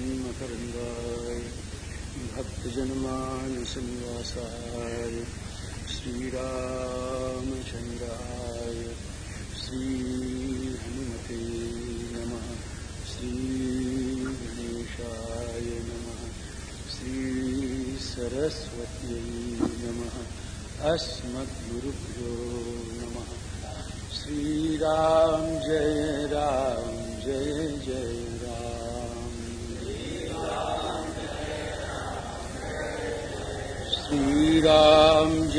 श्रीमकरन्दाय भक्तजनमानसनिवासाय श्रीरामचन्द्राय श्रीहनुमते नमः। श्रीगणेशाय नमः। श्रीसरस्वत्यै नमः। अस्मद्गुरुभ्यो नमः। श्रीराम जय।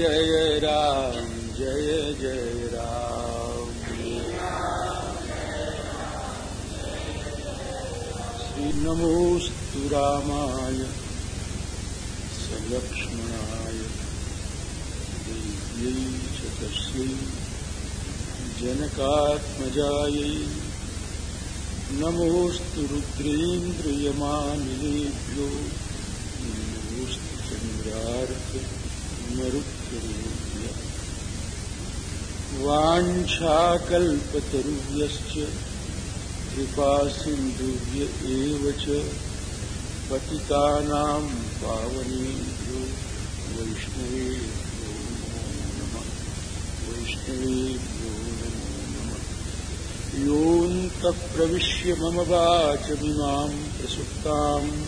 जय राम, जय जय राम। श्री नमोस्तु रामाय, सलक्ष्मणाय, देव्यै च तस्यै नमोऽस्तु रुद्रेन्द्रियमानिलेभ्यो नमोऽस्तु चन्द्रार्क मरुत्तरेभ्यः वाञ्छाकल्पतरुभ्यश्च कृपासिन्धुभ्य एव च, पतितानां पावनेभ्यो वैष्णवेभ्यो नमो। वैष्णवेभ्यो नमो। नमः योऽन्तः प्रविश्य मम वाचमिमाम् प्रसुप्ताम्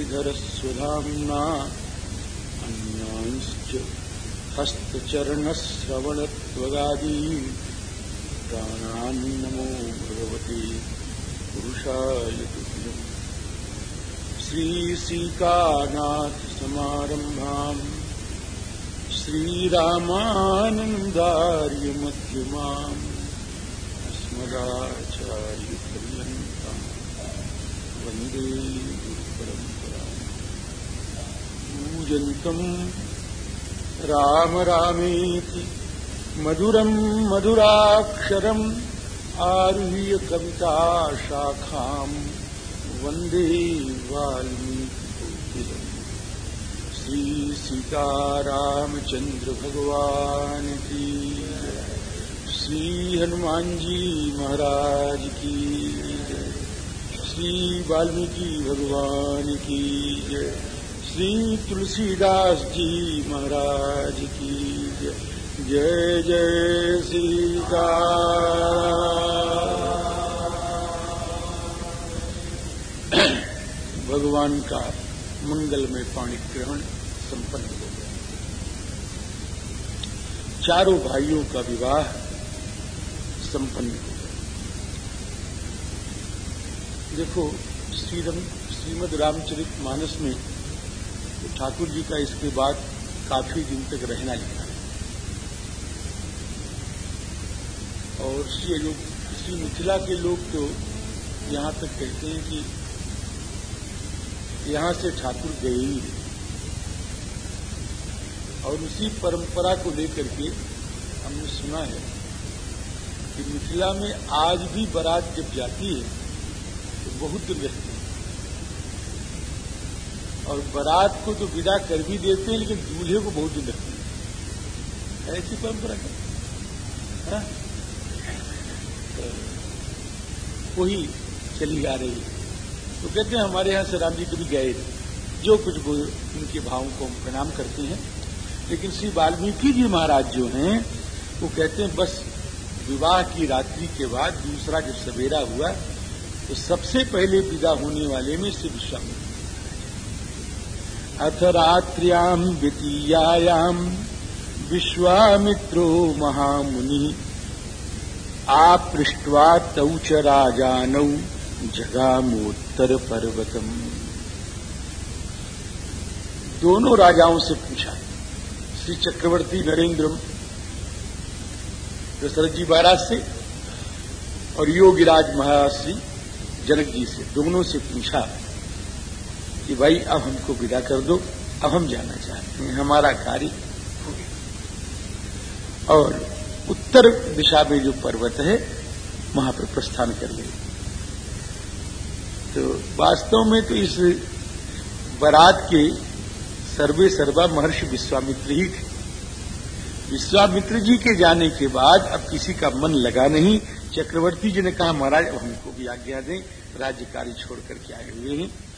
सञ्जीवयत्यखिलशक्तिधरस्वधाम्ना अन्यांश्च हस्तचरणश्रवणत्वगादीन् प्राणान्नमो भगवते पुरुषाय तुभ्यम् श्रीरामानन्दार्यमध्यमाम् अस्मदाचार्यपर्यन्ताम् वंदे पूजन्तम् राम रामेति। मधुरम् मधुराक्षरम् आरुह्य कविताशाखाम् वंदे वाल्मीकिकोकिलम् श्री सीतारामचंद्र भगवान की श्री हनुमान जी महाराज की श्री वाल्मीकि भगवान की श्री तुलसीदास जी महाराज की जय। जय सीता भगवान का मंगलमय पाणी ग्रहण संपन्न हो गया। चारों भाइयों का विवाह संपन्न हो गया। देखो, श्रीरम श्रीमद रामचरित मानस में तो ठाकुर जी का इसके बाद काफ़ी दिन तक रहना लिखा और श्री लोग श्री मिथिला के लोग तो यहाँ तक कहते हैं कि यहाँ से ठाकुर गए ही। और उसी परंपरा को लेकर के हमने सुना है कि मिथिला में आज भी बारात जब जाती है तो बहुत दिन रहते हैं। और बारात को तो विदा कर भी देते हैं, लेकिन दूल्हे को बहुत दिन रखते हैं। ऐसी परंपरा क्या? वही चली आ रही है। तो कहते हैं, हमारे यहाँ से राम जी कभी गए थे जो कुछ वो उनके भावों को हम प्रणाम करते हैं। लेकिन श्री वाल्मीकि जी महाराज जो हैं, वो कहते हैं, बस विवाह की रात्रि के बाद दूसरा जब सवेरा हुआ तो सबसे पहले विदा होने वाले में श्री विश्वामित्र। अथ रात्र्याम द्वितीयायाम विश्वामित्रो महामुनि। आपृष्ट्वा तौ च राजानौ जगामोत्तर पर्वतम दोनों राजाओं से पूछा, श्री चक्रवर्ती नरेंद्र दशरथ जी महाराज से और योगिराज महाराज श्री जनक जी से, दोनों से पूछा कि भाई, अब हमको विदा कर दो, अब हम जाना चाहते हैं। हमारा कार्य हो और उत्तर दिशा में जो पर्वत है, वहाँ पर प्रस्थान कर गए। तो वास्तव में तो इस बरात के सर्वे सर्वा महर्षि विश्वामित्र ही थे। विश्वामित्र जी के जाने के बाद अब किसी का मन लगा नहीं। चक्रवर्ती जी ने कहा, महाराज हमको भी आज्ञा दें। राज्य कार्य छोड़ करके आए हुए हैं।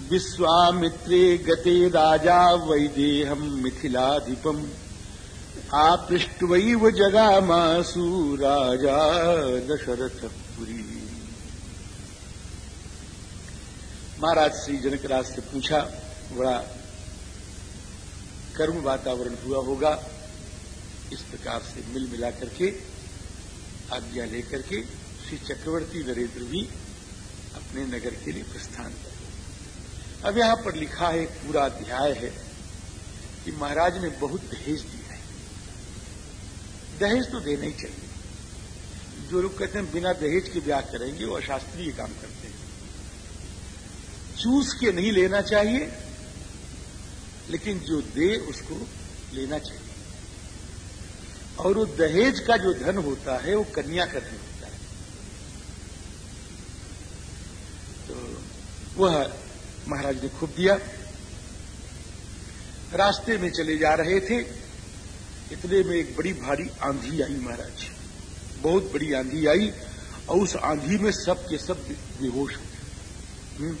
विश्वामित्रे गते राजा वैदेहम मिथिलाधिपम आपृष्ट वैव जगामासु राजा दशरथ पुरी महाराज श्री जनक राज से पूछा, बड़ा कर्म वातावरण हुआ होगा। इस प्रकार से मिल मिला करके, आज्ञा लेकर के श्री चक्रवर्ती नरेंद्र भी अपने नगर के लिए प्रस्थान कर अब यहाँ पर लिखा है, पूरा अध्याय है कि महाराज ने बहुत दहेज दिया है। दहेज तो देना ही चाहिए। जो लोग कहते हैं बिना दहेज के ब्याह करेंगे, वो अशास्त्रीय काम करते हैं। चूस के नहीं लेना चाहिए, लेकिन जो दे, उसको लेना चाहिए। और वो दहेज का जो धन होता है, वो कन्या का धन होता है। तो वह महाराज ने खूब दिया। रास्ते में चले जा रहे थे। इतने में एक बड़ी भारी आंधी आई महाराज। बहुत बड़ी आंधी आई और उस आंधी में सब के सब बेहोश हो गए। हम्म।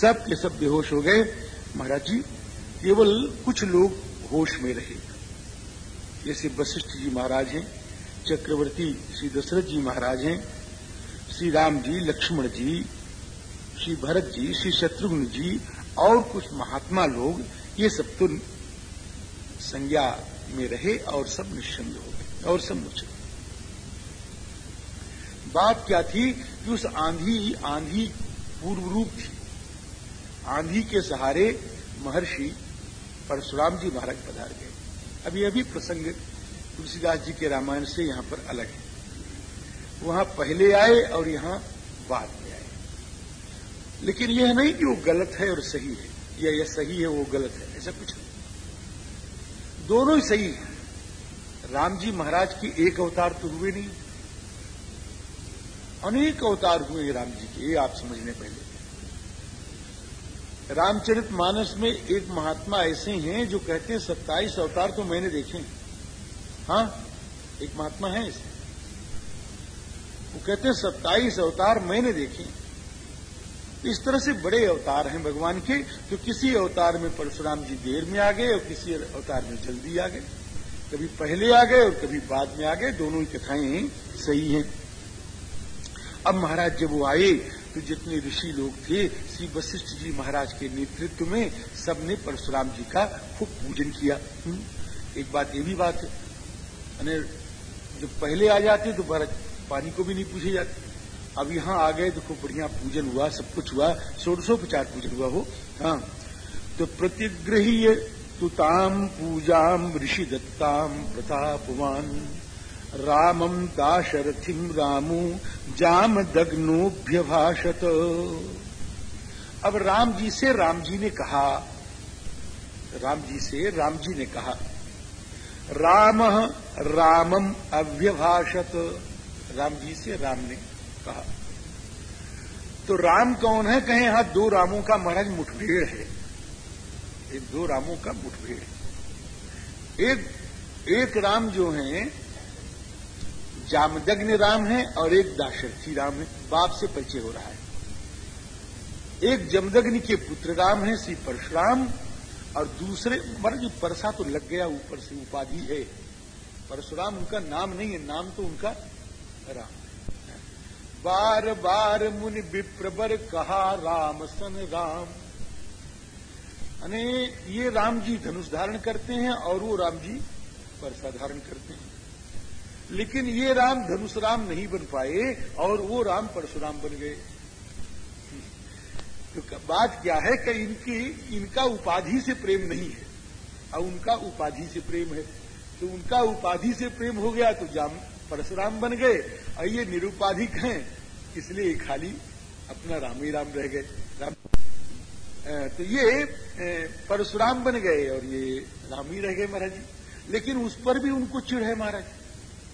सब के सब बेहोश हो गए। महाराज जी, केवल कुछ लोग होश में रहे। जैसे वशिष्ठ जी महाराज हैं, चक्रवर्ती श्री दशरथ जी महाराज हैं, श्री राम जी, लक्ष्मण जी श्री भरत जी, श्री शत्रुघ्न जी और कुछ महात्मा लोग ये सब तो संज्ञा में रहे और सब निश्चिंद हो गए और सब मुझे बात क्या थी कि उस आंधी आंधी पूर्व रूप थी। आंधी के सहारे महर्षि परशुराम जी महाराज पधार गए। अभी अभी प्रसंग तुलसीदास जी के रामायण से यहाँ पर अलग है। वहाँ पहले आए और यहाँ बाद। लेकिन यह नहीं कि वो गलत है और सही है। या यह सही है, वो गलत है। ऐसा कुछ नहीं। दोनों ही सही है। राम जी महाराज की एक अवतार तो हुए नहीं। अनेक अवतार हुए राम जी के, ये आप समझने पहले। रामचरित मानस में एक महात्मा ऐसे हैं जो कहते हैं, सत्ताईस अवतार तो मैंने देखे हाँ। एक महात्मा है ऐसे। वो कहते हैं, सत्ताईस अवतार मैंने देखे इस तरह से बड़े अवतार हैं भगवान के तो किसी अवतार में परशुराम जी देर में आ गए और किसी अवतार में जल्दी आ गए। कभी पहले आ गए और कभी बाद में आ गए दोनों ही कथाएँ सही हैं। अब महाराज जब वो आए तो जितने ऋषि लोग थे श्री वशिष्ठ जी महाराज के नेतृत्व में सबने परशुराम जी का खूब पूजन किया। हम्म, एक बात ये भी बात है जब पहले आ जाते तो भारत पानी को भी नहीं पूछे जाते। अब यहाँ आ गए तो खूब बढ़िया पूजन हुआ, सब कुछ हुआ षोडशोपचार पूजन हुआ हो। हाँ। तो प्रतिग्रही तुताम पूजाम ऋषि दत्ताम प्रतापवान। रामम दाशरथिम रामू, जाम दग्नोभ्य भाषत। अब राम जी से राम जी ने कहा, राम जी से राम जी ने कहा, राम रामम अव्यभाषत। राम जी से राम ने कहा। तो राम कौन है? कहें यहाँ दो रामों का महाराज मुठभेड़ है। एक, दो रामों का मुठभेड़ एक एक राम जो है, जामदग्न राम है और एक दाशरथी राम है। बाप से परिचय हो रहा है। एक जमदग्नि के पुत्र राम है, श्री परशुराम, और दूसरे मतलब जो परसा तो लग गया ऊपर से, उपाधि है। परशुराम उनका नाम नहीं है, नाम तो उनका राम बार बार मुनि विप्रबर कहा, राम सन राम. अने ये राम जी धनुष धारण करते हैं और वो राम जी परसा धारण करते हैं। लेकिन ये राम धनुष राम नहीं बन पाए और वो राम परशुराम बन गए। तो बात क्या है कि इनकी, इनका उपाधि से प्रेम नहीं है। और उनका उपाधि से प्रेम है। तो उनका उपाधि से प्रेम हो गया तो जाम परशुराम बन गए। और ये निरुपाधिक हैं, इसलिए खाली अपना राम ही राम रह गए। राम तो ये परशुराम बन गए और ये राम ही रह गए महाराज जी। लेकिन उस पर भी उनको चिड़ है महाराज।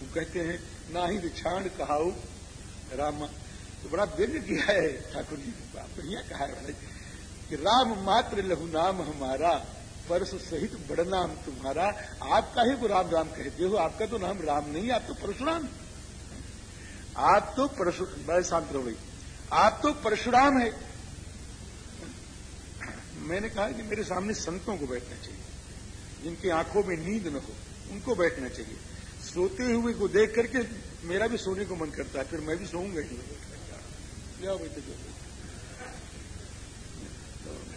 वो कहते हैं, ना ही विछाण कहाऊ राम तो बड़ा व्यंग किया है ठाकुर जी ने। बढ़िया कहा है महाराज। कि राम मात्र लघु नाम हमारा, परस सहित बड़ नाम तुम्हारा। आपका ही वो राम राम कहते हो आपका तो नाम राम नहीं, आप तो परशुराम। आप तो परशु बड़े शांत रहो भाई। आप तो परशुराम है। मैंने कहा कि मेरे सामने संतों को बैठना चाहिए। जिनकी आँखों में नींद न हो, उनको बैठना चाहिए। सोते हुए को देख करके मेरा भी सोने को मन करता है, फिर मैं भी सोऊँगा ही। जाओ बेटे जो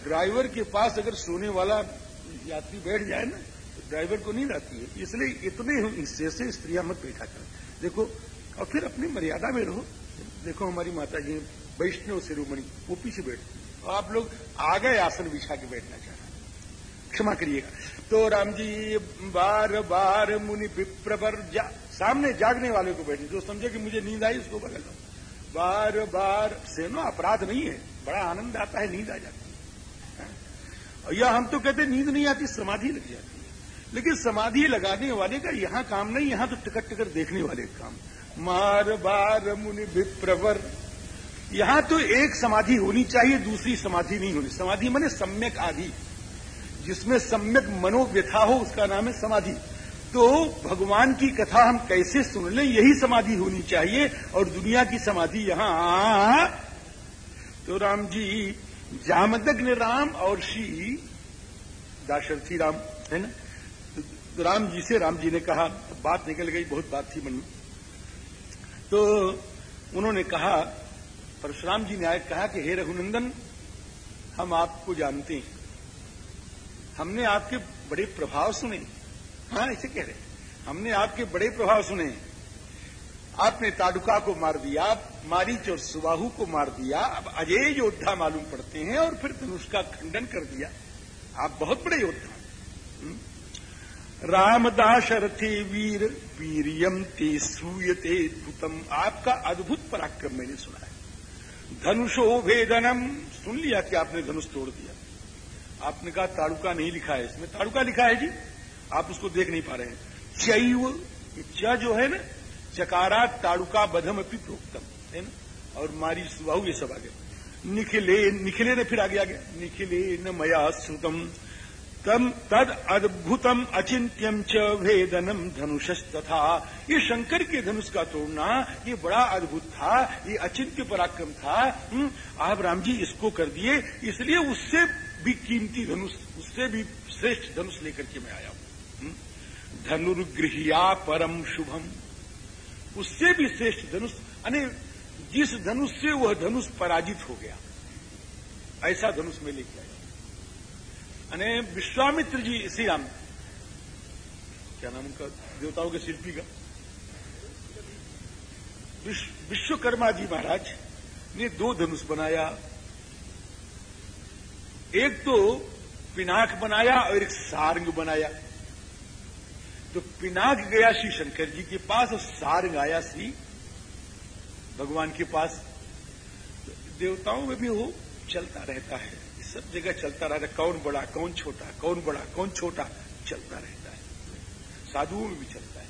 ड्राइवर के पास अगर सोने वाला यात्री बैठ जाए ना तो ड्राइवर को नींद आती है। इसलिए इतने हिस्से से स्त्रियाँ मत बैठा कर। देखो और फिर अपनी मर्यादा में रहो। देखो हमारी माता जी वैष्णव शिरोमणि वो पीछे बैठ। आप लोग आगे आसन बिछा के बैठना चाह रहे क्षमा करिएगा। तो राम जी बार बार मुनि विप्रवर जा, सामने जागने वाले को बैठे। जो समझे कि मुझे नींद आई उसको बगल बार बार सेनो अपराध नहीं है बड़ा आनंद आता है नींद आ जाती है। या हम तो कहते नींद नहीं आती समाधि लग जाती है। लेकिन समाधि लगाने वाले का यहाँ काम नहीं यहाँ तो टिकट टिकट देखने वाले का काम। मार बार मुनि विप्रवर। यहाँ तो एक समाधि होनी चाहिए, दूसरी समाधि नहीं होनी। समाधि माने सम्यक आदि। जिसमें सम्यक मनोव्यथा हो, उसका नाम है समाधि। तो भगवान की कथा हम कैसे सुन ले, यही समाधि होनी चाहिए और दुनिया की समाधि यहाँ तो राम जी, जामदग्न राम और श्री दाशरथी राम, है ना? तो राम जी से राम जी ने कहा तो बात निकल गई, बहुत बात थी मन में। तो उन्होंने कहा, परशुराम जी ने आए, कहा कि, हे रघुनंदन, हम आपको जानते हैं। हमने आपके बड़े प्रभाव सुने हाँ। ऐसे कह रहे हमने आपके बड़े प्रभाव सुने आपने ताडुका को मार दिया, मारीच और सुबाहु को मार दिया, अब अजय योद्धा मालूम पड़ते हैं और फिर धनुष का खंडन कर दिया। आप बहुत बड़े योद्धा रामदास रथे वीर वीरियम ते सूयते भूतम आपका अद्भुत पराक्रम मैंने सुना है। धनुषो भेदनम। सुन लिया कि आपने धनुष तोड़ दिया। आपने कहा ताड़ुका नहीं लिखा है इसमें। ताड़ुका लिखा है जी। आप उसको देख नहीं पा रहे हैं। चैव च जो है ना चकारा ताड़ुका बधम अपनी प्रोक्तम, है ना? और मारी सुबाहु ये सब आ गया निखिले निखिले ने फिर आगे आ गया निखिले न मया श्रुतम। तम तद अद्भुतम अचिंत्यम च धनुष तथा ये शंकर के धनुष का तोड़ना ये बड़ा अद्भुत था ये अचिंत्य पराक्रम था हम्म, आप राम जी इसको कर दिए इसलिए उससे भी कीमती धनुष उससे भी श्रेष्ठ धनुष लेकर के मैं आया हूँ हम्म, धनुर्गृहिया परम शुभम। उससे भी श्रेष्ठ धनुष अने जिस धनुष से वह धनुष पराजित हो गया ऐसा धनुष में लेके आया। विश्वामित्र जी श्री राम क्या नाम उनका? देवताओं के शिल्पी का। विश्वकर्मा जी महाराज ने दो धनुष बनाया। एक तो पिनाक बनाया और एक सारंग बनाया। तो पिनाक गया श्री शंकर जी के पास और सारंग आया श्री भगवान के पास। तो देवताओं में भी वो चलता रहता है। सब जगह चलता रहता है। कौन बड़ा, कौन छोटा, कौन बड़ा, कौन छोटा, चलता रहता है। साधुओं में भी चलता है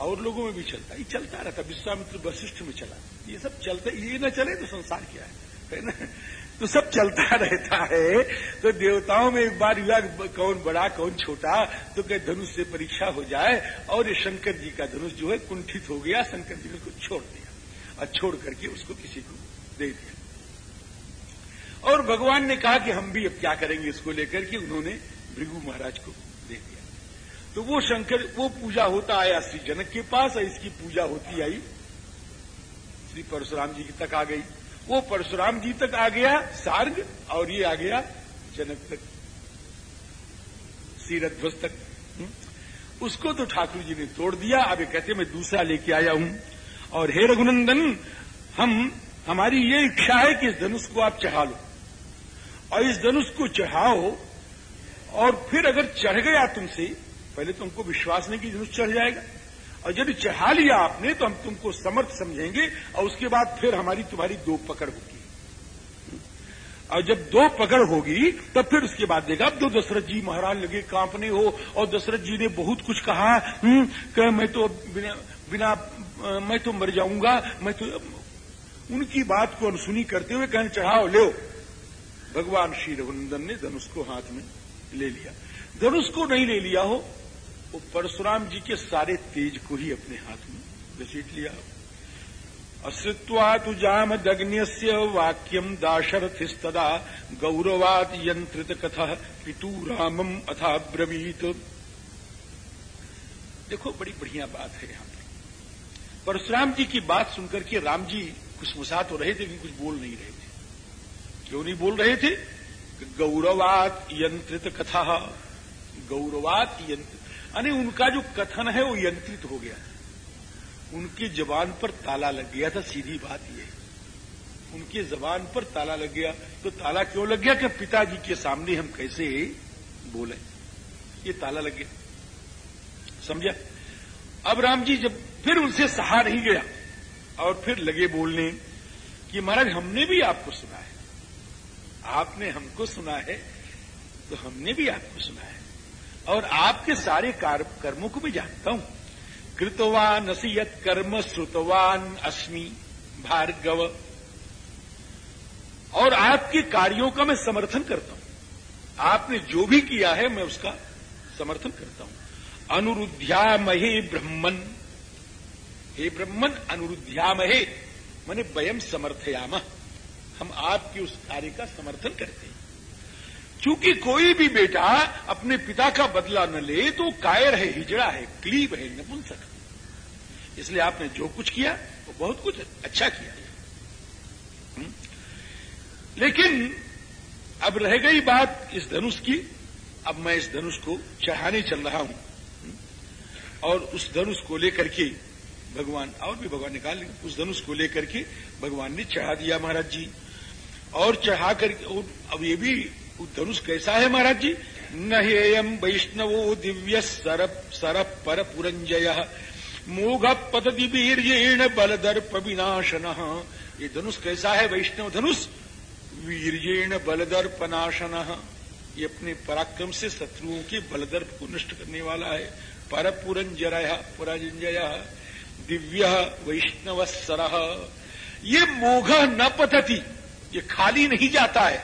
और लोगों में भी चलता है। ये चलता रहता है। विश्वामित्र वशिष्ठ में चला। ये सब चलता, ये ना चले तो संसार क्या है? ना? तो सब चलता रहता है। तो देवताओं में एक बार युवा कौन बड़ा, कौन छोटा तो क्या धनुष से परीक्षा हो जाए और ये शंकर जी का धनुष जो है कुंठित हो गया, शंकर जी ने उसको छोड़ दिया। और छोड़ करके उसको किसी को दे दिया। और भगवान ने कहा कि हम भी अब क्या करेंगे इसको लेकर के उन्होंने भृगु महाराज को दे दिया तो वो शंकर, वो पूजा होता आया श्री जनक के पास, और इसकी पूजा होती आई। श्री परशुराम जी तक आ गई। वो परशुराम जी तक आ गया सार्ग, और ये आ गया जनक तक, सीरध्वज तक। हम्म। उसको तो ठाकुर जी ने तोड़ दिया। अब कहते मैं दूसरा लेके आया हूँ। और हे रघुनंदन, हम, हमारी ये इच्छा है कि इस धनुष को आप चढ़ा लो। और इस धनुष को चढ़ाओ और फिर अगर चढ़ गया तुमसे पहले तो हमको विश्वास नहीं कि धनुष चढ़ जाएगा। और यदि चढ़ा लिया आपने तो हम तुमको समर्थ समझेंगे और उसके बाद फिर हमारी तुम्हारी दो पकड़ होगी। और जब दो पकड़ होगी तब फिर उसके बाद देखा अब तो दशरथ जी महाराज लगे कांपने हो और दशरथ जी ने बहुत कुछ कहा हम्म, कि मैं तो बिना, बिना मैं तो मर जाऊँगा मैं तो उनकी बात को अनसुनी करते हुए कहने चढ़ाओ ले भगवान श्री रघुनंदन ने धनुष को हाथ में ले लिया। धनुष को नहीं ले लिया हो, वो परशुराम जी के सारे तेज को ही अपने हाथ में घसीट लिया। असित्वात जाम दग्न्य वाक्यम दाशरथिस्तदा गौरवात यंत्रित कथा पितु रामम अथा ब्रवीत देखो, बड़ी बढ़िया बात है यहाँ पर परशुराम जी की बात सुनकर के राम जी कुछ मुसा तो रहे थे लेकिन कुछ बोल नहीं रहे क्यों नहीं बोल रहे थे? गौरवात यंत्रित कथा। गौरवात यंत्रित। यानी उनका जो कथन है वो यंत्रित हो गया। उनकी जबान पर ताला लग गया था, सीधी बात यह उनकी जबान पर ताला लग गया। तो ताला क्यों लग गया कि पिताजी के सामने हम कैसे बोले? ये ताला लग गया। समझा? अब राम जी जब फिर उनसे सहा नहीं गया और फिर लगे बोलने कि महाराज हमने भी आपको सुना है आपने हमको सुना है तो हमने भी आपको सुना है। और आपके सारे कर्मों को भी जानता हूँ। कृतवान असियत कर्म श्रुतवान अस्मि भार्गव। और आपके कार्यों का मैं समर्थन करता हूँ। आपने जो भी किया है, मैं उसका समर्थन करता हूँ। अनुरुद्ध्यामहे ब्रह्मन। हे ब्रह्मन अनुरुद्ध्यामहे मैंने वयम समर्थयाम। हम आपके उस कार्य का समर्थन करते हैं। क्योंकि कोई भी बेटा अपने पिता का बदला न ले तो कायर है, हिजड़ा है, क्लीब है, नपुंसक। इसलिए आपने जो कुछ किया, वो बहुत कुछ अच्छा किया। हम्म? लेकिन अब रह गई बात इस धनुष की। अब मैं इस धनुष को चढ़ाने चल रहा हूँ। हम्म? और उस धनुष को लेकर के भगवान, और भी भगवान निकाल उस धनुष को लेकर के भगवान ने चढ़ा दिया महाराज जी। और चढ़ा कर अब ये भी धनुष कैसा है महाराज जी? न हेयम वैष्णवो दिव्य सरप सरप पर पुरंजय। मोघ पतति वीर्येण बलदर्प विनाशन। ये धनुष कैसा है वैष्णव धनुष? वीर्येण बलदर्पनाशन ये अपने पराक्रम से शत्रुओं के बलदर्प को नष्ट करने वाला है। पर पुरंजय पुरंजय। दिव्य, वैष्णव सर। ये मोघ न पतती। ये खाली नहीं जाता है।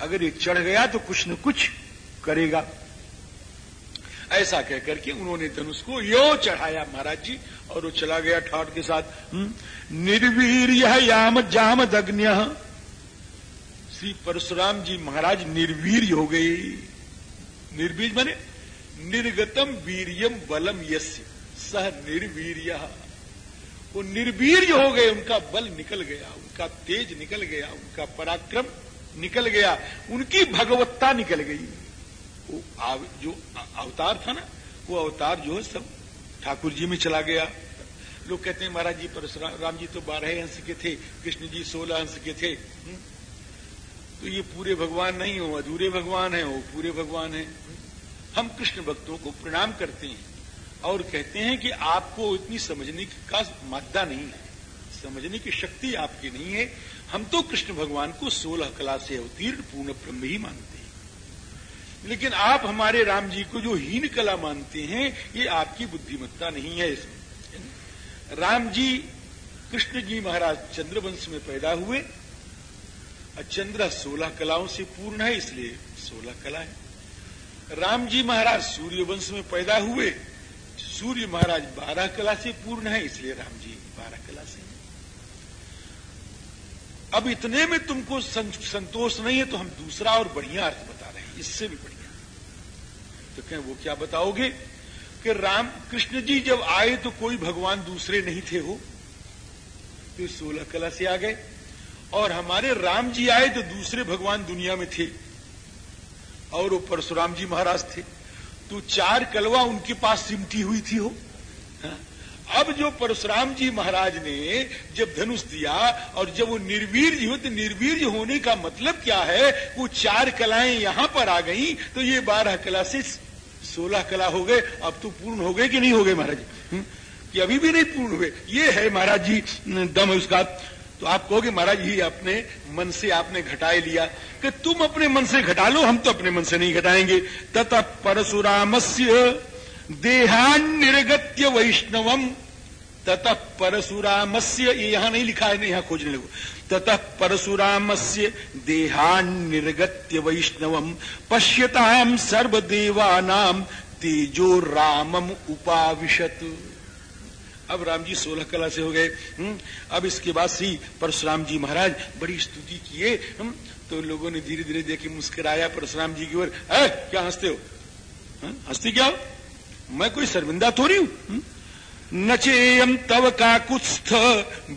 अगर ये चढ़ गया तो कुछ न कुछ करेगा। ऐसा कहकर के उन्होंने धनुष को यो चढ़ाया महाराज जी और वो चला गया ठाट के साथ। हम्म, निर्वीर याम जाम दग्न्य। श्री परशुराम जी महाराज निर्वीर हो गए। निर्वीर माने निर्गतम वीरियम बलम यस्य। सह निर्वीर वो निर्वीर हो गए उनका बल निकल गया उनका तेज निकल गया उनका पराक्रम निकल गया उनकी भगवत्ता निकल गई। वो आव, जो अवतार था ना वो अवतार जो है सब ठाकुर जी में चला गया। लोग कहते हैं महाराज जी परशुराम राम जी तो बारह अंश के थे कृष्ण जी सोलह अंश के थे। हुँ? तो ये पूरे भगवान नहीं हो अधूरे भगवान है वो पूरे भगवान है। हम कृष्ण भक्तों को प्रणाम करते हैं। और कहते हैं कि आपको इतनी समझने का मादा नहीं है। समझने की शक्ति आपकी नहीं है। हम तो कृष्ण भगवान को सोलह कला से अवतीर्ण पूर्ण ब्रह्म ही मानते हैं। लेकिन आप हमारे राम जी को जो हीन कला मानते हैं, ये आपकी बुद्धिमत्ता नहीं है इसमें। राम जी, कृष्ण जी महाराज चंद्रवंश में पैदा हुए। और चंद्र सोलह कलाओं से पूर्ण है, इसलिए सोलह कला है राम जी महाराज सूर्यवंश में पैदा हुए। सूर्य महाराज बारह कला से पूर्ण है, इसलिए राम जी बारह कला से अब इतने में तुमको संतोष नहीं है तो हम दूसरा और बढ़िया अर्थ बता रहे हैं, इससे भी बढ़िया। तो कहें वो क्या बताओगे कि राम कृष्ण जी जब आए तो कोई भगवान दूसरे नहीं थे हो फिर सोलह कला से आ गए। और हमारे राम जी आए तो दूसरे भगवान दुनिया में थे। और वो परशुराम जी महाराज थे। तो चार कलवा उनके पास सिमटी हुई थी हो? हाँ? अब जो परशुराम जी महाराज ने जब धनुष दिया और जब वो निर्वीर हो तो निर्वीर होने का मतलब क्या है? वो चार कलाएँ यहाँ पर आ गई तो ये बारह कला से सोलह कला हो गए। अब तो पूर्ण हो गए कि नहीं हो गए महाराज? हम्म? कि अभी भी नहीं पूर्ण हुए। ये है महाराज जी दम है उसका। तो आप कहोगे, महाराज ही अपने मन से आपने घटाए लिया। कि तुम अपने मन से घटा लो, हम तो अपने मन से नहीं घटाएँगे। तथा परशुरामस्य देहान निर्गत्य वैष्णवम। ततः परशुरामस्य, ये यहाँ नहीं लिखा है यहाँ खोजने लगो। ततः परशुरामस्य देहान निर्गत्य वैष्णवम। पश्यताम सर्वदेवानाम तेजो रामम उपाविशत। अब राम जी सोलह कला से हो गए हम्म, अब इसके बाद सी परशुराम जी महाराज बड़ी स्तुति किए हम्म, तो लोगों ने धीरे धीरे देखे मुस्कुराया परशुराम जी की ओर क्या हँसते हो? हाँ, हंसती क्या हो? मैं कोई शर्मिंदा थोड़ी हूँ हम्म, नचेयम तव काकुत्स्थ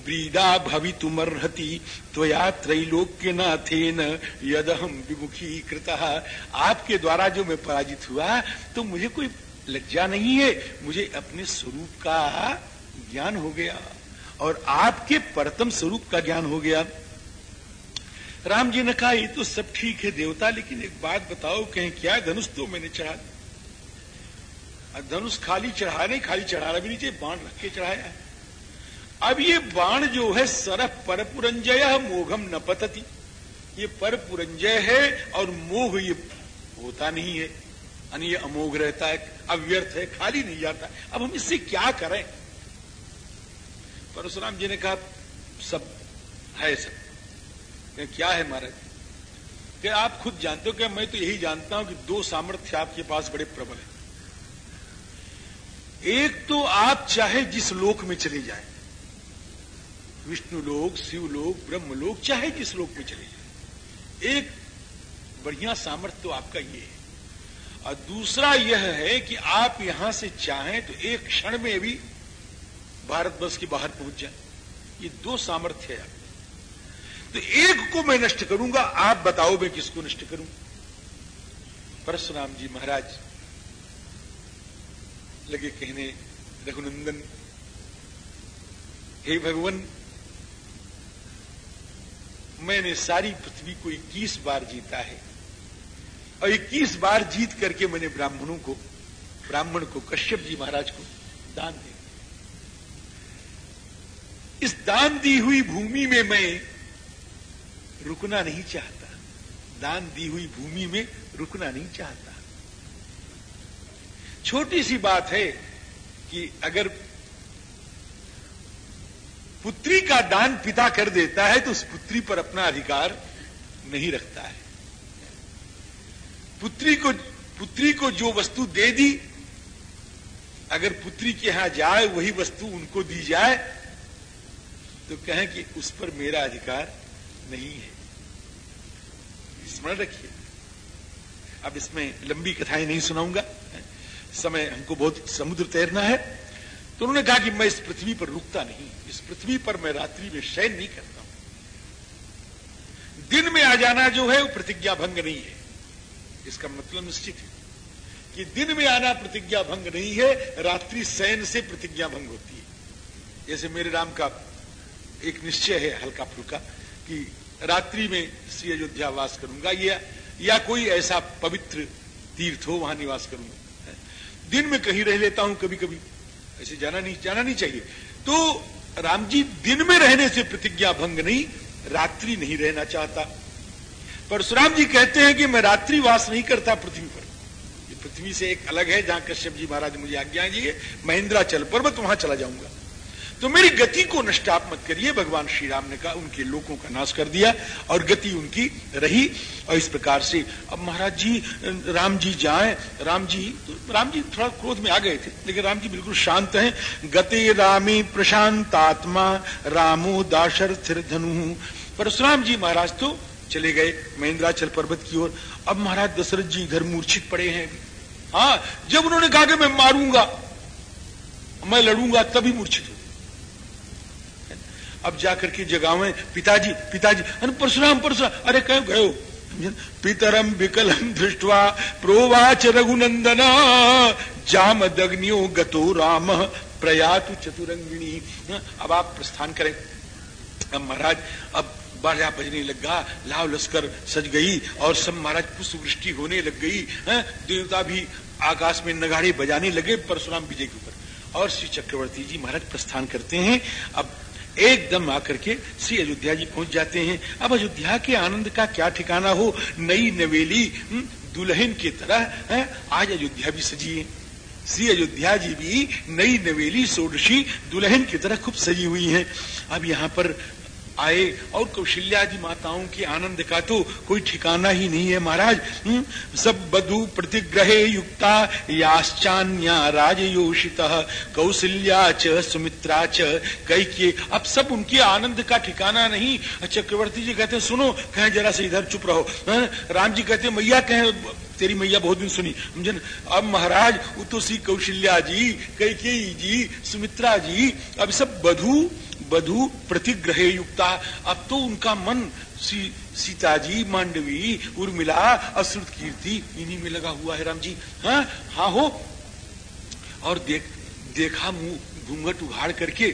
ब्रीदा भवितुमर्हति त्वया त्रैलोक्य नाथेन यदहम विमुखी कृत आपके द्वारा जो मैं पराजित हुआ तो मुझे कोई लज्जा नहीं है मुझे अपने स्वरूप का ज्ञान हो गया और आपके परतम स्वरूप का ज्ञान हो गया। राम जी ने कहा, ये तो सब ठीक है देवता, लेकिन एक बात बताओ, कहें क्या धनुष तो मैंने चढ़ा धनुष खाली चढ़ा नहीं, खाली चढ़ाना भी नीचे बाण रख के चढ़ाया अब ये बाण जो है सरफ पर पुरंजय मोघम न पतती। ये पर पुरंजय है और मोघ ये होता नहीं है। यानी ये अमोघ रहता है, अव्यर्थ है, खाली नहीं जाता। अब हम इससे क्या करें? परशुराम जी ने कहा, सब है सब। क्या है महाराज? कि आप खुद जानते हो क्या मैं तो यही जानता हूँ कि दो सामर्थ्य आपके पास बड़े प्रबल है। एक तो आप चाहे जिस लोक में चले जाए, विष्णु लोक, शिव लोक, ब्रह्म लोक, चाहे जिस लोक में चले जाए, एक बढ़िया सामर्थ्य तो आपका ये है। और दूसरा यह है कि आप यहाँ से चाहें तो एक क्षण में भी भारतवर्ष के बाहर पहुँच जाए। ये दो सामर्थ्य है तो एक को मैं नष्ट करूँगा, आप बताओ मैं किसको नष्ट करूँ? परशुराम जी महाराज, लगे कहने, रघुनंदन, हे भगवान, मैंने सारी पृथ्वी को 21 बार जीता है। और 21 बार जीत करके मैंने ब्राह्मणों को, ब्राह्मण को, कश्यप जी महाराज को दान दे इस दान दी हुई भूमि में मैं रुकना नहीं चाहता। दान दी हुई भूमि में रुकना नहीं चाहता। छोटी सी बात है कि अगर पुत्री का दान पिता कर देता है तो उस पुत्री पर अपना अधिकार नहीं रखता है। पुत्री को पुत्री को जो वस्तु दे दी, अगर पुत्री के यहाँ जाए, वही वस्तु उनको दी जाए तो कहें कि उस पर मेरा अधिकार नहीं है। स्मरण रखिए। अब इसमें लंबी कथाएँ नहीं सुनाऊँगा। समय हमको बहुत समुद्र तैरना है। तो उन्होंने कहा कि मैं इस पृथ्वी पर रुकता नहीं। इस पृथ्वी पर मैं रात्रि में शयन नहीं करता हूँ। दिन में आ जाना जो है, वो प्रतिज्ञा भंग नहीं है। इसका मतलब निश्चित है कि दिन में आना प्रतिज्ञा भंग नहीं है, रात्रि शयन से प्रतिज्ञा भंग होती है। जैसे मेरे राम का एक निश्चय है हल्का फुल्का कि रात्रि में श्री अयोध्या वास करूँगा। या, या कोई ऐसा पवित्र तीर्थ हो वहाँ निवास करूँगा। दिन में कहीं रह लेता हूँ कभी कभी ऐसे जाना नहीं जाना नहीं चाहिए। तो राम जी दिन में रहने से प्रतिज्ञा भंग नहीं रात्रि नहीं रहना चाहता। परशुराम जी कहते हैं कि मैं रात्रि वास नहीं करता पृथ्वी पर। पृथ्वी से एक अलग है जहाँ कश्यप जी महाराज मुझे आज्ञा दी है महेंद्राचल पर्वत वहाँ चला जाऊँगा। तो मेरी गति को नष्ट आप मत करिए, भगवान श्री राम ने कहा, उनके लोगों का नाश कर दिया और गति उनकी रही। और इस प्रकार से अब महाराज जी, राम जी जाए। राम जी तो राम जी थोड़ा क्रोध में आ गए थे, लेकिन राम जी बिल्कुल शांत हैं। गति रामी प्रशांत आत्मा रामो दाशर थिर धनु परशुराम जी महाराज तो चले गए महेंद्राचल पर्वत की ओर। अब महाराज दशरथ जी इधर मूर्छित पड़े हैं। हाँ जब उन्होंने कहा कि मैं मारूँगा, मैं लड़ूँगा, तभी मूर्छित हो अब जाकर के जगावे पिताजी पिताजी, अरे परशुराम परशुराम, अरे कहो गयो पितरम विकलम दृष्टवा प्रोवाच रघुनंदन जाम दग्नियो गतो राम, प्रयातु चतुरंगिणी। अब आप प्रस्थान करें। अब महाराज, अब बाजा बजने लग लगा लाव लश्कर सज गई और सब महाराज पुष्प वृष्टि होने लग गई। है, देवता भी आकाश में नगाड़े बजाने लगे परशुराम विजय के ऊपर। और श्री चक्रवर्ती जी महाराज प्रस्थान करते हैं। अब एकदम आकर के श्री अयोध्या जी पहुँच जाते हैं। अब अयोध्या के आनंद का क्या ठिकाना हो? नई नवेली हम्म, दुल्हन की तरह है आज अयोध्या भी सजी है। श्री अयोध्या जी भी नई नवेली सोडशी दुल्हन की तरह खूब सजी हुई है। अब यहाँ पर आए और कौशल्या माताओं के आनंद का तो कोई ठिकाना ही नहीं है महाराज हम्म, सब बधु प्रतिग्रहे युक्ता याश्चान्या राजयोषित कौशल्या च सुमित्रा च कई के अब सब उनके आनंद का ठिकाना नहीं। चक्रवर्ती जी कहते सुनो कहें जरा से इधर चुप रहो। हाँ, राम जी कहते मैया कहें तेरी मैया बहुत दिन सुनी। समझे अब महाराज श्री कौशल्या जी कई जी सुमित्रा जी अब सब बधु बधु प्रतिग्रहे युक्ता अब तो उनका मन सी, सीता जी मांडवी उर्मिला असुर कीर्ति इन्हीं में लगा हुआ है राम जी हाँ हाँ हो। और देख देखा मुँह घूंघट उघाड़ करके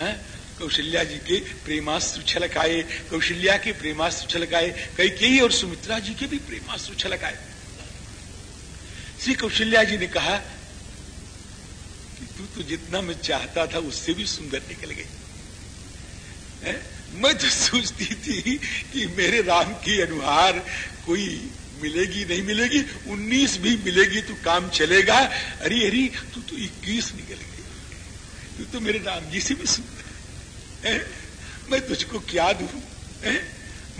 हाँ कौशल्या जी के प्रेमास्त्र छलकाए कौशल्या के प्रेमास्त्र छलकाए कई कई और सुमित्रा जी के भी प्रेमास्त्र छलकाए। श्री कौशल्या जी ने कहा कि तू तो जितना मैं चाहता था उससे भी सुंदर निकल गई। मैं तो सोचती थी कि मेरे राम की अनुहार कोई मिलेगी, नहीं मिलेगी। उन्नीस भी मिलेगी तो काम चलेगा। अरे अरे, तू तो इक्कीस निकल गई। तू तो मेरे राम जी से भी है। मैं तुझको क्या दू?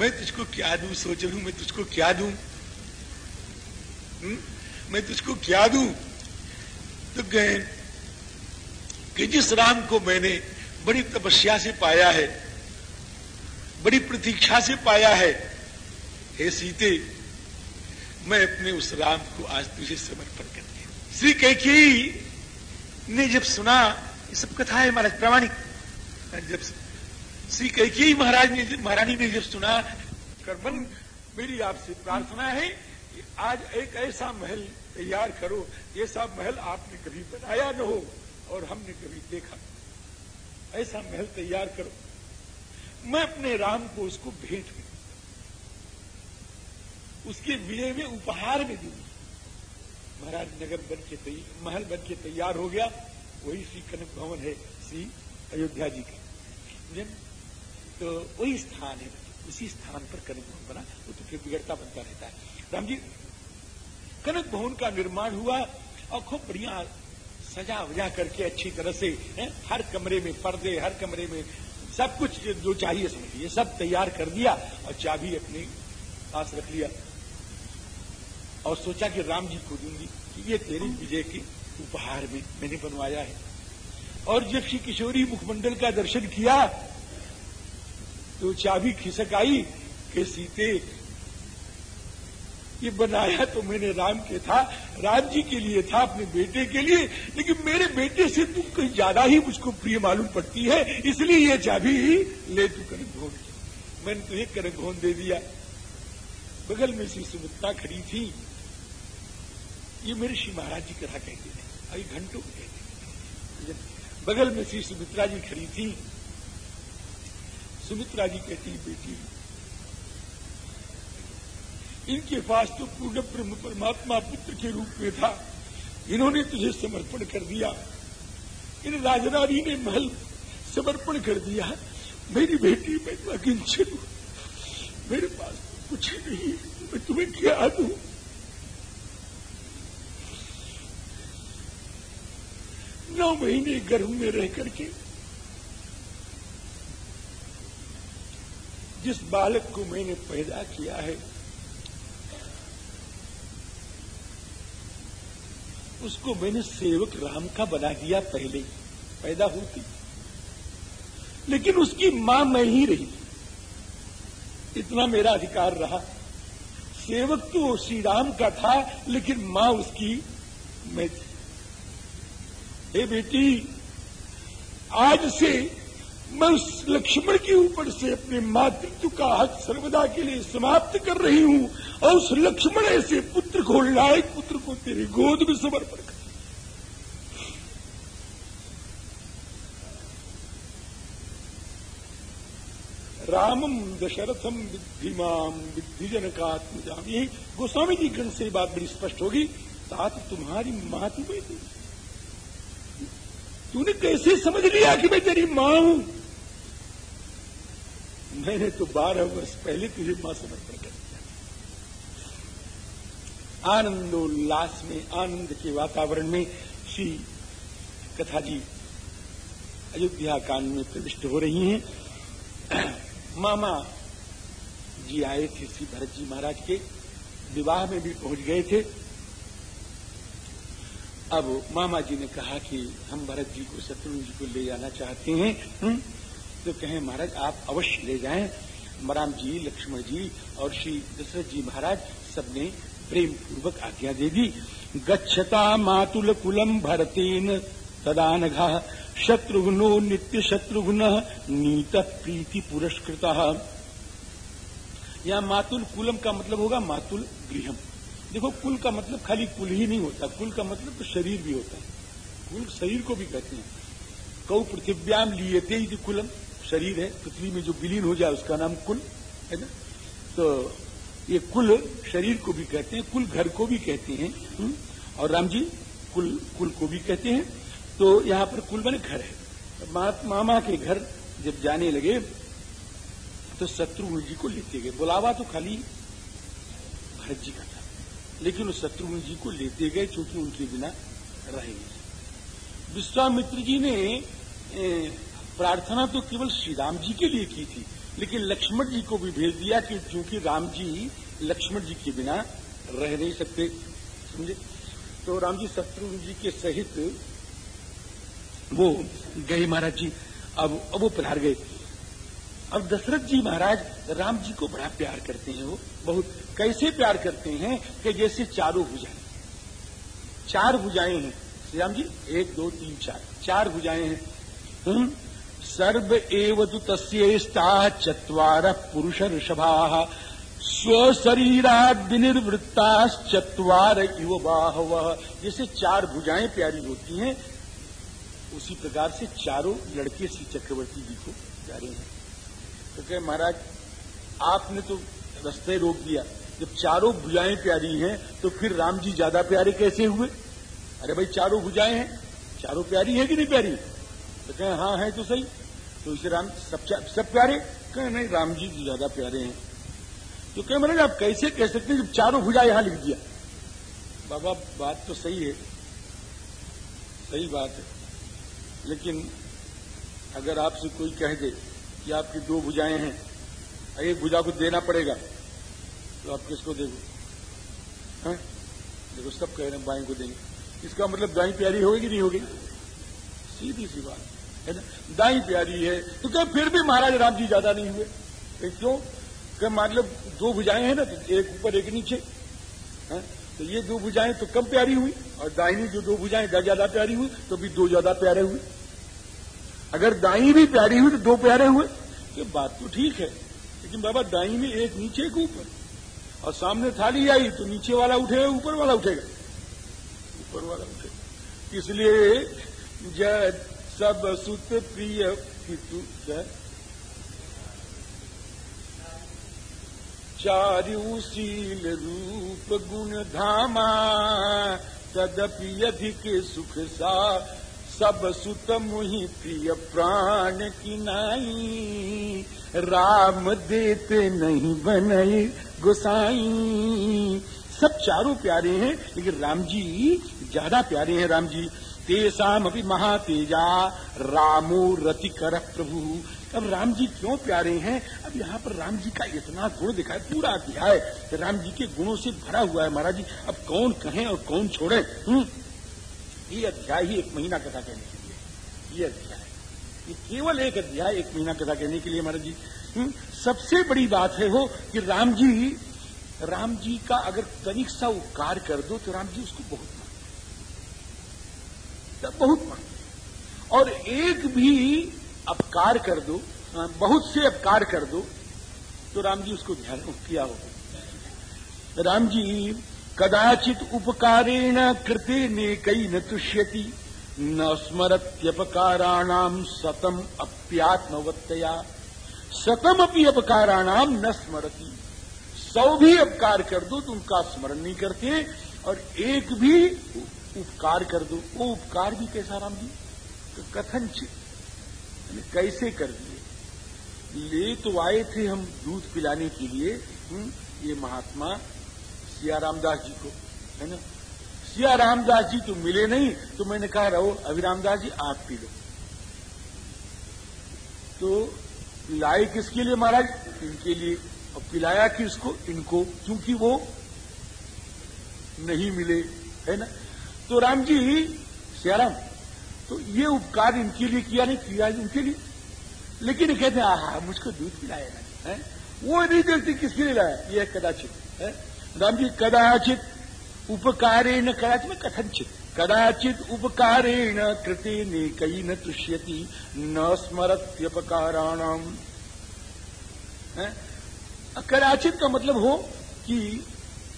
मैं तुझको क्या दू? सोच लू मैं तुझको क्या दू? हम्म? मैं तुझको क्या दू? तो गए कि जिस राम को मैंने बड़ी तपस्या से पाया है बड़ी प्रतीक्षा से पाया है। हे सीते, मैं अपने उस राम को आज तुझे समर्पण कर दिया श्री कैकी ने जब सुना, ये सब कथा है महाराज, प्रामाणिक। जब श्री कैकी महाराज ने, महारानी ने जब सुना, कर्मन, मेरी आपसे प्रार्थना है कि आज एक ऐसा महल तैयार करो, ऐसा महल आपने कभी बनाया न हो और हमने कभी देखा। ऐसा महल तैयार करो। मैं अपने राम को उसको भेंट में उसके विजय में उपहार में दूँगी। महाराज नगर बन के महल बन के तैयार हो गया। वही श्री कनक भवन है, श्री अयोध्या जी का। तो वही स्थान है। उसी स्थान पर कनक भवन बना, वो तो फिर बिगड़ता बनता रहता है। राम जी, कनक भवन का निर्माण हुआ और खूब बढ़िया सजा वजा करके अच्छी तरह से, है? हर कमरे में पर्दे, हर कमरे में सब कुछ जो चाहिए समझिए। सब तैयार कर दिया और चाबी अपने पास रख लिया। और सोचा कि राम जी को दूँगी कि ये तेरे विजय के उपहार में मैंने बनवाया है। और जब श्री किशोरी मुखमंडल का दर्शन किया तो चाबी खिसक आई कि सीते, ये बनाया तो मैंने राम के था जी के लिए था, अपने बेटे के लिए, लेकिन मेरे बेटे से तुम कहीं ज़्यादा ही मुझको प्रिय मालूम पड़ती है, इसलिए ये चाबी ही ले तू कर घोन मैंने तुझे कर घोन दे दिया। बगल में श्री सुमित्रा खड़ी थी। ये मेरे श्री महाराज जी कथा कहते थे अभी घंटों को कहते हैं। बगल में श्री सुमित्रा जी खड़ी थी। सुमित्रा जी कहती बेटी इनके पास तो पूर्ण ब्रह्म परमात्मा पुत्र के रूप में था। इन्होंने तुझे समर्पण कर दिया। इन राजरानी ने महल समर्पण कर दिया। मेरी बेटी, मैं अकिंचन हूँ मेरे पास तो कुछ नहीं। मैं तुम्हें क्या दू? नौ महीने गर्भ में रह करके जिस बालक को मैंने पैदा किया है उसको मैंने सेवक राम का बना दिया पहले, पैदा होती। लेकिन उसकी माँ मैं ही रही। इतना मेरा अधिकार रहा। सेवक तो श्री राम का था, लेकिन माँ उसकी मैं थी। हे बेटी, आज से मैं उस लक्ष्मण के ऊपर से अपने मातृत्व का हक सर्वदा के लिए समाप्त कर रही हूँ, और उस लक्ष्मण ऐसे पुत्र को, लायक पुत्र को तेरे गोद में समर्पण कर। रामम दशरथम विद्धिमाम विद्धिजनकात्मजाम। यही गोस्वामी जी गण से बात बड़ी स्पष्ट होगी, साथ तुम्हारी मातु में तूने कैसे समझ लिया कि मैं तेरी माँ हूँ? मैंने तो बारह वर्ष पहले तुझे माँ समर्पण कर दिया। आनंदोल्लास में, आनंद के वातावरण में श्री कथा जी अयोध्या कांड में प्रविष्ट हो रही हैं। मामा जी आए थे श्री भरत जी महाराज के, विवाह में भी पहुँच गए थे। अब मामा जी ने कहा कि हम भरत जी को, शत्रुघ्न जी को ले जाना चाहते हैं हुँ? हम्म? तो कहें, महाराज, आप अवश्य ले जाएँ राम जी, लक्ष्मण जी और श्री दशरथ जी महाराज सबने प्रेम पूर्वक आज्ञा दे दी गच्छता मातुल कुलम भरतेन, तदानघा शत्रुघ्नो नित्य शत्रुघ्न, नीत प्रीति पुरस्कृत यहाँ मातुल कुलम का मतलब होगा मातुल गृहम देखो, कुल का मतलब खाली कुल ही नहीं होता। कुल का मतलब तो शरीर भी होता है। कुल शरीर को भी कहते हैं। कौ पृथिव्याम लिये कुलम। शरीर है, पृथ्वी में जो विलीन हो जाए उसका नाम कुल, है ना? तो ये कुल शरीर को भी कहते हैं, कुल घर को भी कहते हैं। हुँ? और राम जी, कुल कुल को भी कहते हैं। तो यहाँ पर कुल बने घर है। मामा के घर जब जाने लगे तो शत्रुघ्न जी को लेते गए। बुलावा तो खाली भरत जी का था। लेकिन शत्रुघ्न जी को लेते गए क्योंकि उनके बिना रहेंगे। विश्वामित्र जी ने प्रार्थना तो केवल श्री राम जी के लिए की थी, लेकिन लक्ष्मण जी को भी भेज दिया कि क्योंकि राम जी लक्ष्मण जी के बिना रह नहीं सकते, समझे? तो राम जी शत्रुघ्न जी के सहित वो गए महाराज जी। अब अब वो पधार गए। अब दशरथ जी महाराज राम जी को बड़ा प्यार करते हैं वो, बहुत कैसे प्यार करते हैं कि जैसे चारों भुजाएँ। चार भुजाएँ हैं। श्री राम जी, एक, दो, तीन, चार। चार भुजाएँ हैं। हम्म? सर्व एव तु तस्ता चुवार पुरुष ऋषभा। स्वशरीराद विनिर्वृत्ताश्चत्वार इव बाहव। जैसे चार भुजाएँ प्यारी होती हैं, उसी प्रकार से चारों लड़के श्री चक्रवर्ती जी को प्यारे हैं। तो कहे महाराज, आपने तो रस्ते रोक दिया। जब चारों भुजाएँ प्यारी हैं तो फिर राम जी ज़्यादा प्यारे कैसे हुए? अरे भाई, चारों भुजाएँ हैं। चारों प्यारी है कि नहीं प्यारी? तो कहें हाँ है तो सही। तो इसे राम, सब सब प्यारे? कहें, नहीं, राम जी तो ज़्यादा प्यारे हैं। तो कहे, महाराज, आप कैसे कह सकते हैं जब चारों भुजा यहाँ लिख दिया? बाबा, बात तो सही है। सही बात है। लेकिन अगर आपसे कोई कह दे कि आपकी दो भुजाएँ हैं। एक भुजा को देना पड़ेगा। तो आप किसको देखो? देखो, सब कह रहे हैं बाई को देंगे। इसका मतलब दाई प्यारी होगी कि नहीं होगी? सीधी सी बात, है ना? दाई प्यारी है। तो क्या फिर भी महाराज राम जी ज़्यादा नहीं हुए? क्यों? क्या मतलब दो भुजाएँ हैं ना तो एक ऊपर, एक नीचे? है? तो ये दो भुजाएँ तो कम प्यारी हुई, और दाहिनी जो दो भुजाएँ ज़्यादा प्यारी हुई तो भी दो ज़्यादा प्यारे हुए। अगर दाई भी प्यारी हुई तो दो प्यारे हुए। ये बात तो ठीक है, लेकिन बाबा दाई में एक नीचे के ऊपर और सामने थाली आई तो नीचे वाला उठेगा ऊपर वाला उठेगा। ऊपर वाला उठेगा इसलिए जय सब सुत प्रिय चारुशील रूप गुण धामा तदपि अधिक सुख सा सब सुत मुहि प्रिय प्राण की नाई। राम देते नहीं बनई गोसाई। सब चारों प्यारे हैं, लेकिन राम जी ज़्यादा प्यारे हैं, राम जी। तेसाम अभी महातेजा, रामो रति कर प्रभु। अब राम जी क्यों प्यारे हैं? अब यहाँ पर राम जी का इतना गुण दिखाए पूरा अध्याय राम जी के गुणों से भरा हुआ है महाराज जी। अब कौन कहें और कौन छोड़े? हम्म? ये अध्याय ही एक महीना कथा कहने के लिए ये अध्याय। ये केवल एक अध्याय एक महीना कथा कहने के लिए महाराज जी। हम्म? सबसे बड़ी बात है वो कि राम जी राम जी का अगर तनिक सा उपकार कर दो तो राम जी उसको बहुत मानते बहुत मानते और एक भी अपकार कर दो हाँ, बहुत से अपकार कर दो तो राम जी उसको ध्यान किया हो राम जी कदाचित उपकारेण कृते ने कई न तुष्यति। न स्मरत्यपकाराणाम सतम अप्यात्मवत्तया। सतम अपनी अपकाराणाम न स्मरती। सौ भी अपकार कर दो तो उनका स्मरण नहीं करते, और एक भी उपकार कर दो, वो उपकार भी कैसा राम जी? तो कथनचित कैसे कर दिए? ले तो आए थे हम दूध पिलाने के लिए हुँ? ये महात्मा सिया रामदास जी को, है ना? सिया रामदास जी तो मिले नहीं तो मैंने कहा रहो अभी रामदास जी, आप पी लो। तो लाए किसके लिए महाराज? इनके लिए। और पिलाया किसको? इनको, क्योंकि वो नहीं मिले, है ना? तो राम जी, सियाराम तो ये उपकार इनके लिए किया नहीं, किया उनके लिए? लेकिन कहते हैं, आहा, मुझको दूध पिलाया है? वो नहीं देखते किसके लिए लाया, ये कदाचित, है? राम जी कदाचित उपकारेण कदाचित, में कथनचित कदाचित उपकारेण कृते ने कई न तुष्यति, न स्मरत्यपकाराणाम। कदाचित का मतलब हो कि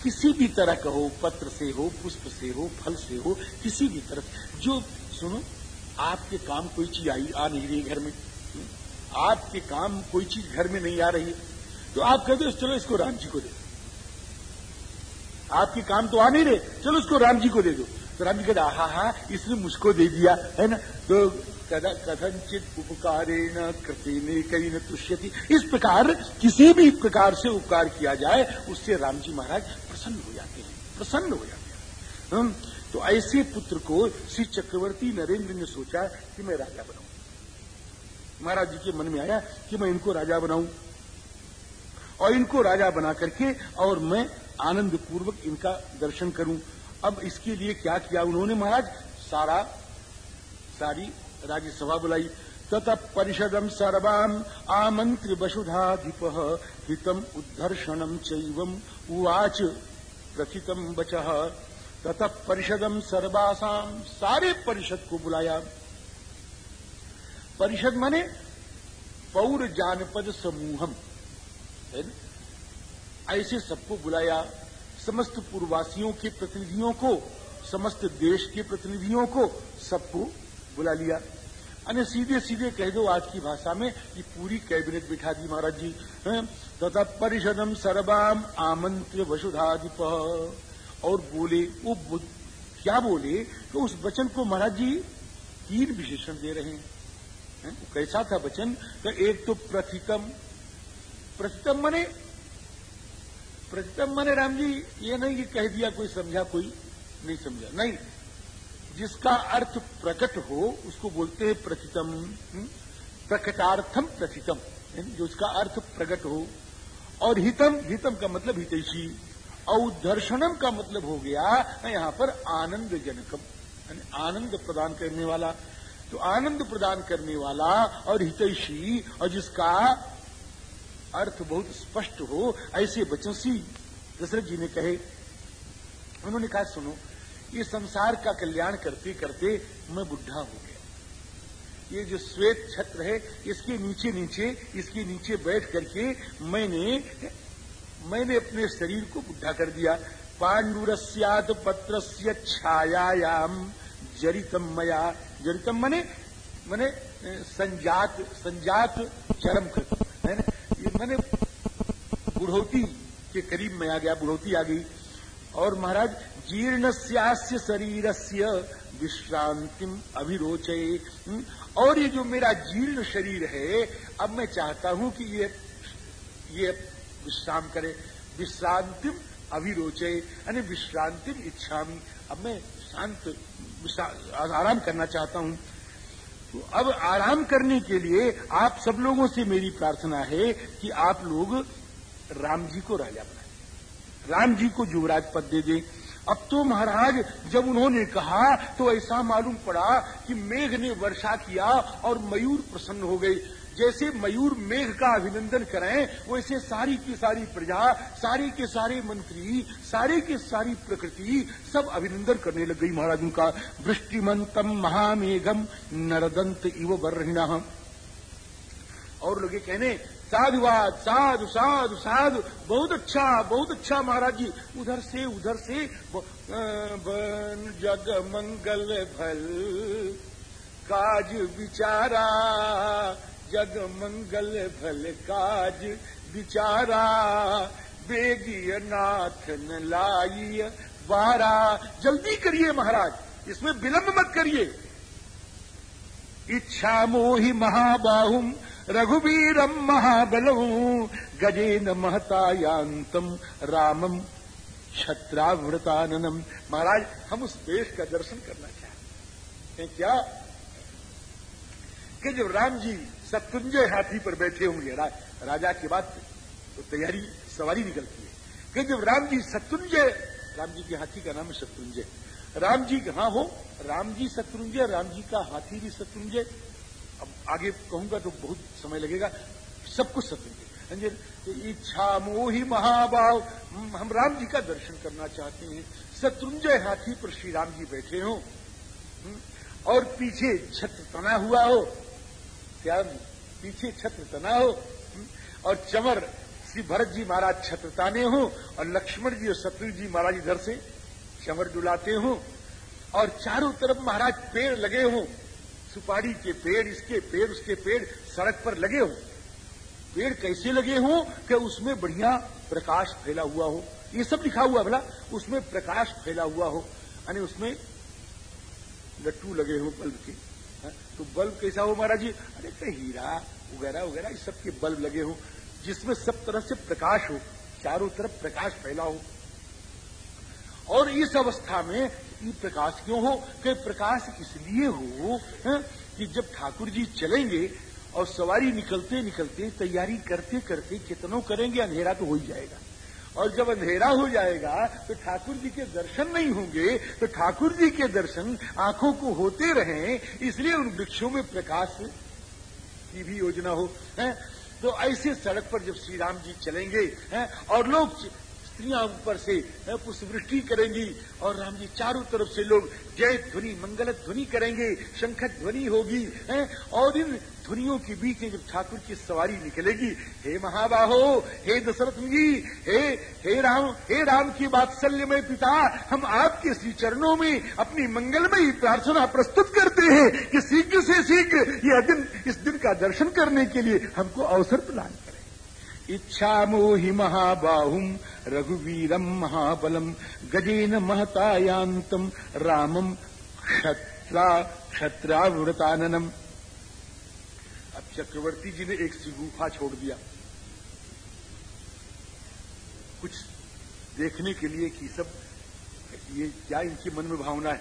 किसी भी तरह का हो, पत्र से हो, पुष्प से हो, फल से हो, किसी भी तरह। जो, सुनो, आपके काम कोई चीज़ आई, आ नहीं रही घर में। आपके काम कोई चीज़ घर में नहीं आ रही। है तो आप कहते हो, चलो इसको राम जी को दे। आपके काम तो आ नहीं रहे। चलो उसको राम जी को दे दो। तो राम जी कहते हा हा इसने मुझको दे दिया, है ना? तो कथनचित उपकारेण कृतिने कई न तुष्यति। इस प्रकार, किसी भी प्रकार से उपकार किया जाए, उससे राम जी महाराज प्रसन्न हो जाते हैं, प्रसन्न हो जाते हैं। तो ऐसे पुत्र को श्री चक्रवर्ती नरेंद्र ने सोचा कि मैं राजा बनाऊ। महाराज जी के मन में आया कि मैं इनको राजा बनाऊँ। और इनको राजा बना करके और मैं आनंद पूर्वक इनका दर्शन करूँ। अब इसके लिए क्या किया उन्होंने? महाराज, सारा सारी राज्यसभा बुलाई। तथा परिषदम सर्वाम आमंत्र वसुधाधिप हितम उद्धर्षणम चैवम उवाच प्रथितम बच तथा परिषदम सर्वासाम सारे परिषद को बुलाया। परिषद माने पौर जानपद समूहम, है ना? ऐसे सबको बुलाया, समस्त पूर्ववासियों के प्रतिनिधियों को, समस्त देश के प्रतिनिधियों को सबको बुला लिया। अने सीधे सीधे कह दो आज की भाषा में कि पूरी कैबिनेट बिठा दी महाराज जी। तथा परिषदम सर्वाम आमंत्र वसुधाधिप और बोले वो क्या बोले? तो उस वचन को महाराज जी तीन विशेषण दे रहे हैं। है? कैसा था वचन तो एक तो प्रथितम। प्रथितम मने प्रथितम माने राम जी, ये नहीं कि कह दिया, कोई समझा, कोई नहीं समझा नहीं, जिसका अर्थ प्रकट हो, उसको बोलते हैं प्रथितम हम्म? प्रकटार्थम प्रथितम जो उसका अर्थ प्रकट हो और हितम हितम का मतलब हितैषी औदर्शनम का मतलब हो गया, यहाँ पर आनंद जनकम आनंद प्रदान करने वाला तो आनंद प्रदान करने वाला और हितैषी, और जिसका अर्थ बहुत स्पष्ट हो, ऐसे वचन सी दशरथ जी ने कहे। उन्होंने कहा, सुनो, ये संसार का कल्याण करते करते मैं बुढ़ा हो गया। ये जो श्वेत छत्र है, इसके नीचे नीचे इसके नीचे बैठ करके मैंने मैंने अपने शरीर को बुढ़ा कर दिया। पांडुरस्यात पत्र छायायाम जरितम मया। जरितम मने मने, संजात संजात चरम कृत। है ना? मैंने बुढ़ौती के करीब में आ गया बुढ़ौती आ गई। और महाराज जीर्ण शरीर से विश्रांतिम अभिरोचय हम्म, और ये जो मेरा जीर्ण शरीर है अब मैं चाहता हूँ कि ये ये विश्राम करे। विश्रांतिम अभिरोचय यानी विश्रांतिम इच्छामी। अब मैं शांत आराम करना चाहता हूँ। तो अब आराम करने के लिए आप सब लोगों से मेरी प्रार्थना है कि आप लोग राम जी को राजा बनाए। राम जी को युवराज पद दे दें। अब तो महाराज, जब उन्होंने कहा तो ऐसा मालूम पड़ा कि मेघ ने वर्षा किया और मयूर प्रसन्न हो गए। जैसे मयूर मेघ का अभिनंदन करें वैसे सारी की सारी प्रजा, सारे के सारे मंत्री, सारे के सारी प्रकृति सब अभिनंदन करने लग गई महाराज उनका वृष्टिमंतम महामेघम नरदंत इव बर्हिणा। और लोग कहने साधुवाद साधु साधु साधु, बहुत अच्छा बहुत अच्छा महाराज जी। उधर से उधर से बन, जग, मंगल भल काज, विचारा जग मंगल भल काज विचारा बेगिय नाथ न लाई बारा जल्दी करिए महाराज, इसमें विलंब मत करिए। इच्छा मोहि महाबाहुम रघुवीरम महाबलम गजेन महतायांतम रामम छत्रावृताननम महाराज, हम उस देश का दर्शन करना चाहते हैं। क्या? कि जब राम जी सत्युंजय हाथी पर बैठे होंगे। रा, राजा के बाद तो तैयारी सवारी निकलती है। कि जब राम जी शत्रुंजय राम जी के हाथी का नाम है शत्रुंजय राम जी कहाँ हो? राम जी शत्रुंजय राम जी का हाथी भी शत्रुंजय अब आगे कहूँगा तो बहुत समय लगेगा। सब कुछ शत्रुंजय इच्छा मोही महाभाव हम राम जी का दर्शन करना चाहते हैं। शत्रुंजय हाथी पर श्री राम जी बैठे हो। और पीछे छत्र तना हुआ हो। क्या पीछे छत्र तना हो। और चमर, श्री भरत जी महाराज छत्र ताने हो, और लक्ष्मण जी और शत्रु जी महाराज इधर से चमर डुलाते हो, और चारों तरफ़ महाराज पेड़ लगे हो, सुपारी के पेड़, इसके पेड़, उसके पेड़ सड़क पर लगे हो। पेड़ कैसे लगे हो कि उसमें बढ़िया प्रकाश फैला हुआ हो। ये सब लिखा हुआ भला, उसमें प्रकाश फैला हुआ हो, यानी उसमें लट्टू लगे हो बल्ब के। तो बल्ब कैसा हो महाराज जी? अरे तो हीरा, वगैरह वगैरह, इस सब के बल्ब लगे हो, जिसमें सब तरह से प्रकाश हो, चारों तरफ़ प्रकाश फैला हो। और इस अवस्था में ये प्रकाश क्यों हो? कि प्रकाश इसलिए हो, है? कि जब ठाकुर जी चलेंगे और सवारी निकलते निकलते तैयारी करते करते कितनों करेंगे, अंधेरा तो हो ही जाएगा। और जब अंधेरा हो जाएगा तो ठाकुर जी के दर्शन नहीं होंगे तो ठाकुर जी के दर्शन आँखों को होते रहें, इसलिए उन वृक्षों में प्रकाश की भी योजना हो, है? तो ऐसे सड़क पर जब श्री राम जी चलेंगे, हैं, और लोग स्त्रियाँ ऊपर से पुष्पवृष्टि करेंगी, और राम जी चारों तरफ़ से लोग जय ध्वनि मंगल ध्वनि करेंगे शंख ध्वनि होगी, है, और इन ध्वनियों के बीच में जब ठाकुर की सवारी निकलेगी, हे महाबाहो, हे दशरथ जी हे हे राम हे राम की बात्सल्य में पिता, हम आपके श्री चरणों में अपनी मंगलमयी प्रार्थना प्रस्तुत करते हैं कि शीघ्र से शीघ्र यह दिन, इस दिन का दर्शन करने के लिए हमको अवसर प्रदान करें। इच्छा मोहि महाबाहुम रघुवीरम महाबलम गजेन महतायांतम रामम क्षत्रा क्षत्रावृताननम अब चक्रवर्ती जी ने एक सी गुफा छोड़ दिया। कुछ देखने के लिए कि सब, ये क्या इनके मन में भावना है?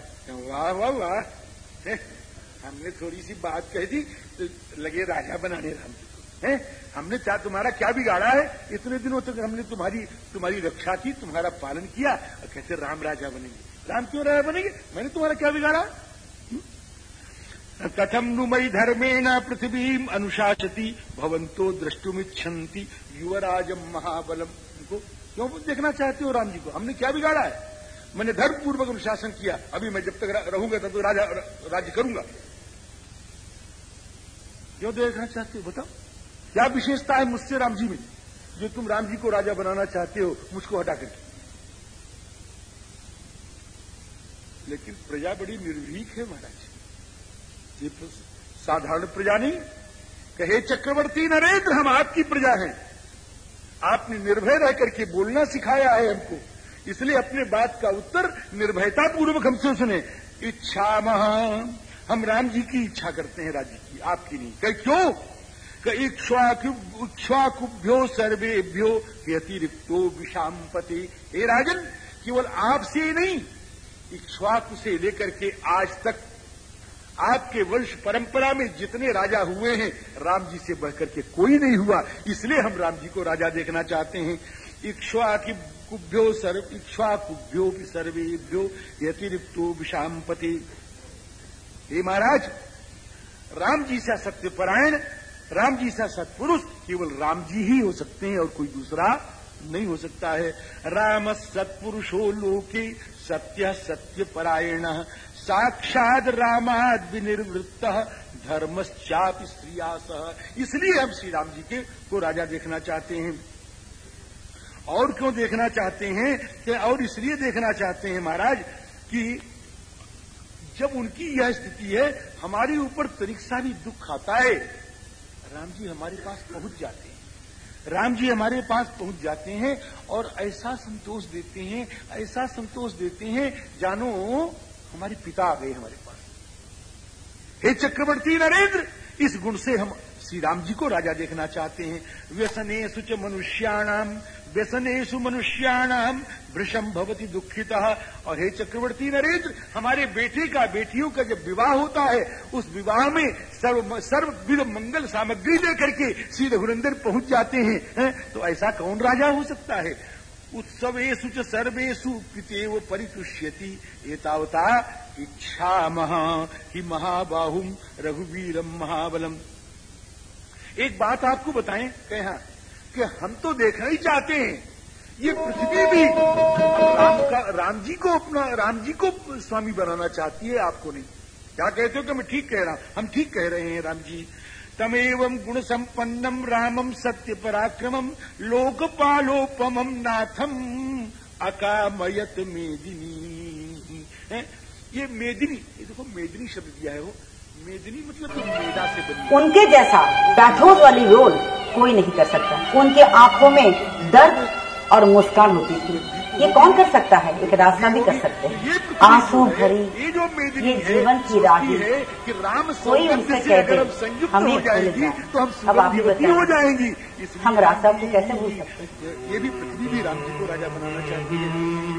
वाह वाह वाह। हमने थोड़ी सी बात कह दी तो लगे राजा बनाने राम जी को। है? हमने क्या तुम्हारा क्या बिगाड़ा है? इतने दिनों तक हमने तुम्हारी तुम्हारी रक्षा की, तुम्हारा पालन किया, और कैसे राम राजा बनेंगे? राम क्यों राजा बनेंगे? मैंने तुम्हारा क्या बिगाड़ा? कथम नुमई धर्मेण पृथ्वी अनुशासती भवंतो द्रष्टुमिच्छन्ति युवराजम महाबलम उनको क्यों देखना चाहते हो राम जी को? हमने क्या बिगाड़ा है? मैंने धर्म पूर्वक अनुशासन किया। अभी मैं जब तक रहूँगा, तब तो राजा राज्य करूँगा। क्यों देखना चाहते हो? बताओ। क्या विशेषता है मुझसे राम जी में? जो तुम राम जी को राजा बनाना चाहते हो, मुझको हटा करके लेकिन प्रजा बड़ी निर्भीक है महाराज। ये साधारण प्रजा नहीं। कहे, चक्रवर्ती नरेंद्र, हम आपकी प्रजा हैं। आपने निर्भय रह करके बोलना सिखाया है हमको। इसलिए अपने बात का उत्तर निर्भयता पूर्वक हमसे सुने। इच्छा महा हम राम जी की इच्छा करते हैं राज्य की आपकी नहीं। कह, क्यों? इक्ष्वाकुभ्यो सर्वेभ्यो व्यतिरिक्तो विषामपति हे राजन, केवल आपसे ही नहीं, इक्ष्वाकु से लेकर के आज तक आपके वंश परंपरा में जितने राजा हुए हैं, राम जी से बढ़कर के कोई नहीं हुआ। इसलिए हम राम जी को राजा देखना चाहते हैं। इक्ष्वाकुभ्यो सर्व इक्ष्वाकुभ्यो भी सर्वेभ्यो व्यतिरिक्तो विषामपति हे महाराज, राम जी सा सत्यपरायण, राम जी सा सत्पुरुष केवल राम जी ही हो सकते हैं और कोई दूसरा नहीं हो सकता है। राम सत्पुरुषो लोके, सत्य सत्य परायण साक्षात रामाद विनिर्वृत्त धर्मश्चाप स्त्रिया सह इसलिए हम श्री राम जी के को राजा देखना चाहते हैं। और क्यों देखना चाहते हैं? कि और इसलिए देखना चाहते हैं महाराज, कि जब उनकी यह स्थिति है, हमारे ऊपर तरीक्षा भी दुख आता है। राम जी हमारे पास पहुँच जाते हैं। राम जी हमारे पास पहुँच जाते हैं और ऐसा संतोष देते हैं, ऐसा संतोष देते हैं, जानो हमारे पिता आ गए हमारे पास। हे चक्रवर्ती नरेंद्र, इस गुण से हम श्री राम जी को राजा देखना चाहते हैं। व्यसने सुच मनुष्याणाम व्यसनेशु मनुष्याणाम वृषम भवती दुखित। और हे चक्रवर्ती नरेंद्र, हमारे बेटे का, बेटियों का जब विवाह होता है, उस विवाह में सर्व, सर्वविध मंगल सामग्री लेकर के श्री रघुनंदन पहुँच जाते हैं, है? तो ऐसा कौन राजा हो सकता है? उत्सवेशु सर्वेशु पितेव परितुष्यति। एतावता इच्छा महा कि महाबाहुम रघुवीरम महाबलम। एक बात आपको बताएँ, कहा कि हम तो देखना ही चाहते हैं। ये पृथ्वी भी राम का, राम जी को अपना, राम जी को स्वामी बनाना चाहती है, आपको नहीं। क्या कहते हो कि मैं ठीक कह रहा हूँ? हम ठीक कह रहे हैं, राम जी। तमेव गुण संपन्नम रामम सत्य पराक्रमम लोकपालोपम नाथम अकामयत मेदिनी। ये मेदिनी, ये देखो मेदिनी शब्द दिया है वो। मेदिनी मतलब तो मेदा से बनी उनके जैसा पैथोस वाली रोल कोई नहीं कर सकता। उनके आँखों में दर्द और मुस्कान होती थी ये कौन कर सकता है? एक रास्ता भी कर सकते हैं। आँसू भरी ये जीवन की राही है कोई उनसे कह दे, हमें भूल जाए। तो हम अब आप हो जाएँगी हम रास्ता को कैसे भूल सकते हैं? ये भी पृथ्वी भी राम जी को राजा बनाना चाहती है।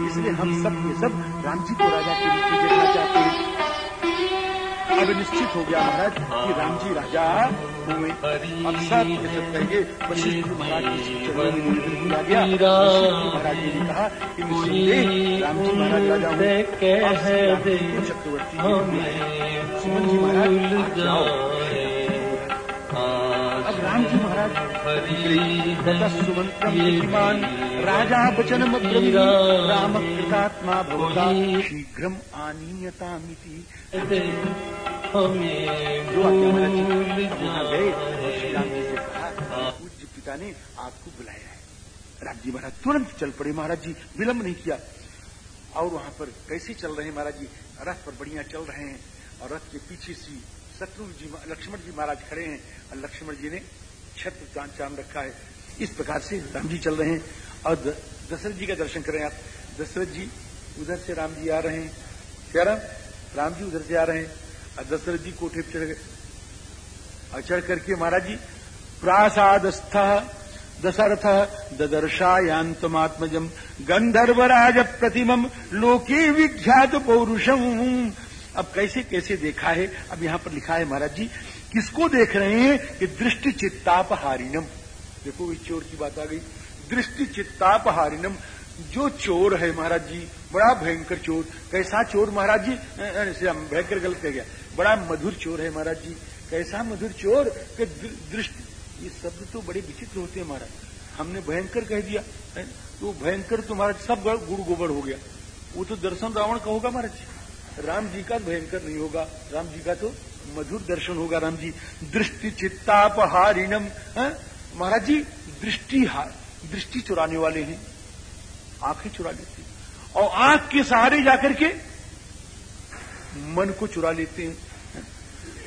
इसलिए हम सब ये सब राम जी को राजा के रूप में देखना चाहते हैं। अब निश्चित हो गया महाराज कि राम जी राजा हुए अब सब ये सब वशिष्ठ महाराज के चरणों में निवेदन किया गया। महाराज जी ने कहा कि निस्संदेह राम महाराज राजा हुए चक्रवर्ती सुमन जी महाराज अब राम जी महाराज राजा वचनम राम कृतात्मा भवता शीघ्रम आनीयतामिति। जो आज्ञा महाराज जी वहाँ गए और श्री राम जी से कहा पूज्य पिता ने आपको बुलाया है। राम जी महाराज तुरंत चल पड़े। महाराज जी विलंब नहीं किया। और वहाँ पर कैसे चल रहे हैं महाराज जी? रथ पर बढ़िया चल रहे हैं। और रथ के पीछे सी शत्रु जी लक्ष्मण जी महाराज खड़े हैं। और लक्ष्मण जी ने छत्र चाँद चाँद रखा है। इस प्रकार से राम जी चल रहे हैं। और दशरथ जी का दर्शन कर रहे हैं आप। दशरथ जी उधर से राम जी आ रहे हैं। क्या राम राम जी उधर से आ रहे हैं। दशरथ जी कोठे पर चढ़ गए। और चढ़ करके महाराज जी, प्रासादस्थ दशरथ ददर्शायांतमात्मजम गंधर्वराज प्रतिमम लोके विख्यात पौरुषम। अब कैसे कैसे देखा है? अब यहाँ पर लिखा है महाराज जी, किसको देख रहे हैं कि दृष्टि चित्तापहारिणम देखो, इस चोर की बात आ गई। दृष्टि चित्तापहारिणम जो चोर है महाराज जी, बड़ा भयंकर चोर। कैसा चोर महाराज जी? भयंकर गलत कह गया। बड़ा मधुर चोर है महाराज जी। कैसा मधुर चोर? कि दृष्टि। ये शब्द तो बड़े विचित्र होते हैं महाराज। हमने भयंकर कह दिया? तो भयंकर तो महाराज सब गड़- गोबर हो गया। वो तो दर्शन रावण का होगा महाराज राम जी का भयंकर नहीं होगा। राम जी का तो मधुर दर्शन होगा राम जी। दृष्टि चित्तापहारिणम? महाराज जी, दृष्टि दृष्टि चुराने वाले हैं। आँखें चुरा लेते हैं। और आँख के सहारे जाकर के मन को चुरा लेते हैं।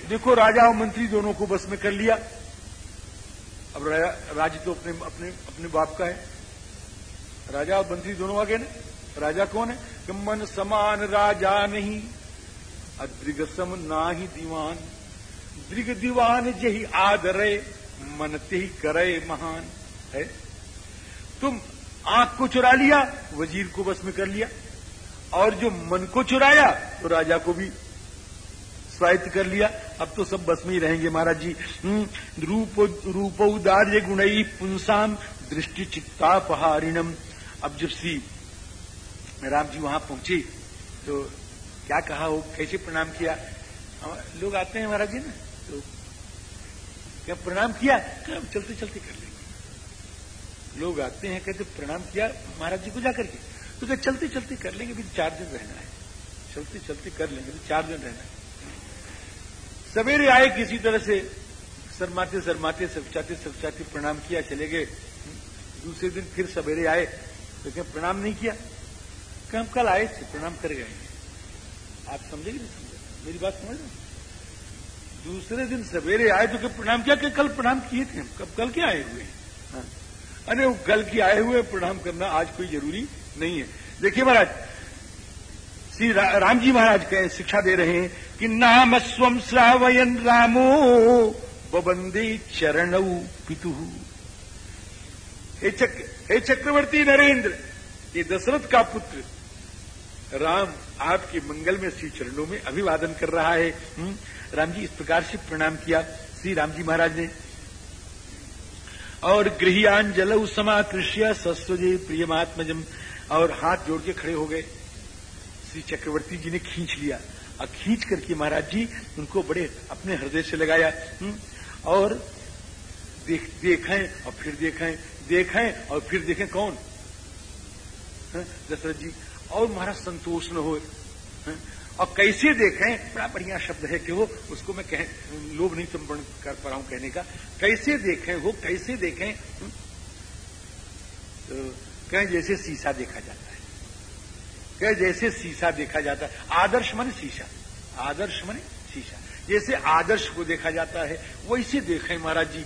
देखो, राजा और मंत्री दोनों को बस में कर लिया। अब राजा राज्य तो अपने अपने अपने बाप का है। राजा और मंत्री दोनों आ गए ना राजा कौन है? कि मन समान राजा नहीं अद्रिग सम ना ही दीवान। दृग दीवान जही आदरे, मन ते ही करे महान। है? तुम आँख को चुरा लिया वज़ीर को बस में कर लिया। और जो मन को चुराया तो राजा को भी स्वायत्त कर लिया। अब तो सब बस में ही रहेंगे महाराज जी। हम्म, रूप रूप उदार्य गुणई पुंसाम दृष्टि चित्ता चित्तापहारिणम अब जब श्री राम जी वहाँ पहुँचे तो क्या कहा हो कैसे प्रणाम किया? लोग आते हैं महाराज जी ना तो क्या प्रणाम किया? क्या चलते चलते कर लेंगे लोग आते हैं, कहते प्रणाम किया, महाराज जी को जाकर के। तो क्या चलते चलते कर लेंगे भी चार दिन रहना है। चलते चलते कर लेंगे भी चार दिन रहना है। सवेरे आए किसी तरह से, शर्माते शर्माते सफचाते सफचाते प्रणाम किया, चले गए। दूसरे दिन फिर सवेरे आए तो क्या प्रणाम नहीं किया। क्या हम कल आए थे, प्रणाम कर गए आप समझे कि नहीं समझे? मेरी बात समझ रहे दूसरे दिन सवेरे आए तो क्या प्रणाम किया कल प्रणाम किए थे हम, कब, कल के आए हुए हैं? हाँ। अरे वो कल के आए हुए प्रणाम करना आज कोई ज़रूरी नहीं है देखिए महाराज श्री रा, राम जी महाराज कह शिक्षा दे रहे हैं कि नाम स्वम श्रावयन रामो बंदे चरण पितु हे, चक, चक्रवर्ती नरेंद्र ये दशरथ का पुत्र राम आपके मंगल में श्री चरणों में अभिवादन कर रहा है हुँ? हम्म? राम जी इस प्रकार से प्रणाम किया श्री राम जी महाराज ने और गृहियान जल समाकृष्य सस्वजे प्रियमात्मजम और हाथ जोड़ के खड़े हो गए। श्री चक्रवर्ती जी ने खींच लिया। और खींच करके महाराज जी उनको बड़े अपने हृदय से लगाया। हम्म, और देख देखें और फिर देखें देखें और फिर देखें कौन? हाँ, दशरथ जी और महाराज संतोष न हो हाँ, और कैसे देखें बड़ा बढ़िया शब्द है कि वो उसको मैं कह लोभ नहीं संपन्न कर पा रहा हूँ कहने का। कैसे देखें वो कैसे देखें हम्म, तो कहें जैसे शीशा देखा जाता है। कहें जैसे शीशा देखा जाता है। आदर्श मन शीशा आदर्श मन शीशा जैसे आदर्श को देखा जाता है वैसे देखें महाराज जी।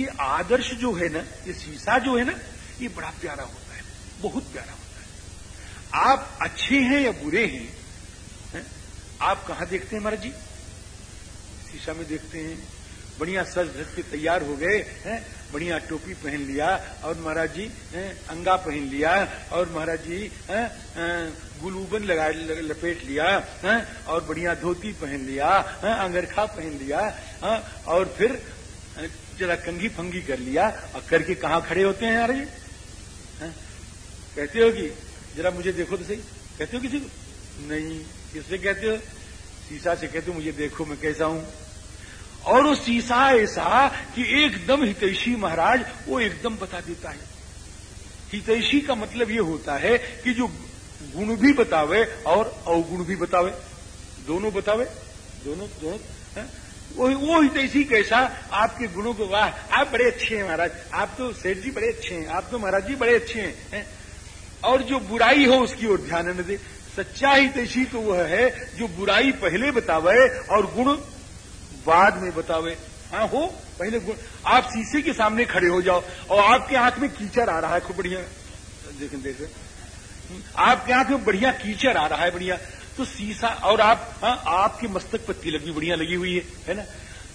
ये आदर्श जो है ना ये शीशा जो है ना ये बड़ा प्यारा होता है। बहुत प्यारा होता है। आप अच्छे हैं या बुरे हैं है? आप कहा देखते हैं महाराज जी? शीशा में देखते हैं। बढ़िया सज धज के तैयार हो गए, हैं? बढ़िया टोपी पहन लिया, और महाराज जी अंगा पहन लिया, और महाराज जी गुलूबन लगा, लपेट लिया, है? और बढ़िया धोती पहन लिया, है? अंगरखा पहन लिया, है? और फिर जरा कंगी फंगी कर लिया, और करके कहा खड़े होते हैं ये कहते हो कि, जरा मुझे देखो तो सही। कहते हो किसी को? नहीं। किससे कहते हो? शीशा से कहते हो, मुझे देखो, मैं कैसा हूँ? और वो शीशा ऐसा कि एकदम हितैषी महाराज, वो एकदम बता देता है। हितैषी का मतलब ये होता है कि जो गुण भी बतावे और अवगुण भी बतावे। दोनों बतावे? दोनों दोनों वो वो हितैषी कैसा? आपके गुणों को वाह, आप बड़े अच्छे हैं महाराज। आप तो सेठ जी बड़े अच्छे हैं, आप तो महाराज जी बड़े अच्छे हैं, है? और जो बुराई हो उसकी ओर ध्यान न दे। सच्चा हितैषी तो वह है जो बुराई पहले बतावे और गुण बाद में बतावे। हाँ हो पहले गुण। आप शीशे के सामने खड़े हो जाओ और आपके आँख में कीचड़ आ रहा है। खूब बढ़िया। देखें देखें। आपके आँख में बढ़िया कीचड़ आ रहा है बढ़िया। तो शीशा और आप हाँ, आपके मस्तक पर तिलक भी बढ़िया लगी हुई है है ना?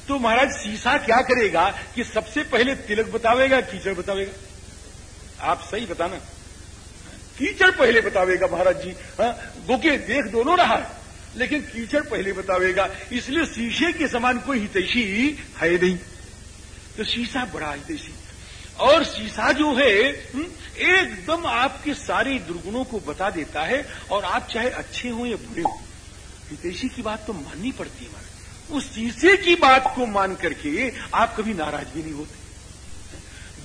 तो महाराज शीशा क्या करेगा कि सबसे पहले तिलक बतावेगा कीचड़ बतावेगा? आप सही बताना। कीचड़ पहले बतावेगा महाराज जी हाँ? गोके देख दोनों रहा है लेकिन कीचड़ पहले बतावेगा इसलिए शीशे के समान कोई हितैषी है नहीं। तो शीशा बड़ा हितैषी। और शीशा जो है हम्म, एकदम आपके सारे दुर्गुणों को बता देता है और आप चाहे अच्छे हो या बुरे हो हितैषी की बात तो माननी पड़ती है उस शीशे की बात को मान करके आप कभी नाराज़ भी नहीं होते।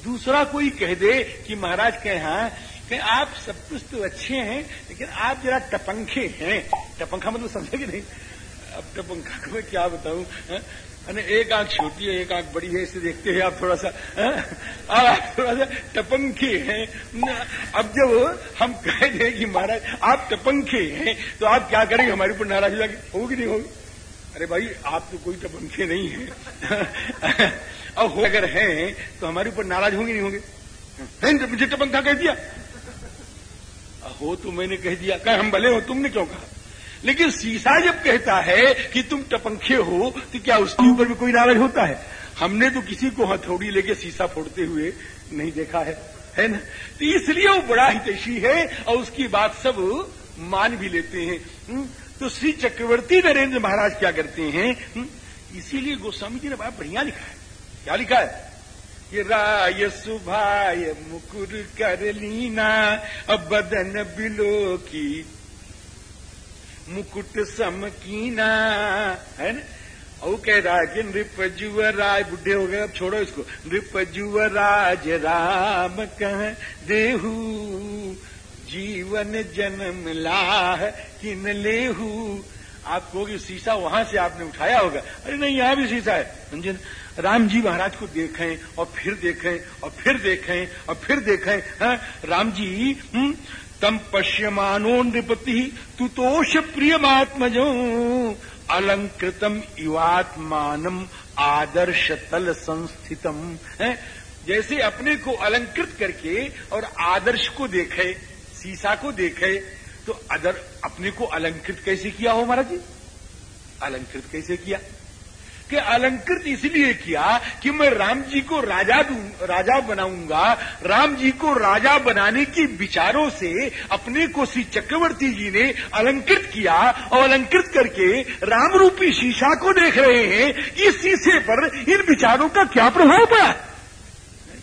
दूसरा कोई कह दे कि महाराज कहे हाँ कि आप सब कुछ तो अच्छे हैं, लेकिन आप जरा टपंखे हैं। टपंखा मतलब समझे कि नहीं? अब टपंखा को मैं क्या बताऊँ? अरे, एक आँख छोटी है, एक आँख बड़ी है, इसे देखते हैं आप थोड़ा सा हाँ? आप थोड़ा सा टपंखे हैं। अब जब हम कह दें कि महाराज, आप टपंखे हैं तो आप क्या करेंगे? हमारे ऊपर नाराज़ हो जाएँगे होगी नहीं होगी? अरे भाई, आप तो कोई टपंखे नहीं है। और अगर हैं तो हमारे ऊपर नाराज़ होंगे नहीं होंगे? मुझे टपंखा कह दिया। हो तो मैंने कह दिया कह हम भले हो तुमने क्यों कहा? लेकिन शीशा जब कहता है कि तुम टपंखे हो तो क्या उसके ऊपर भी कोई नाराज़ होता है? हमने तो किसी को हथौड़ी लेके शीशा फोड़ते हुए नहीं देखा है है ना? तो इसलिए वो बड़ा हितैषी है और उसकी बात सब मान भी लेते हैं। हम्म, तो श्री चक्रवर्ती नरेंद्र महाराज क्या करते हैं? हम्म, इसीलिए गोस्वामी जी ने बड़ा बढ़िया लिखा है। क्या लिखा है? ये राय सुभाय मुकुर कर लीना, अब बदन बिलो की मुकुट समकीना है ना? और कह रहा है कि नृप जुवराज बुढ़े हो गए, अब छोड़ो इसको। नृप राज राम कह देहू, जीवन जन्म लाह किन लेहू। आप कहोगे शीशा वहाँ से आपने उठाया होगा? अरे नहीं, यहाँ भी शीशा है। समझे राम जी महाराज को देखें और फिर देखें और फिर देखें और फिर देखें, है? राम जी हुँ? तम पश्यमानो नृपति, तुतोष प्रियमात्मजो, अलंकृतम युवात्मानम आदर्श तल संस्थितम, है जैसे अपने को अलंकृत करके और आदर्श को देखे, सीसा को देखे तो अदर, अपने को अलंकृत कैसे किया हो महाराज जी अलंकृत कैसे किया कि अलंकृत इसलिए किया कि मैं राम जी को राजा राजा बनाऊँगा। राम जी को राजा बनाने के विचारों से अपने को श्री चक्रवर्ती जी ने अलंकृत किया और अलंकृत करके राम रूपी शीशा को देख रहे हैं इस शीशे पर इन विचारों का क्या प्रभाव पड़ा?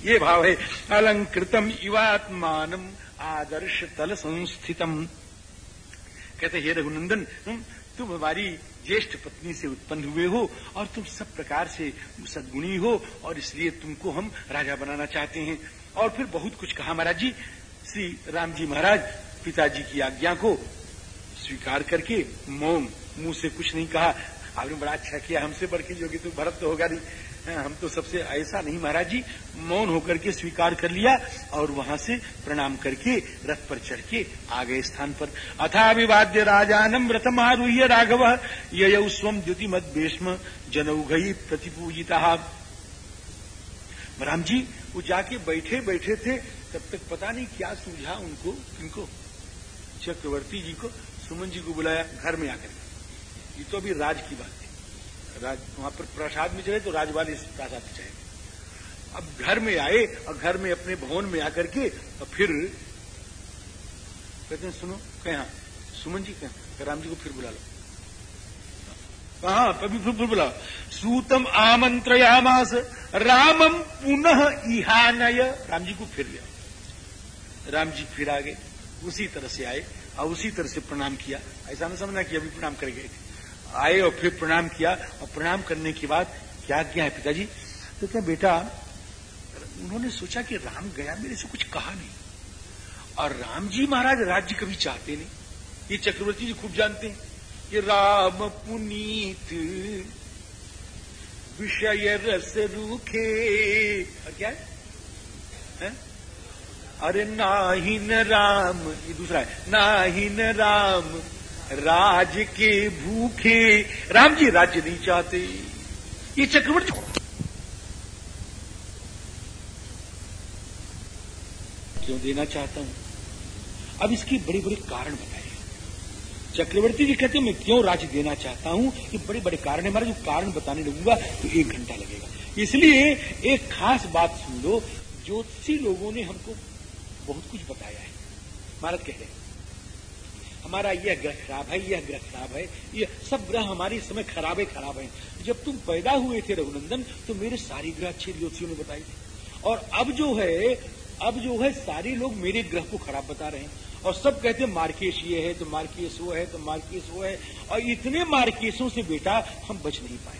ये भाव है, अलंकृतम इवात्मान आदर्श तल संस्थितम कहते हे रघुनंदन तुम हमारी ज्येष्ठ पत्नी से उत्पन्न हुए हो और तुम सब प्रकार से सदगुणी हो और इसलिए तुमको हम राजा बनाना चाहते हैं। और फिर बहुत कुछ कहा महाराज जी। श्री राम जी महाराज, पिताजी की आज्ञा को स्वीकार करके मोम मुँह से कुछ नहीं कहा। आपने बड़ा अच्छा किया, हमसे बढ़ के जोगी तो भरत तो होगा नहीं। हम तो सबसे ऐसा नहीं, महाराज जी, मौन होकर के स्वीकार कर लिया और वहाँ से प्रणाम करके रथ पर चढ़ के आ गए स्थान पर। अथाभिवाद्य राजानम रथमारूह्य राघव, यय स्वम द्युति मत भीष्म जनौघई प्रतिपूजिता। राम जी, वो जाके बैठे बैठे थे, तब तक पता नहीं क्या सूझा उनको किनको चक्रवर्ती जी को, सुमन जी को बुलाया, घर में आकर। ये तो अभी राज की बात। राज, वहाँ पर प्रसाद में चले तो राजवाली प्रसाद में चले अब घर में आए और घर में अपने भवन में आकर के और फिर कहते हैं, सुनो, कहा सुमन जी, कहा राम जी को फिर बुला लो। कहा कभी फिर फिर बुला सूतम आमंत्रयामास, रामम पुनः इहानय। राम जी को फिर लिया राम जी फिर आ गए उसी तरह से आए, और उसी तरह से प्रणाम किया। ऐसा ना समझना कि अभी प्रणाम कर गए थे आए और फिर प्रणाम किया। और प्रणाम करने के बाद क्या किया है पिताजी? तो क्या बेटा, उन्होंने सोचा कि राम गया, मेरे से कुछ कहा नहीं। और राम जी महाराज राज्य कभी चाहते नहीं। ये चक्रवर्ती जी खूब जानते हैं कि राम पुनीत विषय रस रूखे। क्या है? अरे, नाहिन राम, ये दूसरा है। नाहिन राम राज के भूखे। राम जी राज्य नहीं चाहते। ये चक्रवर्ती क्यों देना चाहता हूँ? अब इसकी बड़े बड़े कारण बताए चक्रवर्ती जी कहते मैं क्यों राज्य देना चाहता हूँ? ये बड़े बड़े कारण है। हमारे जो कारण बताने लगूँगा तो एक घंटा लगेगा। इसलिए एक खास बात सुन लो। ज्योतिषी लोगों ने हमको बहुत कुछ बताया है। महाराज कह रहे हैं हमारा यह ग्रह खराब है, यह ग्रह खराब है यह सब ग्रह हमारे समय खराब है खराब है। जब तुम पैदा हुए थे रघुनंदन तो मेरे सारे ग्रह अच्छे ज्योतिषियों ने बताई। थी और अब जो है, अब जो है, सारे लोग मेरे ग्रह को खराब बता रहे हैं। और सब कहते हैं, मार्केश ये है तो मार्केश वो है तो मार्केश वो है। और इतने मार्केशों से बेटा हम बच नहीं पाए।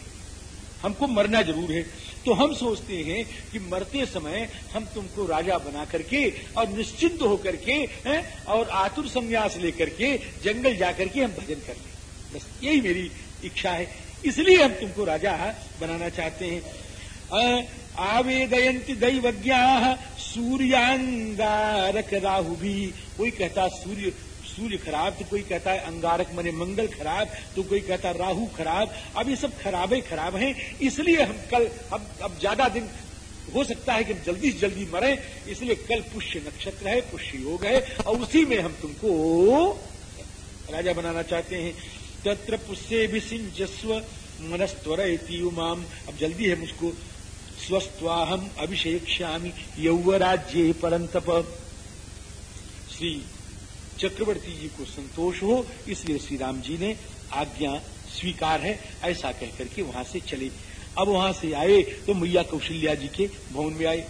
हमको मरना ज़रूर है। तो हम सोचते हैं कि मरते समय हम तुमको राजा बना करके और निश्चिंत होकर के, हैं, और आतुर संन्यास लेकर के जंगल जाकर के हम भजन कर लें बस यही मेरी इच्छा है। इसलिए हम तुमको राजा बनाना चाहते हैं। आवेदयंती दैवज्ञा सूर्यांगारक राहु भी। कोई कहता सूर्य सूर्य खराब तो कोई कहता है अंगारक मने मंगल खराब तो कोई कहता है राहु खराब। अब ये सब खराबे खराब हैं, इसलिए हम कल हम अब ज़्यादा दिन हो सकता है कि हम जल्दी से जल्दी मरे, इसलिए कल पुष्य नक्षत्र है, पुष्य योग है, और उसी में हम तुमको राजा बनाना चाहते हैं। तत्र पुष्य भी सिंचस्व मनस्वर उमाम। अब जल्दी है मुझको स्वस्थवाहम अभिषेक श्यामी यौवराज्य परंतप श्री चक्रवर्ती जी को संतोष हो इसलिए श्री राम जी ने आज्ञा स्वीकार है ऐसा कहकर के वहाँ से चले। अब वहाँ से आए तो मैया कौशल्या जी के भवन में आए।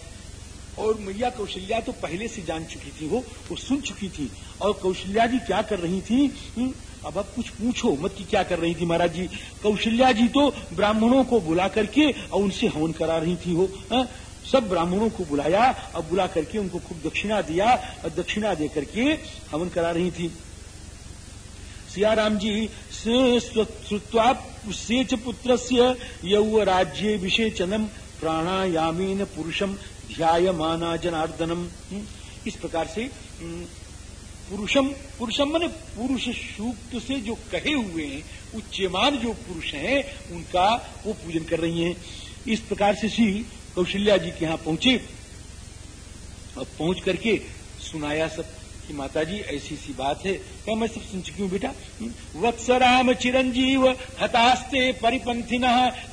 और मैया कौशल्या तो पहले से जान चुकी थी वो वो सुन चुकी थी। और कौशल्या जी क्या कर रही थी? हम्म, अब अब कुछ पूछो मत की क्या कर रही थी महाराज जी। कौशल्या जी तो ब्राह्मणों को बुला करके और उनसे हवन करा रही थी वो हा? सब ब्राह्मणों को बुलाया और बुला करके उनको खूब दक्षिणा दिया और दक्षिणा दे करके हवन करा रही थी। सियाराम जी श्रुत्वा सेच पुत्र से यौ राज्य विषेचनम प्राणायामीन पुरुषम ध्याय माना जनार्दनम इस प्रकार से पुरुषम पुरुषम मन पुरुष सूक्त से जो कहे हुए हैं उच्चमान जो पुरुष हैं, उनका वो पूजन कर रही हैं। इस प्रकार से श्री कौशल्या जी के यहाँ पहुँचे। और पहुँच करके सुनाया सब कि माता जी ऐसी सी बात है। क्या मैं सब सुन चुकी हूँ बेटा। वत्स राम चिरंजीव हतास्ते परिपंथी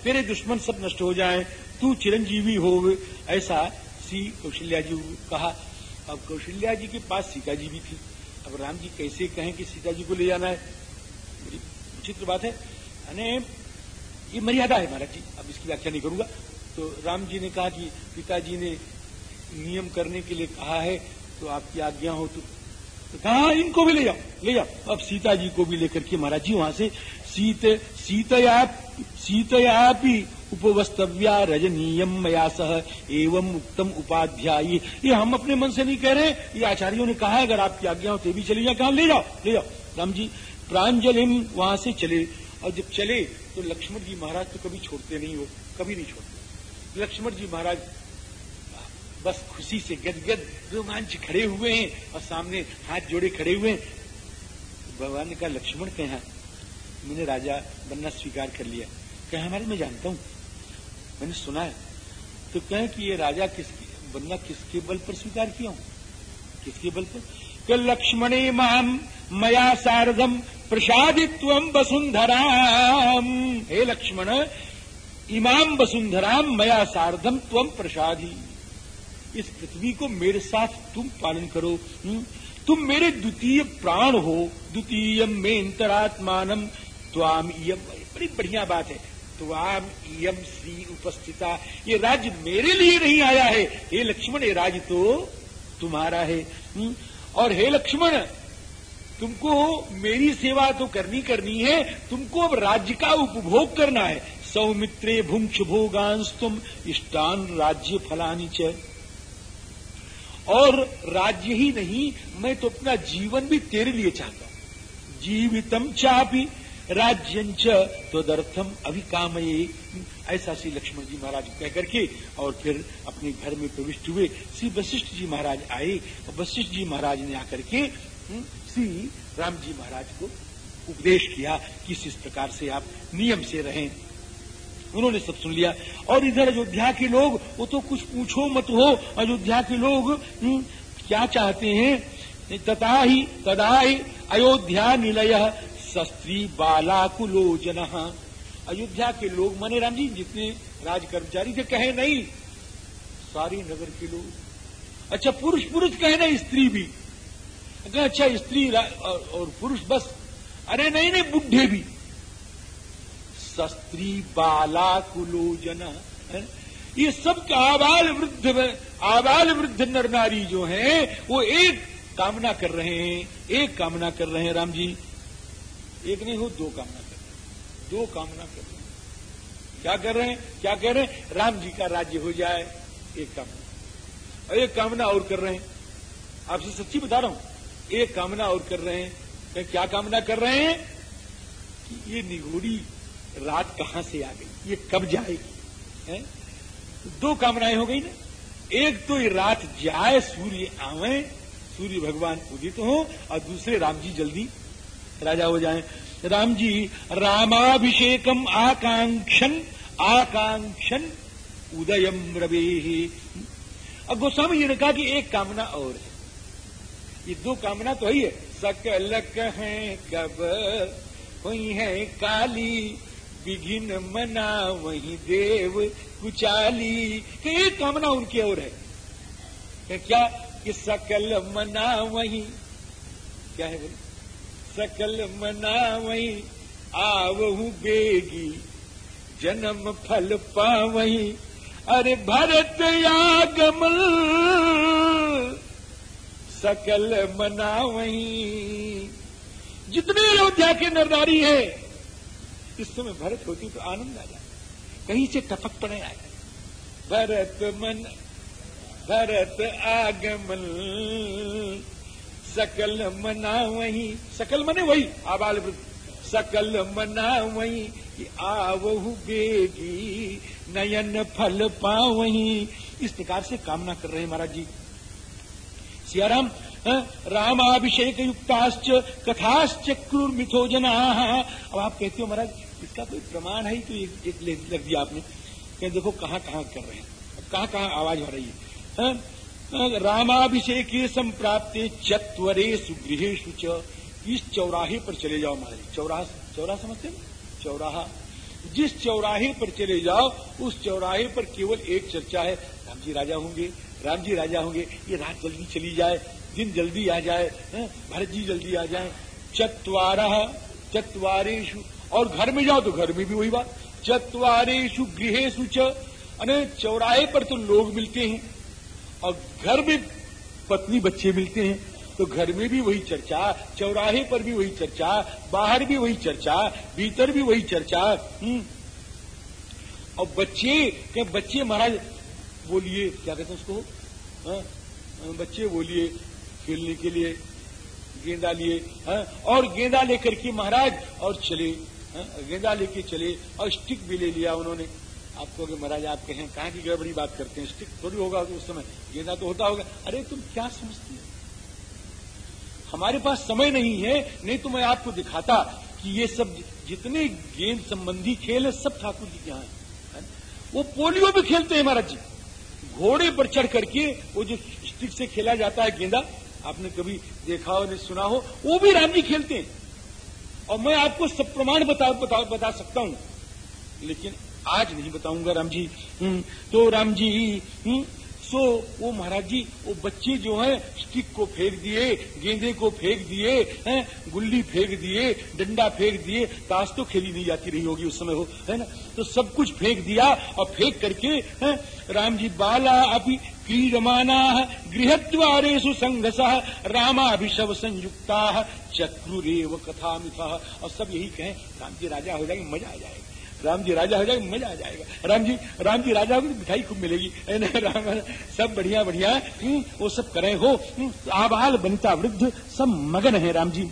तेरे दुश्मन सब नष्ट हो जाए। तू चिरंजीवी हो ऐसा सी कौशल्या जी कहा। अब कौशल्या जी के पास सीता जी भी थी। अब राम जी कैसे कहें कि सीता जी को ले जाना है? बड़ी विचित्र बात है। अने ये मर्यादा है महाराज जी। अब इसकी व्याख्या नहीं करूँगा। तो राम जी ने कहा कि पिताजी ने नियम करने के लिए कहा है तो आपकी आज्ञा हो तो, तो कहा इनको भी ले जाओ ले जाओ। अब सीता जी को भी लेकर के महाराज जी वहाँ से सीत सीतया सीतयापि उपवस्तव्या रजनीयम मया सह एवं उत्तम उपाध्याय। ये हम अपने मन से नहीं कह रहे ये आचार्यों ने कहा है अगर आपकी आज्ञा हो तो भी चले जाए कहा ले जाओ ले जाओ। राम जी प्रांजलिम वहाँ से चले और जब चले तो लक्ष्मण जी महाराज तो कभी छोड़ते नहीं हो कभी नहीं छोड़ते। लक्ष्मण जी महाराज, बस खुशी से गदगद रोमांच खड़े हुए हैं और सामने हाथ जोड़े खड़े हुए हैं। भगवान ने कहा लक्ष्मण कहा? मैंने राजा बनना स्वीकार कर लिया। कहा हमारे? मैं जानता हूँ। मैंने सुना है। तो कहें कि ये राजा किसकी, बनना किसके बल पर स्वीकार किया हूँ? किसके बल पर? कि लक्ष्मणे माम मया सारदम प्रसादित्व वसुंधरा हे लक्ष्मण इमाम वसुंधराम मया सारदम त्वम प्रसादी इस पृथ्वी को मेरे साथ तुम पालन करो हुँ? हम्म? तुम मेरे द्वितीय प्राण हो, द्वितीय में इंतरात्मानम त्वाम यम बड़ी बढ़िया बात है त्वाम इम श्री उपस्थिता, ये राज्य मेरे लिए नहीं आया है हे लक्ष्मण, ये राज्य तो तुम्हारा है हुँ? हम्म? और हे लक्ष्मण, तुमको मेरी सेवा तो करनी करनी है, तुमको अब राज्य का उपभोग करना है सौमित्रे भुंक्ष भोगांश तुम इष्टान राज्य फलानी च। और राज्य ही नहीं मैं तो अपना जीवन भी तेरे लिए चाहता हूँ। जीवितम चापी राज्यंच तदर्थम अभिकामये। ऐसा श्री लक्ष्मण जी महाराज कह करके और फिर अपने घर में प्रविष्ट हुए श्री वशिष्ठ जी महाराज आए और वशिष्ठ जी महाराज ने आकर के हम्म, श्री राम जी महाराज को उपदेश किया कि इस प्रकार से आप नियम से रहें। उन्होंने सब सुन लिया। और इधर अयोध्या के लोग वो तो कुछ पूछो मत हो अयोध्या के लोग हम्म, क्या चाहते हैं? तथा ही तदा ही अयोध्या निलय शस्त्री बाला बालाकुलोजन अयोध्या के लोग मने राम जी जितने राज कर्मचारी थे कहे नहीं। सारी नगर के लोग। अच्छा पुरुष पुरुष कहे ना स्त्री भी। अच्छा स्त्री और पुरुष बस। अरे नहीं नहीं बुढ़े भी। शस्त्री बाला कुलोजन ये सब आबाल वृद्ध आबाल वृद्ध नर नारी जो हैं, वो एक कामना कर रहे हैं, एक कामना कर रहे हैं, राम जी। एक नहीं हो, दो कामना कर रहे हैं। दो कामना कर रहे हैं। क्या कर रहे हैं? क्या कह रहे हैं? राम जी का राज्य हो जाए, एक कामना। और एक कामना और कर रहे हैं। आपसे सच्ची बता रहा हूँ, एक कामना और कर रहे हैं। क्या कामना कर रहे हैं? कि ये निगोड़ी रात कहाँ से आ गई? ये कब जाएगी? है? दो कामनाएँ हो गई ना। एक तो ये रात जाए, सूर्य आवे, सूर्य भगवान उदित हो, और दूसरे राम जी जल्दी राजा हो जाएँ। राम जी, रामाभिषेकम आकांक्षन आकांक्षन उदयम रवे अब गोस्वामी जी ने कहा कि एक कामना और है। ये दो कामना तो ही है सकल है कब? हुई है काली। विघिन मना वही देव कुचाली। कि एक कामना उनकी ओर है। क्या कि सकल मना वही क्या है सकल मना वही आवहू बेगी, जन्म फल पावही। अरे भरत यागमल, सकल मना वही जितने अयोध्या के नरनारी है इस समय भरत होती तो आनंद आ जाता। कहीं से टपक पड़े आ आए। भरत मन, भरत आगमन, सकल मना वही। सकल मने वही आबाल वृद्ध सकल मना वही कि आवहु बेगी, नयन फल पावही। इस प्रकार से कामना कर रहे हैं महाराज जी। सियाराम रामाभिषेक युक्ताश्च कथाश्च क्रूर मिथो जना अब आप कहते हो महाराज इसका कोई प्रमाण है तो एक, एक लिख दिया आपने। कि देखो कहाँ कहाँ कर रहे हैं। कहाँ कहाँ आवाज़ हो रही है, रामाभिषेक संप्राप्ते चत्वरेशु गृहेशु च। इस चौराहे पर चले जाओ महाराज। चौराहा चौराहा समझते हैं? चौराहा। जिस चौराहे पर चले जाओ उस चौराहे पर केवल एक चर्चा है। राम जी राजा होंगे। राम जी राजा होंगे। ये रात जल्दी चली जाए दिन जल्दी आ जाए। भरत जी जल्दी आ जाए। चतवारा चतवारेशु और घर में जाओ तो घर में भी वही बात चतवारेशु गृहेशु च चौराहे पर तो लोग मिलते हैं और घर में पत्नी बच्चे मिलते हैं तो घर में भी वही चर्चा, चौराहे पर भी वही चर्चा, बाहर भी वही चर्चा, भीतर भी वही चर्चा हम्म और बच्चे, क्या बच्चे महाराज, बोलिए, क्या कहते हैं उसको हाँ? बच्चे बोलिए, खेलने के लिए गेंदा लिए हाँ? और गेंदा लेकर के महाराज, और चले हाँ? गेंदा लेके चले और स्टिक भी ले लिया उन्होंने। आपको अगर महाराज आप कहें, कहा की गड़बड़ी बात करते हैं? स्टिक थोड़ी होगा उस समय। गेंदा तो होता होगा। अरे, तुम क्या समझते हो? हमारे पास समय नहीं है, नहीं तो मैं आपको दिखाता कि ये सब जितने गेंद संबंधी खेल है, सब ठाकुर जी के यहाँ है। वो पोलियो भी खेलते हैं महाराज जी। घोड़े पर चढ़ करके वो जो स्टिक से खेला जाता है गेंदा आपने कभी देखा हो, नहीं सुना हो, वो भी राम जी खेलते हैं। और मैं आपको सब प्रमाण बता, बता, बता सकता हूँ। लेकिन आज नहीं बताऊँगा राम जी। हम्म, तो राम जी हम्म, सो वो महाराज जी वो बच्चे जो हैं स्टिक को फेंक दिए गेंदे को फेंक दिए हैं गुल्ली फेंक दिए डंडा फेंक दिए ताश तो खेली नहीं जाती रही होगी उस समय हो है ना? तो सब कुछ फेंक दिया और फेंक करके है राम जी बाला अभी क्रीडमाना गृहद्वारे सुसंघस रामाभिषव संयुक्ता चक्रुरेव कथा मिथा और सब यही कहें राम जी राजा हो जाएँगे मज़ा आ जाएगा। राम जी राजा हो जाएगा मज़ा आ जाएगा। राम जी राम जी राजा होगी तो मिठाई खूब मिलेगी। राम सब बढ़िया बढ़िया। हम्म, वो सब करे हो। हम्म, आबाल बनता वृद्ध सब मगन है राम जी।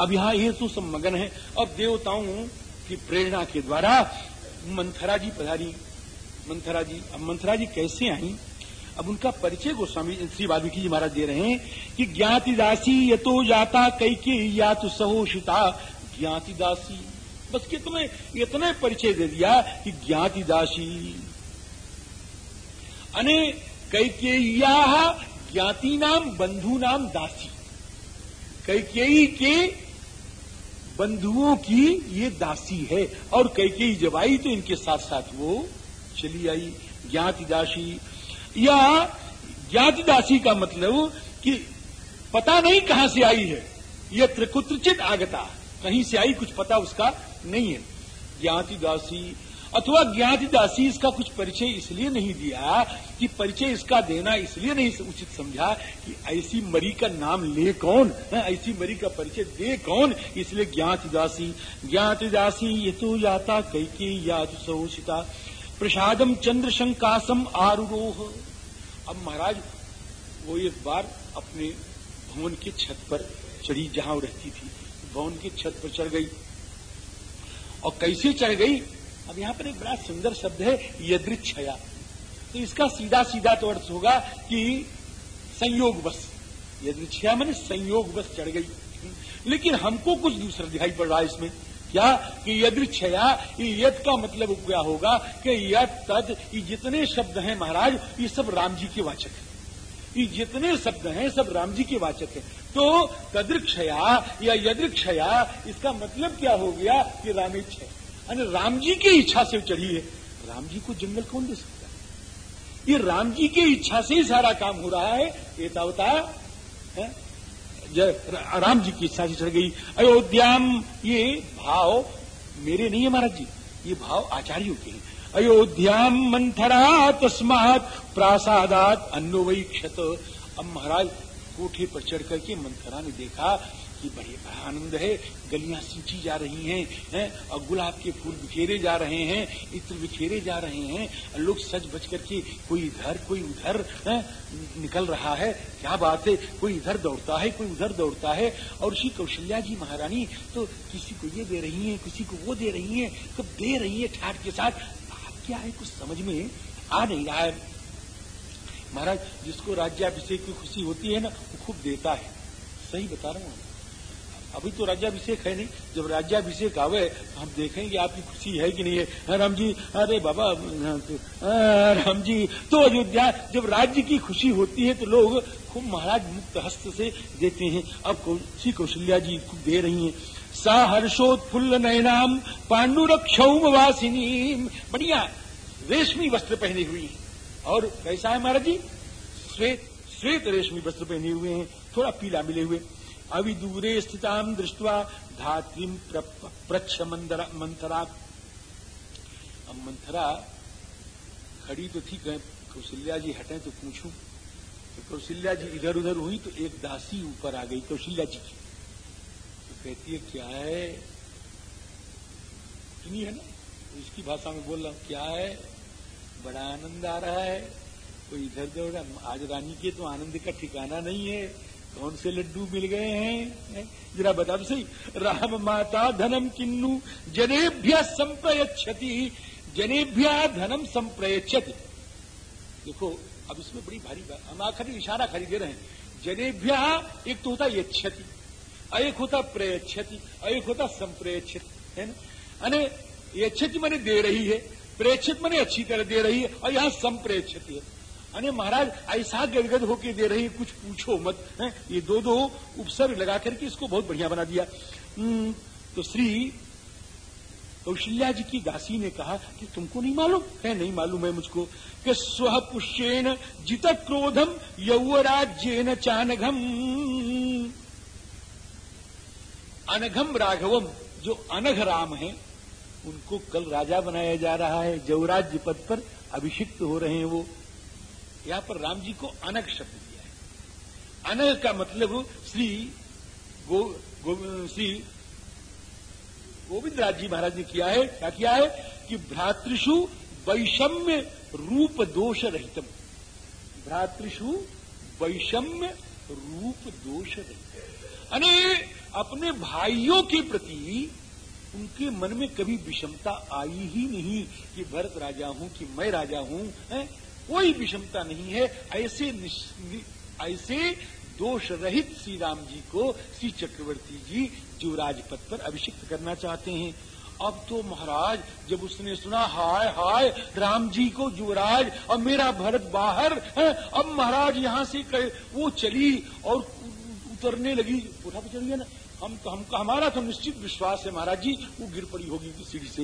अब यहाँ ये तो सब मगन है। अब देवताओं की प्रेरणा के द्वारा मंथरा जी पधारी। मंथरा जी, अब मंथरा जी कैसे आई? अब उनका परिचय गोस्वामी श्री वाल्मीकि जी महाराज दे रहे हैं कि ज्ञाति दासी यतो जाता कई के या तो सहोषिता ज्ञाति दासी, बस कि तुम्हें इतने परिचय दे दिया कि ज्ञाति दासी। अने कैकेय्या ज्ञाति नाम, बंधु नाम दासी। कैकेयी के बंधुओं की ये दासी है, और कैकेयी जब आई तो इनके साथ साथ वो चली आई ज्ञाति दासी या ज्ञाति का मतलब कि पता नहीं कहाँ से आई है यह त्रिकुत्रचित आगता। कहीं से आई कुछ पता उसका नहीं है। ज्ञाति दासी अथवा ज्ञाति दासी इसका कुछ परिचय इसलिए नहीं दिया कि परिचय इसका देना इसलिए नहीं उचित समझा कि ऐसी मरी का नाम ले कौन? ऐसी मरी का परिचय दे कौन? इसलिए ज्ञाति दासी ये तो याता कई के या तो प्रसादम चंद्र शंकासम आरूरोह। अब महाराज, वो एक बार अपने भवन के छत पर चढ़ी, जहाँ रहती थी, भवन की छत पर चढ़ गई। और कैसे चढ़ गई? अब यहाँ पर एक बड़ा सुंदर शब्द है यदृक्षया तो इसका सीधा सीधा तो अर्थ होगा कि संयोग बस। यदृक्षया मैंने संयोग बस चढ़ गई। लेकिन हमको कुछ दूसरा दिखाई पड़ रहा है इसमें। क्या कि यदृक्षया यद का मतलब क्या होगा कि यद तद ये जितने शब्द हैं महाराज, ये सब राम जी के वाचक हैं। ये जितने शब्द हैं, सब राम जी के वाचक हैं। तो तदृक्षया या यदृक्षया इसका मतलब क्या हो गया कि रामेच्छा यानी राम जी की इच्छा से चढ़ी है राम जी को जंगल कौन दे सकता है? ये राम जी की इच्छा से ही सारा काम हो रहा है। ये तावता है? राम जी की इच्छा से चढ़ गई। अयोध्याम, ये भाव मेरे नहीं है महाराज जी, ये भाव आचार्यों के हैं। अयोध्याम मंथरा तस्मात प्रासादात अन्नो वही क्षत अब महाराज कोठे पर चढ़ करके मंथरा ने देखा कि बड़े आनंद है, गलियाँ सींची जा रही हैं, है? और गुलाब के फूल बिखेरे जा रहे हैं, इत्र बिखेरे जा रहे हैं लोग सज बच करके कोई इधर, कोई उधर, है? निकल रहा है, क्या बात है, कोई इधर दौड़ता है, कोई उधर दौड़ता है और श्री कौशल्या जी महारानी तो किसी को ये दे रही है, किसी को वो दे रही है कब दे रही है ठाट के साथ क्या है कुछ समझ में आ नहीं रहा है महाराज, जिसको राज्याभिषेक की खुशी होती है ना, वो खूब देता है सही बता रहा हूँ अभी तो राज्याभिषेक है नहीं। जब राज्याभिषेक आवे तो हम देखेंगे आपकी खुशी है कि नहीं है। हाँ, राम जी अरे बाबा हाँ, हाँ, राम जी तो अयोध्या जब राज्य की खुशी होती है तो लोग खूब महाराज मुक्त हस्त से देते हैं। अब श्री कौशल्या जी खूब दे रही हैं। सा हर्षोत्फुल्ल नयनाम पांडुरक्षौम वासिनी बढ़िया रेशमी वस्त्र पहने हुई और कैसा है महाराज जी? श्वेत श्वेत रेशमी वस्त्र पहने हुए हैं। थोड़ा पीला मिले हुए। अविदूरे स्थिताम दृष्टवा धात्री प्रक्ष मंथरा। अब मंथरा खड़ी तो थी कौशल्या जी हटे तो पूछूँ। तो कौशल्या जी इधर उधर हुई तो एक दासी ऊपर आ गई, कौशल्या जी। की तो कहती है, क्या है? इतनी है ना? तो इसकी भाषा में बोल रहा हूँ, क्या है? बड़ा आनंद आ रहा है। कोई इधर उधर आज रानी के तो आनंद का ठिकाना नहीं है। कौन से लड्डू मिल गए हैं? जरा बता दो सही। राम माता धनम किन्नु जनेभ्य संप्रयच्छति। जनेभ्य धनम संप्रयच्छति। देखो, अब इसमें बड़ी भारी बात। हम आखिर इशारा खरीदे रहे हैं। जनेभ्य एक तो होता यच्छति, एक होता प्रयच्छति, एक होता संप्रयच्छति, है ना? अने यच्छति मैंने दे रही है प्रेक्षित मैंने अच्छी तरह दे रही है, और यहाँ संप्रेक्षित है। अरे महाराज ऐसा गदगद होके दे रही कुछ पूछो मत है? ये दो दो उपसर्ग लगा करके इसको बहुत बढ़िया बना दिया। हम्म, तो श्री कौशल्या जी की दासी ने कहा कि तुमको नहीं मालूम? है नहीं मालूम है मुझको। कि स्व पुष्येन जित क्रोधम यौवराज्येन चानघम। अनघम राघवम जो अनघ राम है उनको कल राजा बनाया जा रहा है। जवराज्य पद पर अभिषिक्त हो रहे हैं वो। यहाँ पर राम जी को अनग शब्द दिया है। अनग का मतलब श्री गो, गो, श्री गोविंद राज जी महाराज ने किया है क्या किया है? कि भ्रातृषु वैषम्य रूप दोष रहितम। भ्रातृषु वैषम्य रूप दोष रहित अने अपने भाइयों के प्रति उनके मन में कभी विषमता आई ही नहीं कि भरत राजा हूँ कि मैं राजा हूँ? कोई विषमता नहीं है। ऐसे ऐसे दोष रहित श्री राम जी को श्री चक्रवर्ती जी जो राजपथ पर अभिषिक्त करना चाहते हैं। अब तो महाराज, जब उसने सुना, हाय हाय राम जी को युवराज और मेरा भरत बाहर, है, अब महाराज यहाँ से वो चली और उतरने लगी। उठा चल गया ना। हम तो हमका हमारा तो निश्चित विश्वास है महाराज जी, वो गिर पड़ी होगी सीढ़ी से।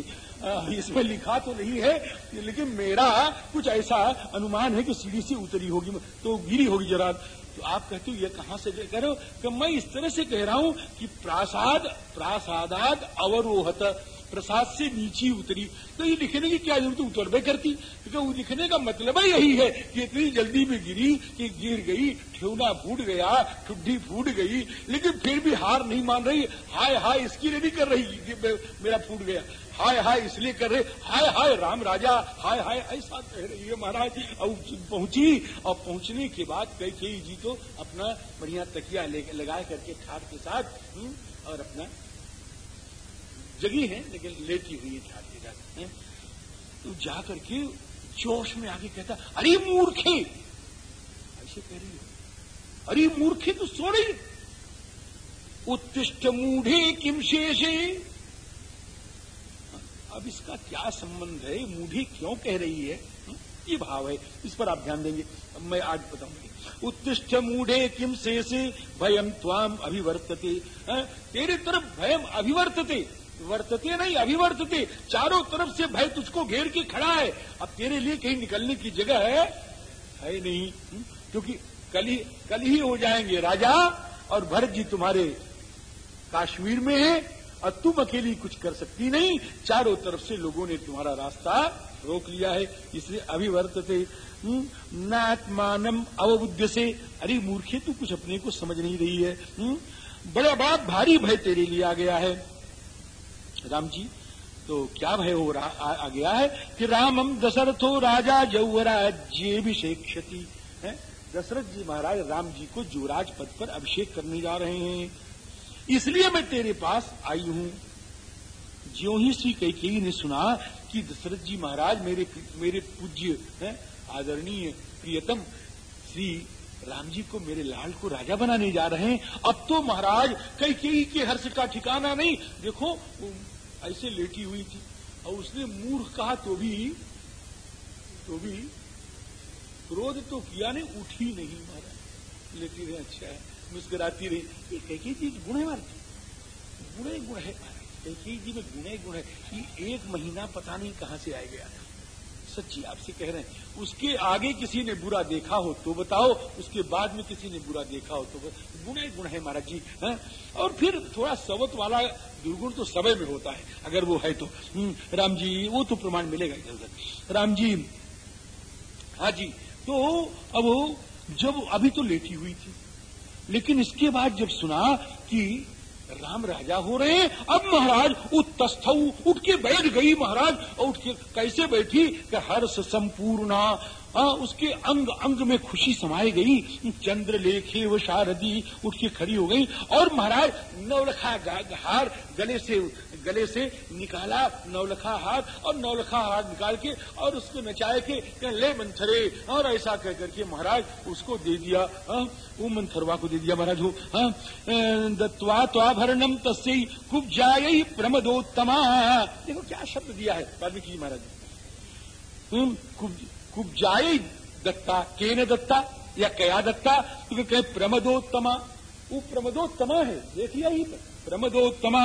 इसमें लिखा तो नहीं है, लेकिन मेरा कुछ ऐसा अनुमान है कि सीढ़ी से उतरी होगी तो गिरी होगी जरा। तो आप कहते हो, ये कहाँ से कह रहे हो? कि मैं इस तरह से कह रहा हूँ कि प्रासाद, प्रासादाद अवरोहत। प्रसाद से नीचे उतरी। तो ये लिखने की क्या ज़रूरत? उतर उतरबे करती। क्योंकि वो लिखने का मतलब यही है कि इतनी जल्दी में गिरी कि गिर गई ठेवना फूट गया ठुड्डी फूट गई लेकिन फिर भी हार नहीं मान रही। हाय हाय इसकी नहीं कर रही कि मेरा फूट गया। हाय हाय इसलिए कर रहे। हाय हाय राम राजा हाय हाय ऐसा कह रही है महाराज। और पहुँची और पहुँचने के बाद कई जी तो अपना बढ़िया तकिया लगा करके ठाट के साथ हम्म, और अपना जगी है, लेकिन लेटी हुई है ठाट के साथ तो जाकर के जोश में आगे कहता, अरे मूर्खे! ऐसे कह रही है। अरे मूर्खे तो सो रही उत्तिष्ठ मूढ़े किम शेषे? अब इसका क्या संबंध है? मूढ़ी क्यों कह रही है? ये भाव है। इस पर आप ध्यान देंगे। मैं आज बताऊँगी। उत्तिष्ठ मूढ़े किम शेषे? भयम त्वाम अभिवर्तते। तेरे तरफ़ भयम अभिवर्तते। वर्तते नहीं, अभिवर्तते। चारों तरफ़ से भय तुझको घेर के खड़ा है। अब तेरे लिए कहीं निकलने की जगह है? है नहीं। क्योंकि कल ही कल ही हो जाएँगे राजा, और भरत जी तुम्हारे काश्मीर में है, और तुम अकेली कुछ कर सकती नहीं। चारों तरफ़ से लोगों ने तुम्हारा रास्ता रोक लिया है, इसलिए अभिवर्तते। नात्मानम अवबुद्ध से अरे, मूर्खे, तू कुछ अपने को समझ नहीं रही है। बड़ा बड़ा भारी भय तेरे लिए आ गया है। राम जी तो क्या भय हो रहा आ, आ गया है कि रामम दशरथो राजा जौराज्यभिषेक्षति है? दशरथ जी महाराज राम जी को जुवराज पद पर अभिषेक करने जा रहे हैं। इसलिए मैं तेरे पास आई हूँ। ज्यो ही श्री कैकेयी ने सुना कि दशरथ जी महाराज मेरे मेरे पूज्य है आदरणीय प्रियतम श्री राम जी को मेरे लाल को राजा बनाने जा रहे हैं अब तो महाराज कई कई के हर्ष का ठिकाना नहीं। देखो ऐसे लेटी हुई थी। और उसने मूर्ख कहा तो भी तो भी क्रोध तो किया नहीं, उठी नहीं मारा। लेटी रहे अच्छा है, मुस्कुराती रही। एक एक ही चीज़, गुण है गुणे, गुण है महाराज ही जी में गुणे, गुण? है ये एक महीना पता नहीं कहाँ से आ गया था। सच्ची आपसे कह रहे हैं। उसके आगे किसी ने बुरा देखा हो तो बताओ उसके बाद में किसी ने बुरा देखा हो तो गुण गुण है महाराज जी है? और फिर थोड़ा सवत वाला दुर्गुण तो समय में होता है अगर वो है तो। हम्म, राम जी वो तो प्रमाण मिलेगा इधर उधर। राम जी हाँ जी तो अब जब अभी तो लेटी हुई थी लेकिन इसके बाद जब सुना कि राम राजा हो रहे हैं। अब महाराज उत्तस्थ, उठ के बैठ गई महाराज। और उठ के कैसे बैठी? कि हर्ष संपूर्णा आ, उसके अंग अंग में खुशी समाई गई। चंद्र लेखे व शारदी उठ के खड़ी हो गई और महाराज नवलखा हार गले से गले से निकाला नवलखा हार और नवलखा हार निकाल के और उसको नचाए के ले मंथरे। और ऐसा कह करके महाराज उसको दे दिया। आ, वो मंथरवा को दे दिया महाराज हो दत्वा त्वाभरणम तस्य कुब जाय प्रमदोत्तमा। देखो क्या शब्द दिया है वाल्मीकि महाराज। कुब कुब्जाए दत्ता, केने दत्ता, या कया दत्ता? तो कहे प्रमदोत्तमा। वो प्रमदोत्तमा है, देख लिया ही प्रमदोत्तमा।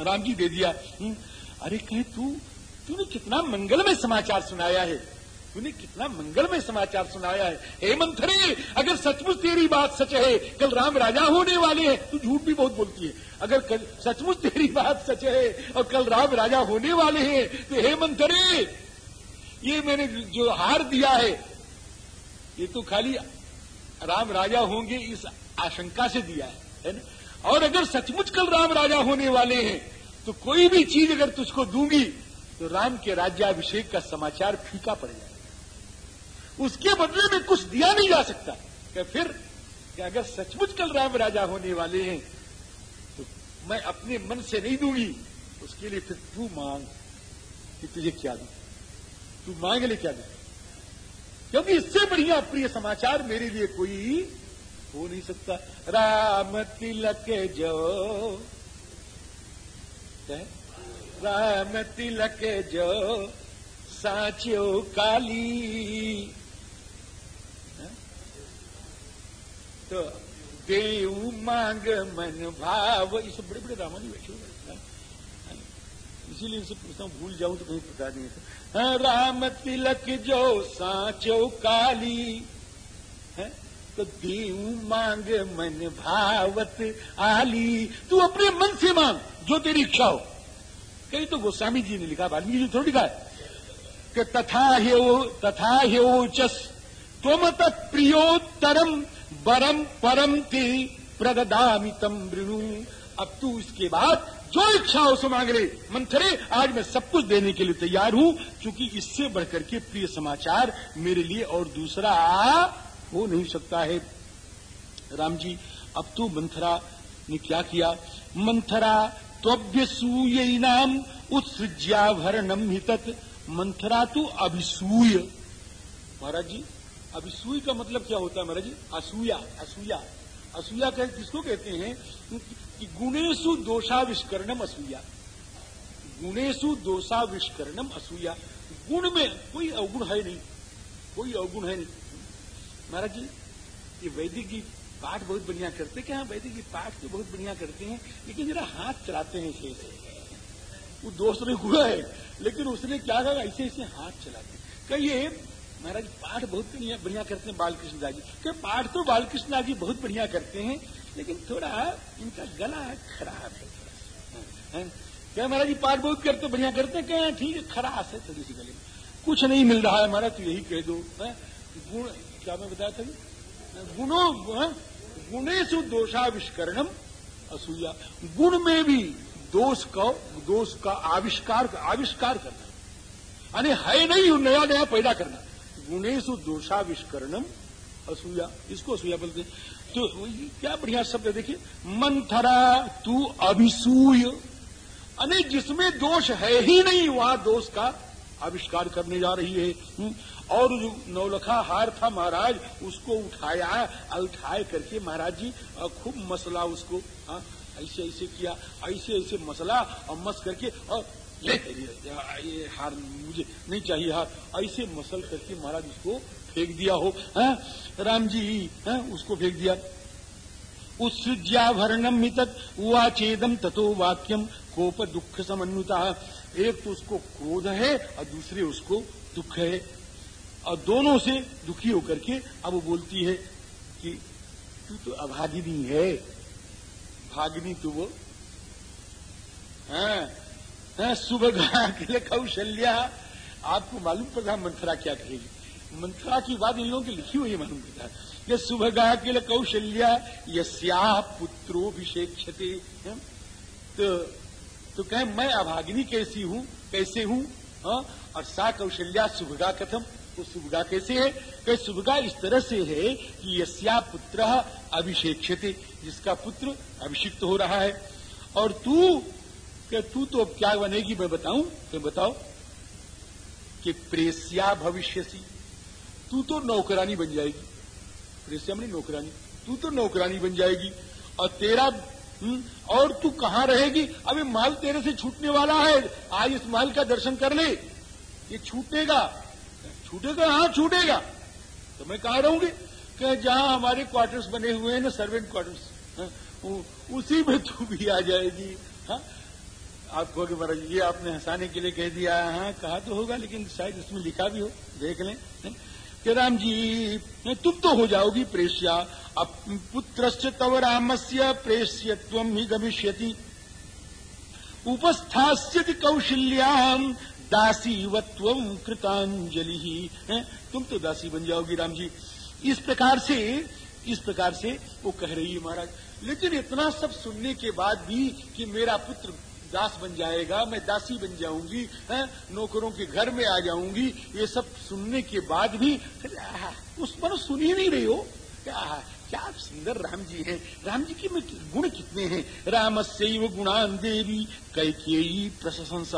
राम जी दे दिया हम्म। अरे कहे तू, तूने कितना मंगलमय समाचार सुनाया है? तूने कितना मंगलमय समाचार सुनाया है? हे मंथरे, अगर सचमुच तेरी बात सच है, कल राम राजा होने वाले हैं, तू झूठ भी बहुत बोलती है। अगर सचमुच तेरी बात सच है, और कल राम राजा होने वाले हैं तो हे मंथरे ये मैंने जो हार दिया है, ये तो खाली राम राजा होंगे इस आशंका से दिया है है ना? और अगर सचमुच कल राम राजा होने वाले हैं तो कोई भी चीज़ अगर तुझको दूँगी तो राम के राज्याभिषेक का समाचार फीका पड़ जाएगा। उसके बदले में कुछ दिया नहीं जा सकता। क्या फिर, कि अगर सचमुच कल राम राजा होने वाले हैं तो मैं अपने मन से नहीं दूँगी, उसके लिए फिर तू मांग कि तुझे क्या दूँ? तू मांग ले क्या दे क्योंकि इससे बढ़िया प्रिय समाचार मेरे लिए कोई हो नहीं सकता। राम तिलक जो। क्या राम तिलक जो। साचो काली। तो देव मांग मन भाव। इस बड़े बड़े रामानी बैठे हुए इसीलिए इनसे पूछता हूँ, भूल जाऊँ तो कहीं बता देंगे राम तिलक जो साचो काली, है? तो देव मांग मन भावत आली। तू अपने मन से मांग, जो तेरी इच्छा हो। कहीं तो गोस्वामी जी ने लिखा, वाल्मीकि जी थोड़ा लिखा है, कि तथा हे तथा हेचस तुम तत्प्रियोत्तरम बरम परम ते प्रदामितम वृणु अब तू इसके बाद जो इच्छा हो सो मांग ले मंथरे आज मैं सब कुछ देने के लिए तैयार हूँ, क्योंकि इससे बढ़कर के प्रिय समाचार मेरे लिए और दूसरा हो नहीं सकता है। राम जी, अब तो मंथरा ने क्या किया? मंथरा त्व्य सूय नाम उत्सृज्याभरणम हितत। मंथरा तो अभिसूय। महाराज जी, अभिसूय का मतलब क्या होता है महाराज जी? असूया असूया। असूया कह किसको कहते हैं? कि गुणेशु दोषाविष्करणम असूया। गुणेशु दोषाविष्करणम असूया। गुण में कोई अवगुण है नहीं। कोई अवगुण है नहीं। महाराज जी, ये वैदिक की पाठ बहुत बढ़िया करते क्या हाँ वैदिक की पाठ तो बहुत बढ़िया करते हैं? लेकिन जरा हाथ चलाते हैं ऐसे वो दोस्त ने हुआ है, लेकिन उसने क्या कहा? ऐसे ऐसे हाथ चलाते कहिए, महाराज, पाठ बहुत बढ़िया बढ़िया करते हैं बालकृष्ण दास जी। पाठ तो बालकृष्ण दास जी बहुत बढ़िया करते हैं। लेकिन थोड़ा इनका गला खराब है। थोड़ा क्या महाराज जी पाठ बहुत करते बढ़िया करते क्या ठीक है खराब है थोड़ी सी गले में। कुछ नहीं मिल रहा है महाराज तो यही कह दो। गुण क्या मैं बताया था? गुणों हाँ, गुणेशु दोषाविष्करणम असूया। गुण में भी दोष का दोष का आविष्कार आविष्कार करना। यानी है नहीं नया नया पैदा करना। गुणेशु दोषाविष्करणम असूया। इसको असूया बोलते हैं। तो क्या बढ़िया शब्द है देखिए। मंथरा तू अभिसूय। अने जिसमें दोष है ही नहीं वहाँ दोष का आविष्कार करने जा रही है। हम्म, और जो नौलखा हार था महाराज उसको उठाया उठाए करके महाराज जी खूब मसला उसको हाँ, ऐसे ऐसे किया ऐसे ऐसे मसला और मस करके और ले ये हार मुझे नहीं चाहिए हार ऐसे मसल करके महाराज उसको फेंक दिया हो, है? राम जी है? उसको फेंक दिया। उत्सृज्याभरणम मितत उवाचेदम ततो वाक्यम कोप दुख समन्विता। एक तो उसको क्रोध है और दूसरे उसको दुख है। और दोनों से दुखी होकर के अब वो बोलती है कि, तू तो अभागिनी है। भागिनी तू वो सुबह कौशल्या आपको मालूम मंथरा क्या कहेगी? मंथरा की बात इन लोगों की लिखी हुई है, मालूम पड़ता ये सुभगा किल कौशल्या यस्या पुत्रोभिषेक्षते तो तो कहे, मैं अभागिनी कैसी हूँ? कैसे हूँ? हाँ? और सा कौशल्या सुभगा कथम तो सुभगा कैसे है? कहे, सुभगा इस तरह से है कि यस्या पुत्र अभिषेक्षते जिसका पुत्र अभिषिक्त हो रहा है। और तू क्या तू तो अब क्या बनेगी मैं बताऊँ? तो बताओ कि प्रेस्या भविष्यसी। तू तो नौकरानी बन जाएगी। प्रेस्या में नौकरानी तू तो नौकरानी बन जाएगी। और तेरा हुँ? और तू कहाँ रहेगी? अभी माल तेरे से छूटने वाला है। आज इस माल का दर्शन कर ले। ये छूटेगा। छूटेगा? हाँ छूटेगा। तो मैं कहा रहूँगी? कि जहाँ हमारे क्वार्टर्स बने हुए हैं ना सर्वेंट क्वार्टर्स हाँ, उसी में तू भी आ जाएगी। हाँ आप कहोगे महाराज ये आपने हंसाने के लिए कह दिया हाँ कहा तो होगा लेकिन शायद इसमें लिखा भी हो। देख लें। कि राम जी तुम तो हो जाओगी प्रेष्या। अब पुत्र तव राम से प्रेष्यत्व ही गमिष्यति। उपस्थास्यति कौशल्याम दासीवत्व कृतांजलि तुम तो दासी बन जाओगी राम जी। इस प्रकार से, इस प्रकार से वो कह रही है महाराज। लेकिन इतना सब सुनने के बाद भी कि मेरा पुत्र दास बन जाएगा, मैं दासी बन जाऊँगी नौकरों के घर में आ जाऊँगी। ये सब सुनने के बाद भी उस पर सुन ही नहीं रही हो? क्या क्या सुंदर राम जी हैं। राम जी के में गुण कितने हैं? राम से गुणान देवी कैकेयी प्रशंस।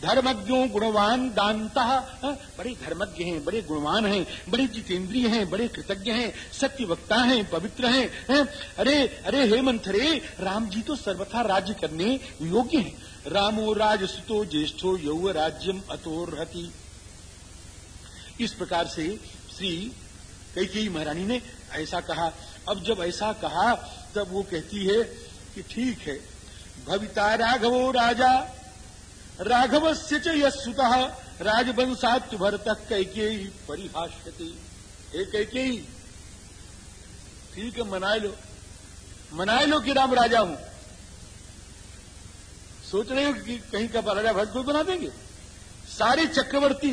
धर्मज्ञो गुणवान दानता। बड़े धर्मज्ञ हैं, बड़े गुणवान हैं, बड़े जितेंद्रिय हैं, बड़े कृतज्ञ हैं सत्य वक्ता हैं, पवित्र हैं। है? अरे अरे, हे मंथरे, राम जी तो सर्वथा राज्य करने योग्य हैं। रामो राजसुतो ज्येष्ठो यौव राज्यम अतोरहति। इस प्रकार से श्री कई महारानी ने ऐसा कहा। अब जब ऐसा कहा, तब वो कहती है कि ठीक है, भविता राघवो राजा राघव से च युत राजवंशात भरत कैके परिभाष्यते। एक कैके ठीक है, मनाए लो। मनाए लो कि राम राजा हूँ। सोच रहे हो कि कहीं का राजा भरत को बना देंगे? सारे चक्रवर्ती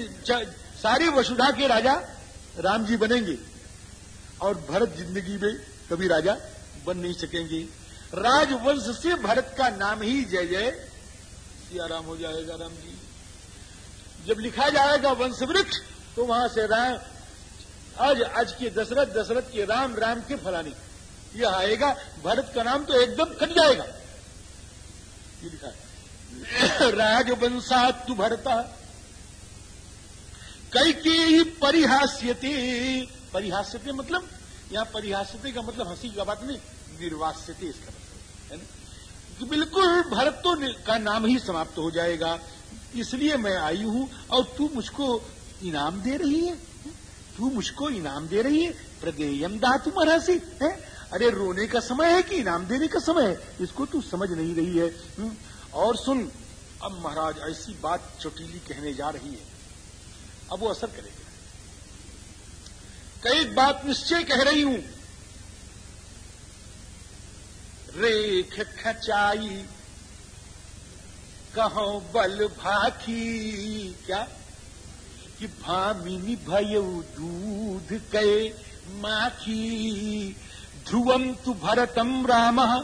सारे वसुधा के राजा राम जी बनेंगे। और भरत ज़िंदगी में कभी राजा बन नहीं सकेंगे। राजवंश से भरत का नाम ही जय जय सियाराम हो जाएगा राम जी। जब लिखा जाएगा वंश वृक्ष तो वहाँ से राम, आज आज के दशरथ दशरथ के राम राम के फलानी। यह आएगा, भरत का नाम तो एकदम कट जाएगा। ये लिखा राजवंशा तु भरता कई के ही परिहास्यते परिहास्यते मतलब यहाँ परिहास्यते का मतलब हँसी का बात नहीं निर्वास्यते इसका मतलब है ना? बिल्कुल भरत तो का नाम ही समाप्त हो जाएगा इसलिए मैं आई हूँ और तू मुझको इनाम दे रही है तू मुझको इनाम दे रही है प्रदेयम धातु मरहसी है? अरे रोने का समय है कि इनाम देने का समय है? इसको तू समझ नहीं रही है हम्म, और सुन अब महाराज ऐसी बात चोटीली कहने जा रही है अब वो असर करेगा। कई बात निश्चय कह रही हूँ। रेख खचाई, कहो बल भाखी, क्या? कि भामिनी भय दूध कहे माखी। ध्रुवम तु भरतम राम,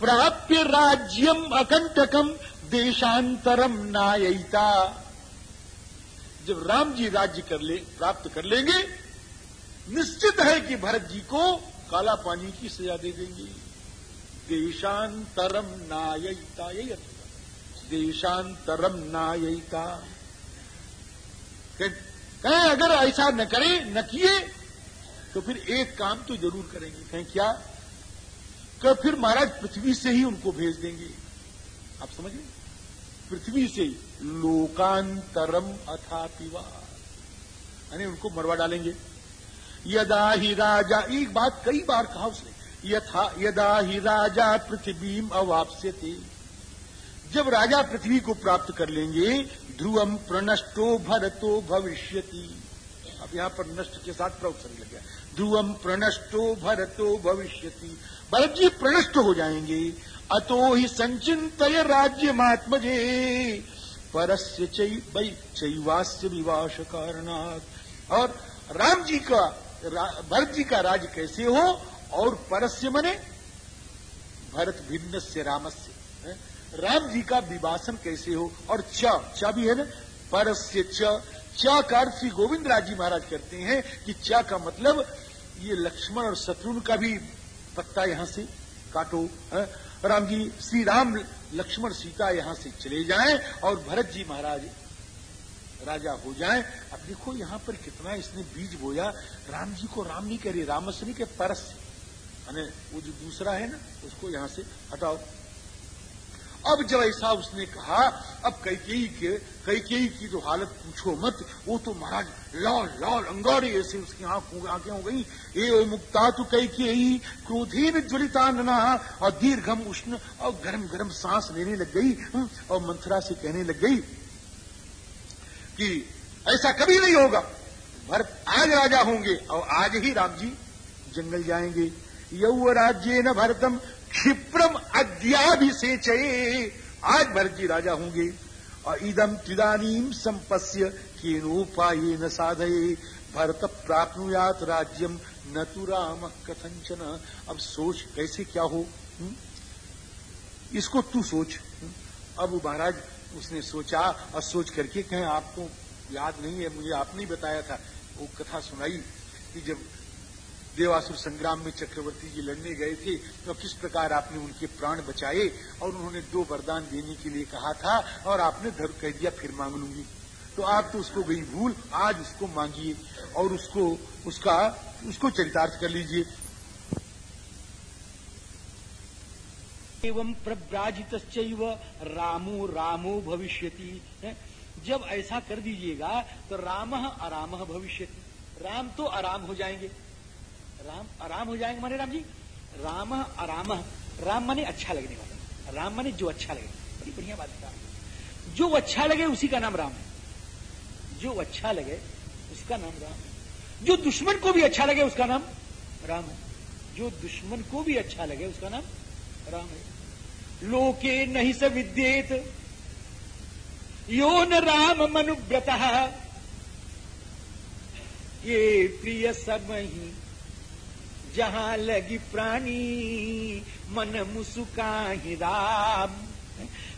प्राप्य राज्यम अकंटकम, देशांतरम नायिता जब राम जी राज्य कर ले, प्राप्त कर लेंगे निश्चित है कि भरत जी को काला पानी की सजा दे देंगे। देशांतरम नायिता यही अर्थ देशांतरम नायिता कहें अगर ऐसा न करें, न किए तो फिर एक काम तो ज़रूर करेंगे। कहें, क्या? कि फिर महाराज पृथ्वी से ही उनको भेज देंगे। आप समझ गए पृथ्वी से लोकांतरम अथा पिवा यानी उनको मरवा डालेंगे। यदा ही राजा, एक बात कई बार कहा उसने, यथा, यदा ही राजा पृथ्वी अवापस्य जब राजा पृथ्वी को प्राप्त कर लेंगे ध्रुवम प्रनष्टो भरतो भविष्यति। अब यहाँ पर नष्ट के साथ प्रवचन लग गया। ध्रुवम प्रनष्टो भरतो भविष्यति। भरत जी प्रनष्ट हो जाएँगे। अतो ही संचित राज्य महात्मजे परस्य चैवास्य विवास कारणात और राम जी का भरत जी का राज कैसे हो? और परस्य मने? भरत भिन्न से रामस्य राम जी का विभाषण कैसे हो? और च च भी है ना? परस्य च। च का अर्थ श्री गोविंद राज जी महाराज करते हैं कि च का मतलब ये लक्ष्मण और शत्रुघ्न का भी पत्ता यहाँ से काटो। है? राम जी, श्री राम लक्ष्मण सीता यहाँ से चले जाएँ और भरत जी महाराज राजा हो जाए। अब देखो यहाँ पर कितना इसने बीज बोया। राम जी को राम नहीं रही रामस के परस यानी वो जो दूसरा है ना, उसको यहाँ से हटाओ। अब जब ऐसा उसने कहा, अब कैकेयी के, कैकेयी की जो हालत पूछो मत। वो तो महाराज लाल लाल अंगारे ऐसे उसकी आँख, आँखें हो गई। ए, ओ मुक्ता तो कैकेयी क्रोधेन ज्वलितानना और दीर्घम उष्ण, और गरम गरम सांस लेने लग गई और मंथरा से कहने लग गई कि ऐसा कभी नहीं होगा भरत आज राजा होंगे, और आज ही राम जी जंगल जाएँगे यौ राज्य न भरतम क्षिप्रम अद्याभिषेचये आज भरत जी राजा होंगे, और इदम त्रिदानीम संपस्य केनोपाय न साधये भरत प्राप्नुयात राज्यम न तो राम कथंचन अब सोच कैसे क्या हो हुँ? हम्म? इसको तू सोच हुँ? हम्म? अब महाराज उसने सोचा और सोच करके कहें, आपको याद नहीं है, मुझे आपने बताया था। वो कथा सुनाई कि जब देवासुर संग्राम में चक्रवर्ती जी लड़ने गए थे तो किस प्रकार आपने उनके प्राण बचाए और उन्होंने दो वरदान देने के लिए कहा था और आपने धर्म कह दिया, फिर मांग लूँगी तो आप तो उसको गई भूल, आज उसको मांगिए और उसको, उसका, उसको चरितार्थ कर लीजिए। एवं प्रव्राजित रामो रामो भविष्यति जब ऐसा कर दीजिएगा तो राम आराम भविष्यति। राम तो आराम हो जाएँगे। राम आराम हो जाएँगे माने राम जी राम आराम राम माने अच्छा लगने वाला राम माने जो अच्छा लगे। बड़ी बढ़िया बात है जो अच्छा लगे, उसी का नाम राम है। जो अच्छा लगे, उसका नाम राम है। जो दुश्मन को भी अच्छा लगे, उसका नाम राम है। जो दुश्मन को भी अच्छा लगे, उसका नाम राम है। लोके नहीं स विद्येत। यो न राम मनुव्रत। ये प्रिय सब ही जहाँ लगी प्राणी, मन मुसुका ही राम।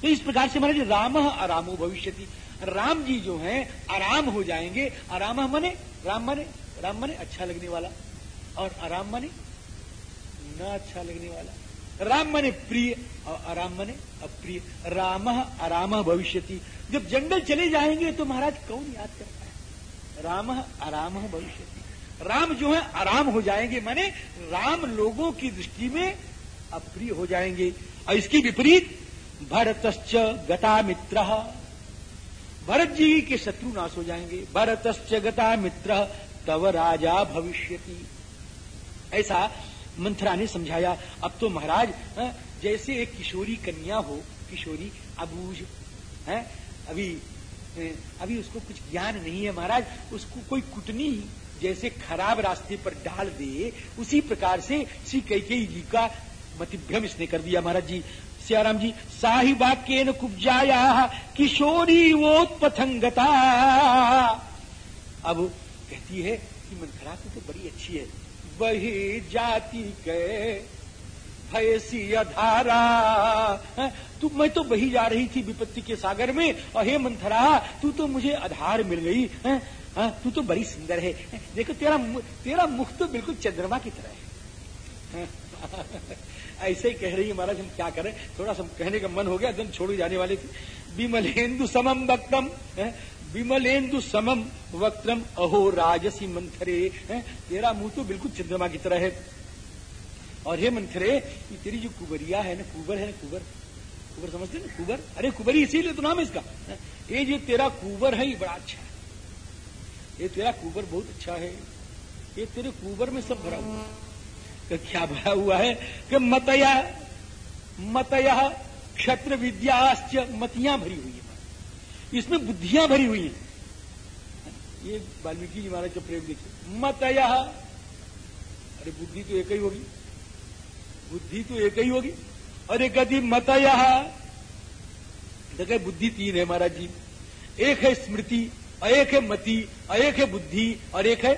तो इस प्रकार से महाराज राम आरामो भविष्य राम जी जो हैं, आराम हो जाएँगे। आराम मने, राम मने राम मने अच्छा लगने वाला। और आराम मने, न अच्छा लगने वाला। राम मने प्रिय आराम मने अप्रिय राम आराम भविष्य जब जंगल चले जाएँगे तो महाराज कौन याद करता है? राम आराम भविष्य राम जो है आराम हो जाएँगे। माने राम लोगों की दृष्टि में अप्रिय हो जाएँगे। और इसकी विपरीत, भरतश्च गता मित्र भरत जी के शत्रु नाश हो जाएँगे। भरतश्च गता मित्र तव राजा भविष्यति। ऐसा मंथरा ने समझाया अब तो महाराज जैसे एक किशोरी कन्या हो किशोरी अबूझ है अभी अभी उसको कुछ ज्ञान नहीं है महाराज उसको कोई कुटनी जैसे खराब रास्ते पर डाल दे उसी प्रकार से श्री कैकेयी जी का मतिभ्रम इसने कर दिया महाराज जी। सियाराम जी साही वाक्य न कुब्जाया किशोरी वोत्पथंगता अब कहती है कि मनखरा तो, तो बड़ी अच्छी है वही जाति के भयसी अधारा। तू, मैं तो बही जा रही थी विपत्ति के सागर में, और हे मंथरा, तू तो मुझे आधार मिल गई। है? तू तो बड़ी सुंदर है। देखो, तेरा तेरा मुख तो बिल्कुल चंद्रमा की तरह है। ऐसे ही कह रही है महाराज, हम क्या करें? थोड़ा सा कहने का मन हो गया एकदम छोड़ जाने वाले थे। विमलेन्दु समम वक्तम विमलेन्दु समम वक्त्रम, अहो राजसी मंथरे तेरा मुँह तो बिल्कुल चंद्रमा की तरह है। और हे मंथरे, ये तेरी जो कुबरिया है ना कुबर है ना कुबर कुबर समझते ना कुबर अरे कुबरी इसीलिए तो नाम है इसका ये जो तेरा कुबर है, ये बड़ा अच्छा है। ये तेरा कुबर बहुत अच्छा है। ये तेरे कुबर में सब भरा हुआ है। क्या भरा हुआ है? कि मतया मतया क्षत्र विद्याश्च मतियाँ भरी हुई है। इसमें बुद्धियाँ भरी हुई हैं। ये वाल्मीकि जी महाराज का प्रेम देखिए। मत मतया अरे बुद्धि तो एक ही होगी। बुद्धि तो एक ही होगी। अरे कदी मतया देखिए बुद्धि तीन है महाराज जी। एक है स्मृति एक है मति एक है बुद्धि और एक है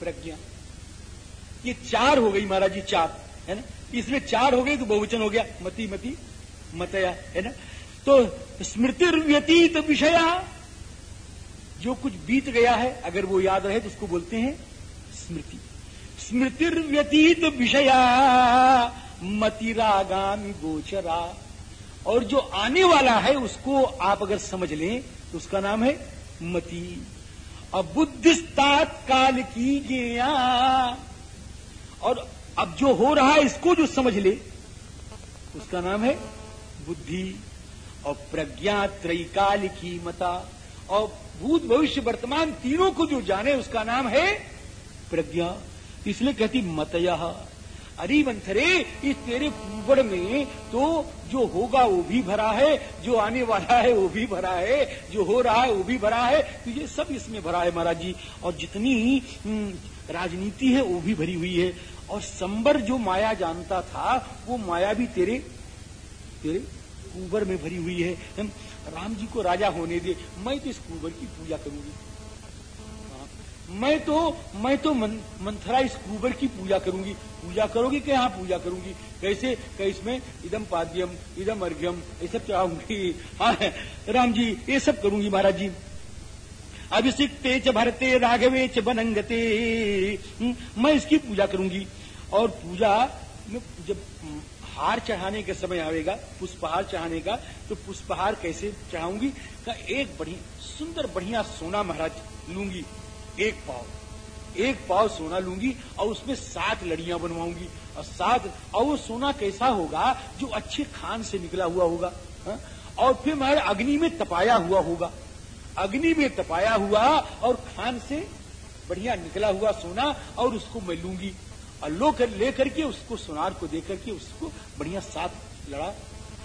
प्रज्ञा। ये चार हो गई महाराज जी चार। है ना? इसमें चार हो गई तो बहुवचन हो गया। मति मति मतया है ना? तो स्मृति व्यतीत विषया जो कुछ बीत गया है, अगर वो याद रहे तो उसको बोलते हैं स्मृति। स्मृतिर्व्यतीत विषया मतिरागामी गोचरा। और जो आने वाला है, उसको आप अगर समझ लें तो उसका नाम है मति। और बुद्धिस्तात काल की गया। और अब जो हो रहा है, इसको जो समझ ले, उसका नाम है बुद्धि। और प्रज्ञा त्रैकाल की मता और भूत भविष्य वर्तमान तीनों को जो जाने उसका नाम है प्रज्ञा। इसलिए कहती मतया अरे मंथरे इस तेरे कुबड़ में तो जो होगा वो भी भरा है जो आने वाला है वो भी भरा है जो हो रहा है वो भी भरा है तो ये सब इसमें भरा है महाराज जी। और जितनी हम्म, राजनीति है वो भी भरी हुई है। और संबर जो माया जानता था वो माया भी तेरे तेरे कुबर में भरी हुई है। राम जी को राजा होने दे मैं तो इस कुबर की पूजा करूँगी। मैं तो मैं तो मंथरा इस कुबर की पूजा करूँगी। पूजा करोगी कि हाँ पूजा करूँगी? कैसे? इसमें इदम पाद्यम इदम अर्घ्यम ये सब चढ़ाऊँगी। हाँ राम जी ये सब करूँगी महाराज जी। अभिषिक्ते च भरते राघवे च बनंगते। हम्म, मैं इसकी पूजा करूँगी। और पूजा जब हार चढ़ाने का समय आएगा पुष्पहार चढ़ाने का तो पुष्पहार कैसे चढ़ाऊँगी? का एक बढ़िया सुंदर बढ़िया सोना महाराज लूँगी, एक पाव। एक पाव सोना लूँगी और उसमें सात लड़ियाँ बनवाऊँगी। और सात, और वो सोना कैसा होगा? जो अच्छे खान से निकला हुआ होगा, हा? और फिर महाराज अग्नि में तपाया हुआ होगा। अग्नि में तपाया हुआ और खान से बढ़िया निकला हुआ सोना और उसको मैं लूँगी। और लो कर ले करके उसको सुनार को दे के उसको बढ़िया सात लड़ा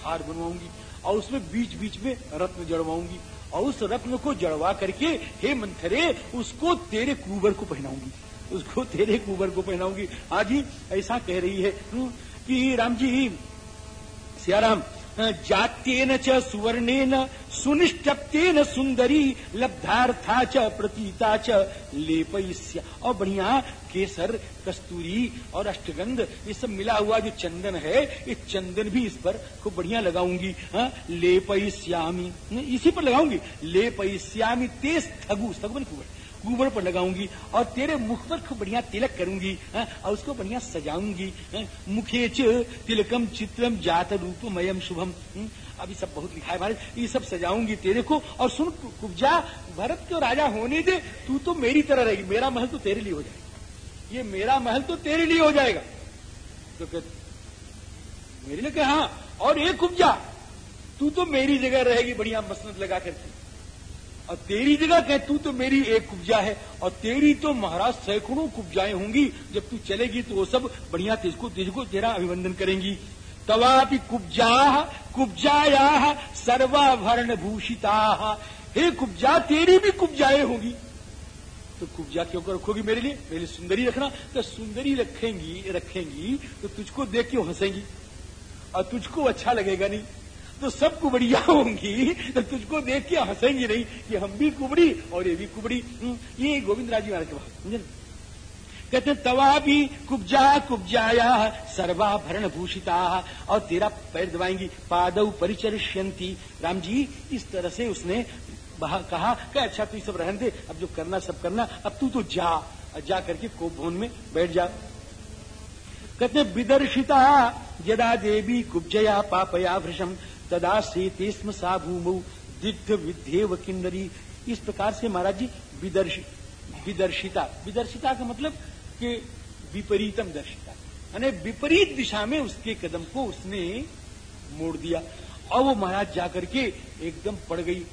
हार बनवाऊँगी और उसमें बीच बीच में रत्न जड़वाऊँगी और उस रत्न को जड़वा करके हे मंथरे उसको तेरे कुबर को पहनाऊँगी। उसको तेरे कुबर को पहनाऊँगी। आज ही ऐसा कह रही है हम्म, कि राम जी सियाराम जात्येन च सुवर्णेन, सुनिष्टप्तेन सुंदरी लब्धार्था च प्रतीता च लेपयिष्य। और बढ़िया, केसर, कस्तूरी और अष्टगंध, ये सब मिला हुआ जो चंदन है, ये चंदन भी इस पर खूब बढ़िया लगाऊँगी हाँ लेपयिष्यामी। इसी पर लगाऊँगी। लेपयिष्यामी तेज थगु स्थगु कुबर कुबर पर लगाऊँगी और तेरे मुख पर खूब बढ़िया तिलक करूँगी हाँ, और उसको बढ़िया सजाऊँगी हाँ, मुखे तिलकम चित्रम जात रूपमयम शुभम हम्म, अभी सब बहुत लिखा है भारत ये सब सजाऊँगी तेरे को और सुन कुब्जा भरत को राजा होने दे तू तो मेरी तरह रहेगी मेरा महल तो तेरे लिए हो जाएगा ये मेरा महल तो तेरे लिए हो जाएगा तो कह मेरे लिए कहा हाँ और एक कुब्जा तू तो मेरी जगह रहेगी बढ़िया मसनत लगा करके। और तेरी जगह कह, तू तो मेरी एक कुब्जा है, और तेरी तो महाराज सैकड़ों कुब्जाएँ होंगी। जब तू चलेगी तो वो सब बढ़िया तेजको तेजको तेरा अभिवंदन करेंगी। तवापि कुब्जा, कुब्जाया सर्वाभरण भूषिता हे कुब्जा, तेरी भी कुब्जाएँ होंगी। तो कुब्जा क्यों रखोगी मेरे लिए? मेरे लिए सुंदरी रखना। तो सुंदरी रखेंगी रखेंगी तो तुझको देख के हंसेंगी। और तुझको अच्छा लगेगा नहीं। तो सब कुबड़िया होंगी। तो तुझको देख के हंसेंगी नहीं कि हम भी कुबड़ी और ये भी कुबड़ी। हम्म, ये गोविंद राज़ी महाराज के बात समझे? कहते तवा भी कुब्जा कुब्जाया सर्वाभरण भूषिता और तेरा पैर दबाएँगी पादव परिचरिष्यंती राम जी इस तरह से उसने कहा कि अच्छा तू सब रहने दे अब जो करना सब करना अब तू तो जा। जा करके कोप भवन में बैठ जा। कहते विदर्शिता यदा देवी कुब्जया पापया भृशम तदा से सा भूमौ दिग्ध विध्येव किन्नरी। इस प्रकार से महाराज जी विदर्श विदर्शिता। विदर्शिता का मतलब कि विपरीतम दर्शिता। यानी विपरीत दिशा में उसके कदम को उसने मोड़ दिया। और वो महाराज जाकर के एकदम पड़ गई।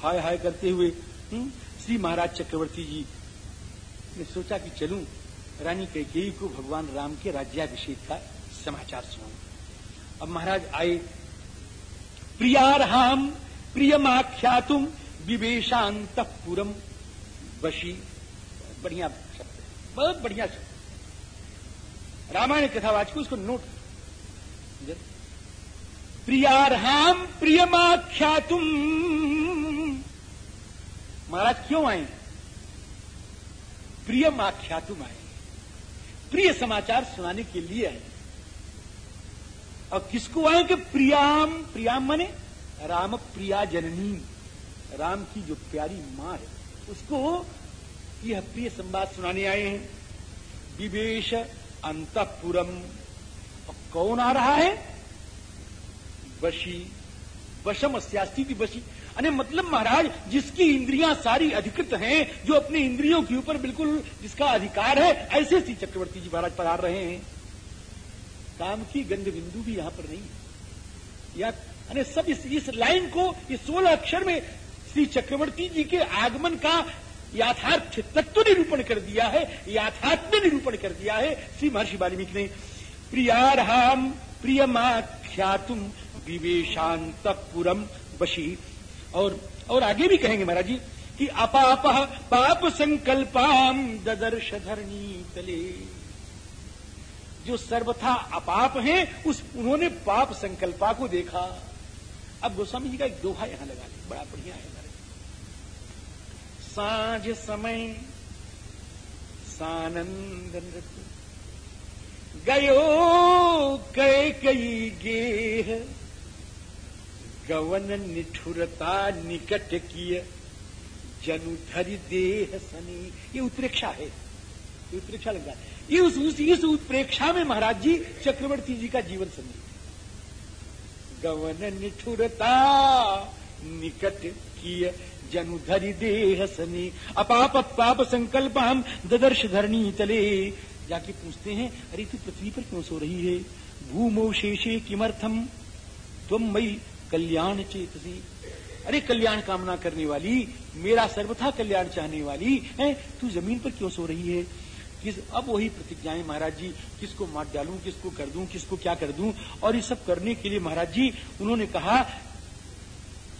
हाय हाय करते हुए हम्म, श्री महाराज चक्रवर्ती जी ने सोचा कि चलूँ। रानी कैकेयी को भगवान राम के राज्याभिषेक का समाचार सुनाऊं। अब महाराज आए। प्रियारहाम प्रियमाख्यातुम विवेशांतपुरम। बशी बढ़िया शब्द। बहुत बढ़िया शब्द। रामायण कथावाच को उसको नोट प्रियारहाम प्रियमाख्यातुम। महाराज क्यों आए? प्रियमाख्यातुम आए। प्रिय समाचार सुनाने के लिए आए। और किसको आए कि प्रियाम? प्रियाम माने राम प्रिया जननी। राम की जो प्यारी माँ है, उसको यह प्रिय संवाद सुनाने आए हैं। विवेश अंतपुरम। कौन आ रहा है? बशी वशम अस्यास्ती बशी अने मतलब महाराज, जिसकी इंद्रियाँ सारी अधिकृत हैं, जो अपने इंद्रियों के ऊपर बिल्कुल जिसका अधिकार है, ऐसे सी चक्रवर्ती जी महाराज पधार रहे हैं। काम की गंध बिंदु भी यहाँ पर नहीं है। या सब इस, इस लाइन को इस सोलह अक्षर में श्री चक्रवर्ती जी के आगमन का याथार्थ तत्व निरूपण कर दिया है याथात्म निरूपण कर दिया है श्री महर्षि वाल्मीकि ने। प्रियारहाम प्रियमाख्यातुम विवेशांतपुरम बशी और और आगे भी कहेंगे महाराज जी कि अपाप पाप संकल्पाम ददर्श धरणी तले जो सर्वथा अपाप हैं, उस उन्होंने पाप संकल्पा को देखा। अब गोस्वामी जी का एक दोहा यहाँ लगा ले। बड़ा बढ़िया है हमारे। साँझ समय, सानंद नृत्य। गयो कई कई गेह। गवन निठुरता निकट किय। जनु धरि देह सनी। ये उत्प्रेक्षा है। ये उत्प्रेक्षा लग रहा है। ये उस, इस उत्प्रेक्षा में महाराज जी चक्रवर्ती जी का जीवन समझ गवन निठुरता निकट किय जनु देह सनी। अपाप पाप संकल्प हम ददर्श धरणी तले। जाके पूछते हैं अरे तू पृथ्वी पर क्यों सो रही है? भूमो शेषे किमर्थम? तुम मई कल्याण चेतसी। अरे कल्याण कामना करने वाली मेरा सर्वथा कल्याण चाहने वाली है तू ज़मीन पर क्यों सो रही है? किस, अब वही प्रतिज्ञाएँ महाराज जी, किसको मार डालूं, किसको कर दूँ, किसको क्या कर दूँ? और ये सब करने के लिए महाराज जी, उन्होंने कहा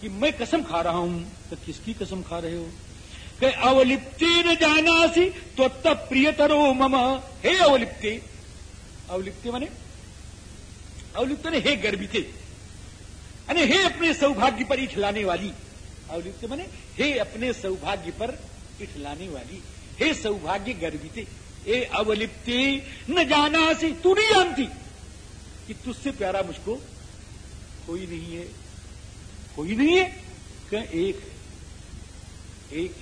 कि मैं कसम खा रहा हूँ। तो किसकी कसम खा रहे हो? कहे, अवलिप्ते न जानासी तो तब प्रियतरो मम। हे अवलिप्ते। अवलिप्ते माने? अवलिप्त ने हे गर्भिते अने हे अपने सौभाग्य पर इठलाने वाली। अवलिप्त माने, हे अपने सौभाग्य पर इठलाने वाली। हे सौभाग्य गर्भिते ए अवलिप्ति, न जाना सी तू नहीं जानती। कि तुझसे प्यारा मुझको कोई नहीं है। कोई नहीं है? क्या एक है। एक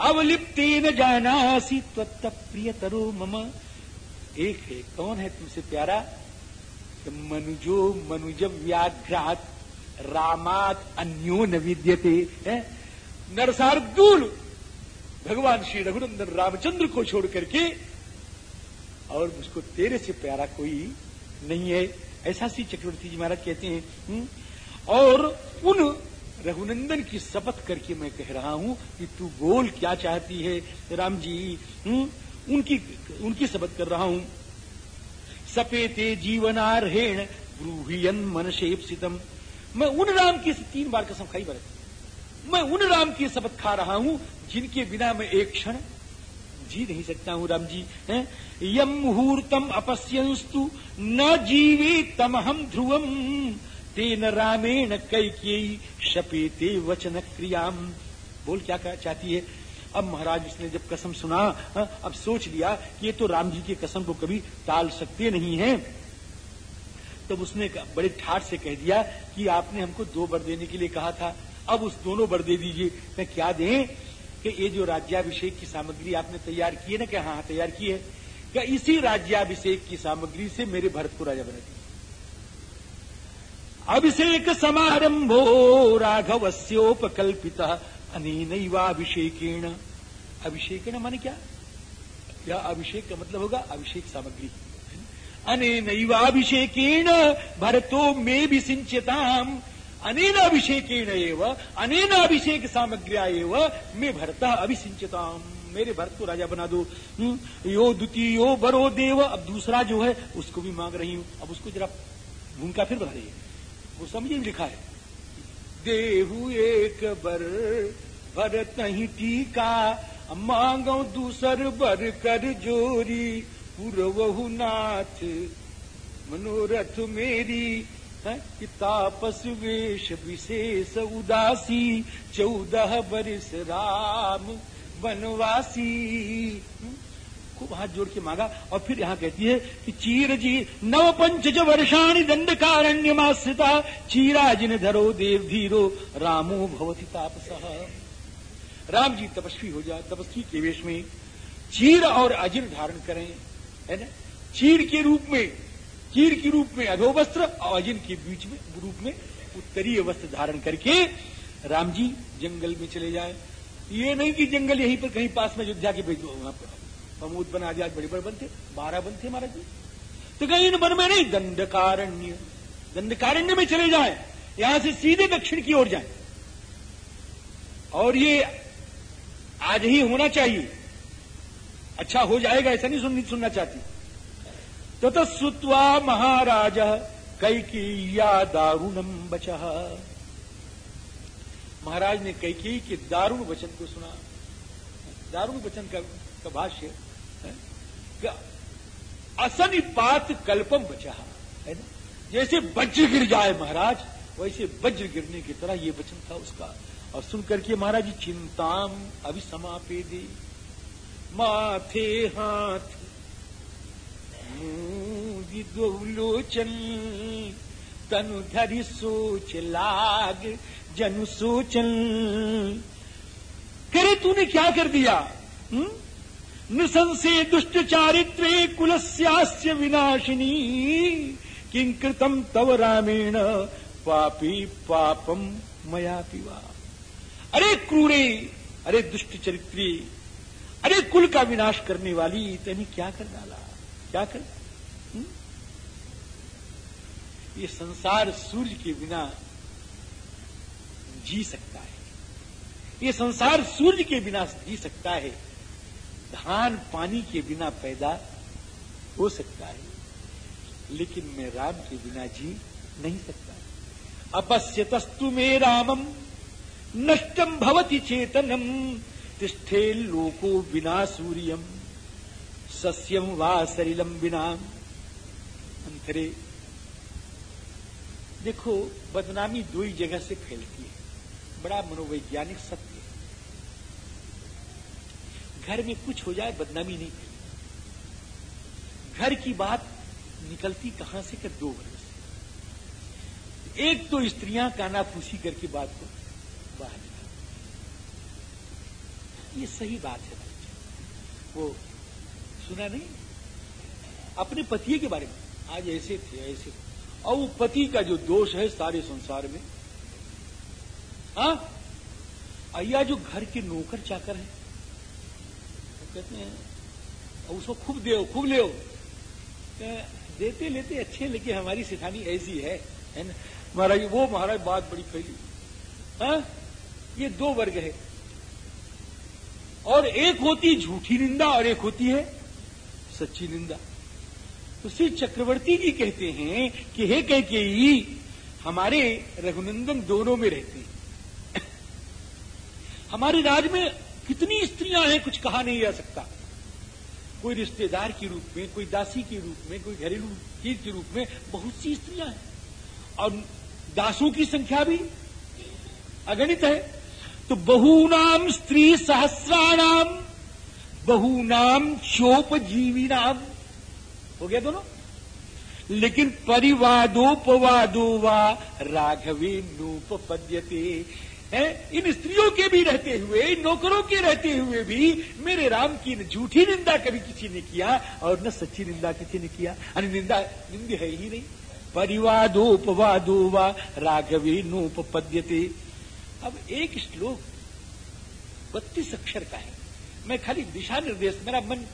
अवलिप्ति, न जाना सी, त्वत्त प्रिय तरो मम। एक है। कौन है तुमसे प्यारा? मनुजो मनुज व्याघ्रात रामात अन्यो न विद्यते नरसार्दूल भगवान श्री रघुनंदन रामचंद्र को छोड़ करके और मुझको तेरे से प्यारा कोई नहीं है ऐसा श्री चक्रवर्ती जी महाराज कहते हैं हुँ? और उन रघुनंदन की शपथ करके मैं कह रहा हूँ कि तू बोल क्या चाहती है राम जी हुँ? उनकी उनकी शपथ कर रहा हूँ सपेते जीवनार्हेण ब्रूहियन मनसेप्सितम मैं उन राम की तीन बार कसम खाई बरत मैं उन राम की शपथ खा रहा हूँ, जिनके बिना मैं एक क्षण जी नहीं सकता हूँ, राम जी, है? यम मुहूर्तम अपश्यंस्तु, न जीवी तमहम ध्रुवम। तेन रामेण कैकेयी शपेते वचन क्रियाम। बोल क्या चाहती है? अब महाराज उसने जब कसम सुना अब सोच लिया कि ये तो राम जी की कसम को कभी टाल सकते नहीं है। तब उसने बड़े ठाठ से कह दिया कि आपने हमको दो बर देने के लिए कहा था। अब उस दोनों बर दे दीजिए। मैं क्या दें कि ये जो राज्याभिषेक की सामग्री आपने तैयार की है ना क्या हाँ, हाँ तैयार की है? क्या इसी राज्याभिषेक की सामग्री से मेरे भरत को राजा बना दिए अभिषेक समारंभो राघव राघवस्योपकल्पित अनेनैवाभिषेकेण। अभिषेकेण माने क्या? या अभिषेक का मतलब होगा अभिषेक सामग्री। अनेनैवाभिषेकेण भरतो मे भी सिंचताम अनेन अभिषेकेण एव अनेन अभिषेक सामग्र्या एव मे भरता अभिसिंचताम मेरे भरत को राजा बना दो। हम्म, यो द्वितीय बरो देव अब दूसरा जो है उसको भी मांग रही हूँ। अब उसको जरा भूमिका फिर बता रही है वो समझे लिखा है। देहु एक बर भरत ही टीका। मांगो दूसर बर कर जोरी। पुरवहु नाथ मनोरथ मेरी। कि तापस वेश विशेष उदासी, चौदह बरिस राम वनवासी। खूब हाथ जोड़ के मांगा और फिर यहाँ कहती है कि चीर जी नव पंच वर्षाणी दंड कारण्य मास्ता चीरा जिन धरो देव धीरो, रामो भवती तापस। राम जी तपस्वी हो जाए तपस्वी के वेश में चीर और अजिर धारण करें, है ना? चीर के रूप में चीर के रूप में अधो वस्त्र और अजिन के बीच में रूप में उत्तरीय वस्त्र धारण करके राम जी जंगल में चले जाए। ये नहीं कि जंगल यहीं पर कहीं पास में अयोध्या के भेज वहाँ पर प्रमोद बन आदि आज बड़े बड़े बन थे बारह बन थे महाराज जी। तो कहीं इन वन में नहीं दंडकारण्य। दंडकारण्य में चले जाए यहाँ से सीधे दक्षिण की ओर जाए। और ये आज ही होना चाहिए। अच्छा हो जाएगा ऐसा नहीं सुन, सुनना चाहती। तो सुत्वा महाराज कैकिया दारुणम बच महाराज ने कैकी के दारुण वचन को सुना। दारुण वचन का, का भाष्य असनिपात कल्पम बचा है ना? जैसे वज्र गिर जाए महाराज वैसे वज्र गिरने की तरह ये वचन था उसका। और सुन करके महाराज चिंताम अभी समापे दे माथे हाथ लोचन तनु धरि सोच लाग, जनु सोचन। करे तूने क्या कर दिया? हम्म? निसंसे दुष्ट चारित्रे कुलस्यास्य विनाशिनी किंकृतम तव रामेण पापी पापम मया पिवा। अरे क्रूरे, अरे दुष्ट चरित्री, अरे कुल का विनाश करने वाली तेने क्या कर डाला? क्या कर? हुँ? ये संसार सूर्य के बिना जी सकता है। ये संसार सूर्य के बिना जी सकता है। धान पानी के बिना पैदा हो सकता है, लेकिन मैं राम के बिना जी नहीं सकता। अपश्य तस्तु में रामम नष्टम भवति चेतनम, तिष्ठे लोको बिना सूर्यम। सस्यम वा सरिलम बिना अंतरे। देखो, बदनामी दो ही जगह से फैलती है। बड़ा मनोवैज्ञानिक सत्य है। घर में कुछ हो जाए, बदनामी नहीं फैलती। घर की बात निकलती कहाँ से कर दो वर्ग से। एक तो स्त्रियाँ कानाफूसी करके बात को बाहर निकाल ये सही बात है वो सुना नहीं? अपने पति के बारे में। आज ऐसे थे ऐसे थे। और वो पति का जो दोष है सारे संसार में हाँ? जो घर के नौकर चाकर है, वो कहते हैं और उसको खूब दे, खूब ले देते, लेते अच्छे, लेकिन हमारी सिठानी ऐसी है है ना? महाराज, वो महाराज बात बड़ी फैली। हाँ? ये दो वर्ग है। और एक होती झूठी निंदा, और एक होती है सच्ची निंदा। तो श्री चक्रवर्ती जी कहते हैं कि हे कह के ही हमारे रघुनंदन दोनों में रहते हैं। हमारे राज में कितनी स्त्रियाँ हैं कुछ कहा नहीं जा सकता। कोई रिश्तेदार के रूप में, कोई दासी के रूप में, कोई घरेलू चीज़ के रूप में बहुत सी स्त्रियाँ हैं। और दासों की संख्या भी अगणित है। तो बहुनाम स्त्री सहस्राणाम बहुनाम चोपजीवी नाम हो गया दोनों? लेकिन परिवादोपवादो वा राघवे नोपद्यते है? इन स्त्रियों के भी रहते हुए, इन नौकरों के रहते हुए भी मेरे राम की झूठी निंदा कभी किसी ने किया और न सच्ची निंदा किसी ने किया। अरे निंदा निंदा है ही नहीं। परिवादोपवादो वा राघवे नोपद्यते अब एक श्लोक बत्तीस अक्षर का है। मैं खाली दिशा निर्देश, मेरा मन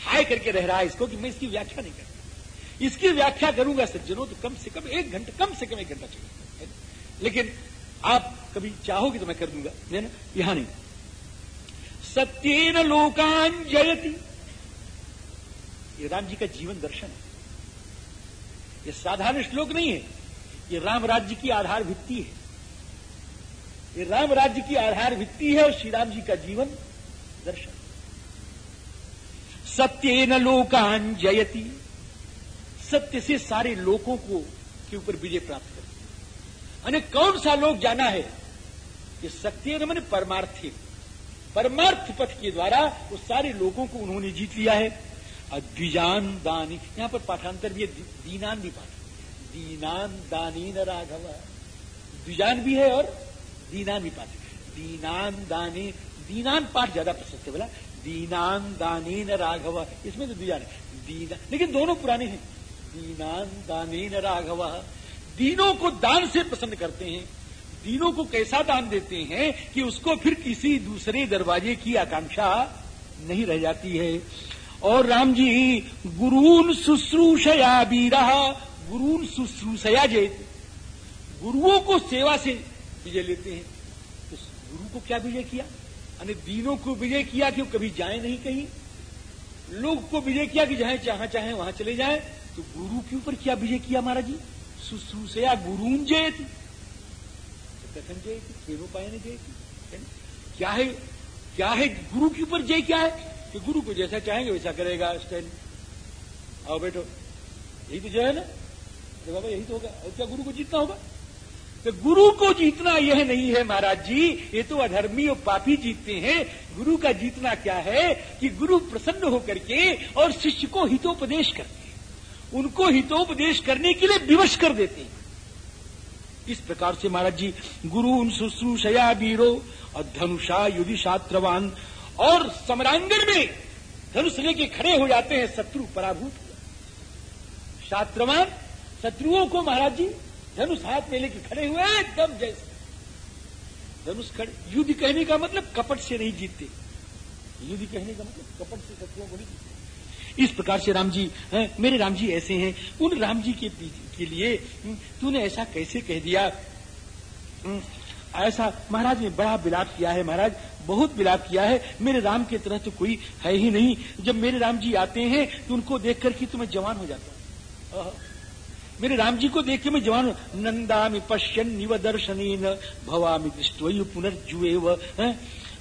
हाय करके रह रहा है इसको कि मैं इसकी व्याख्या नहीं करता इसकी व्याख्या करूँगा, सज्जनों तो कम से कम एक घंटा, कम से कम एक घंटा चाहिए लेकिन आप कभी चाहोगे तो मैं कर दूँगा, है ना? यहाँ नहीं। सत्येन लोकान जयती। ये राम जी का जीवन दर्शन है। ये साधारण श्लोक नहीं है। ये राम राज्य की आधार भित्ति है। ये राम राज्य की आधार भित्ति है और श्री राम जी का जीवन दर्शन। सत्य न लोकान जयती। सत्य से सारे लोगों को के ऊपर विजय प्राप्त करती अने कौन सा लोग जाना है कि सत्य न मैंने परमार्थी परमार्थ पथ के द्वारा वो सारे लोगों को उन्होंने जीत लिया है। और द्विजान दानी यहाँ पर पाठांतर भी है दीनान भी पाठ। दीनान दानी न राघव। द्विजान भी है और दीनान भी पाठ। दीनान दानी दीनान पाठ ज़्यादा प्रसिद्ध है, बोला, दीनान दानी न राघव, इसमें तो द्विजान है दीना, लेकिन दोनों पुराने हैं। दीनान दानी न राघव, दीनों को दान से प्रसन्न करते हैं। दीनों को कैसा दान देते हैं कि उसको फिर किसी दूसरे दरवाजे की आकांक्षा नहीं रह जाती है। और राम जी, गुरून शुश्रूषया बीरा, गुरून शुश्रूषया जयते गुरुओं को सेवा से विजय लेते हैं। तो गुरु को क्या विजय किया? अने दीनों को विजय किया कि वो कभी जाए नहीं कहीं? लोग को विजय किया कि जहाँ जहाँ चाहे वहाँ चले जाए तो गुरु के ऊपर क्या विजय किया महाराज जी? शुश्रूषया गुरून जयती कथन जयती खेलोपायन जयती क्या है क्या है गुरु के ऊपर जय क्या है? कि गुरु को जैसा चाहेंगे वैसा करेगा स्टैंड। आओ बैठो। यही तो जय है ना? तो बाबा, यही तो होगा। और क्या गुरु को जीतना होगा? तो गुरु को जीतना यह नहीं है, महाराज जी। ये तो अधर्मी और पापी जीतते हैं। गुरु का जीतना क्या है कि गुरु प्रसन्न होकर के और शिष्य को हितोपदेश करते हैं। उनको हितोपदेश करने के लिए विवश कर देते हैं। इस प्रकार से, महाराज जी गुरु उन शुश्रूषया वीरो और धनुषा युधि छात्रवान और सम्रांगण में धनुष लेके खड़े हो जाते हैं, शत्रु पराभूत। शास्त्रवान, शत्रुओं को, महाराज जी धनुष हाथ में लेके खड़े हुए एकदम जैसे। धनुष खड़े। युद्ध कहने का मतलब कपट से नहीं जीतते। युद्ध कहने का मतलब कपट से शत्रुओं को नहीं जीतते। इस प्रकार से राम जी है, मेरे राम जी ऐसे हैं। उन राम जी के, के लिए तूने ऐसा कैसे कह दिया? ऐसा महाराज ने बड़ा विलाप किया है महाराज। बहुत विलाप किया है। मेरे राम की तरह तो कोई है ही नहीं। जब मेरे राम जी आते हैं तो उनको देख करके तो मैं जवान हो जाता हूँ। मेरे राम जी को देख के मैं जवान नंदा में पश्यन निव दर्शन भवामी दृष्टि पुनर्जुए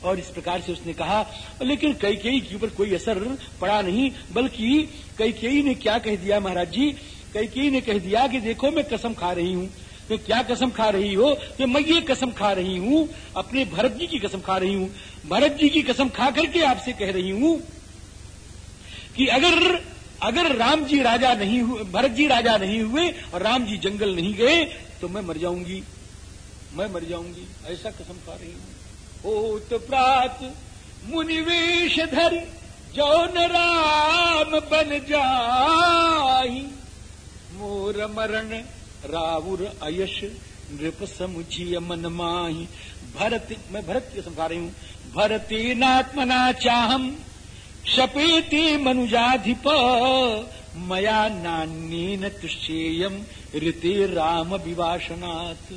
और इस प्रकार से उसने कहा, लेकिन कई कई के ऊपर कोई असर पड़ा नहीं, बल्कि कई कई ने क्या कह दिया महाराज जी कई कई ने कह दिया कि देखो, मैं कसम खा रही हूँ। तो क्या कसम खा रही हो? कि मैं ये कसम खा रही हूँ, अपने भरत जी की कसम खा रही हूँ। भरत जी की कसम खा करके आपसे कह रही हूँ कि अगर अगर राम जी राजा नहीं हुए भरत जी राजा नहीं हुए और राम जी जंगल नहीं गए तो मैं मर जाऊँगी। मैं मर जाऊँगी। ऐसा कसम खा रही हूँ। ओत प्रात मुनिवेश धर जो न राम बन जाही। मोर मरण रावुर अयश, नृप समुचिय मन माही। भरत, मैं भरत की समझा रही हूँ। भरते नात्मना चाहम। शपेते मनुजाधिप, मया नान्यन तुष्येयम ऋते राम विवासनाथ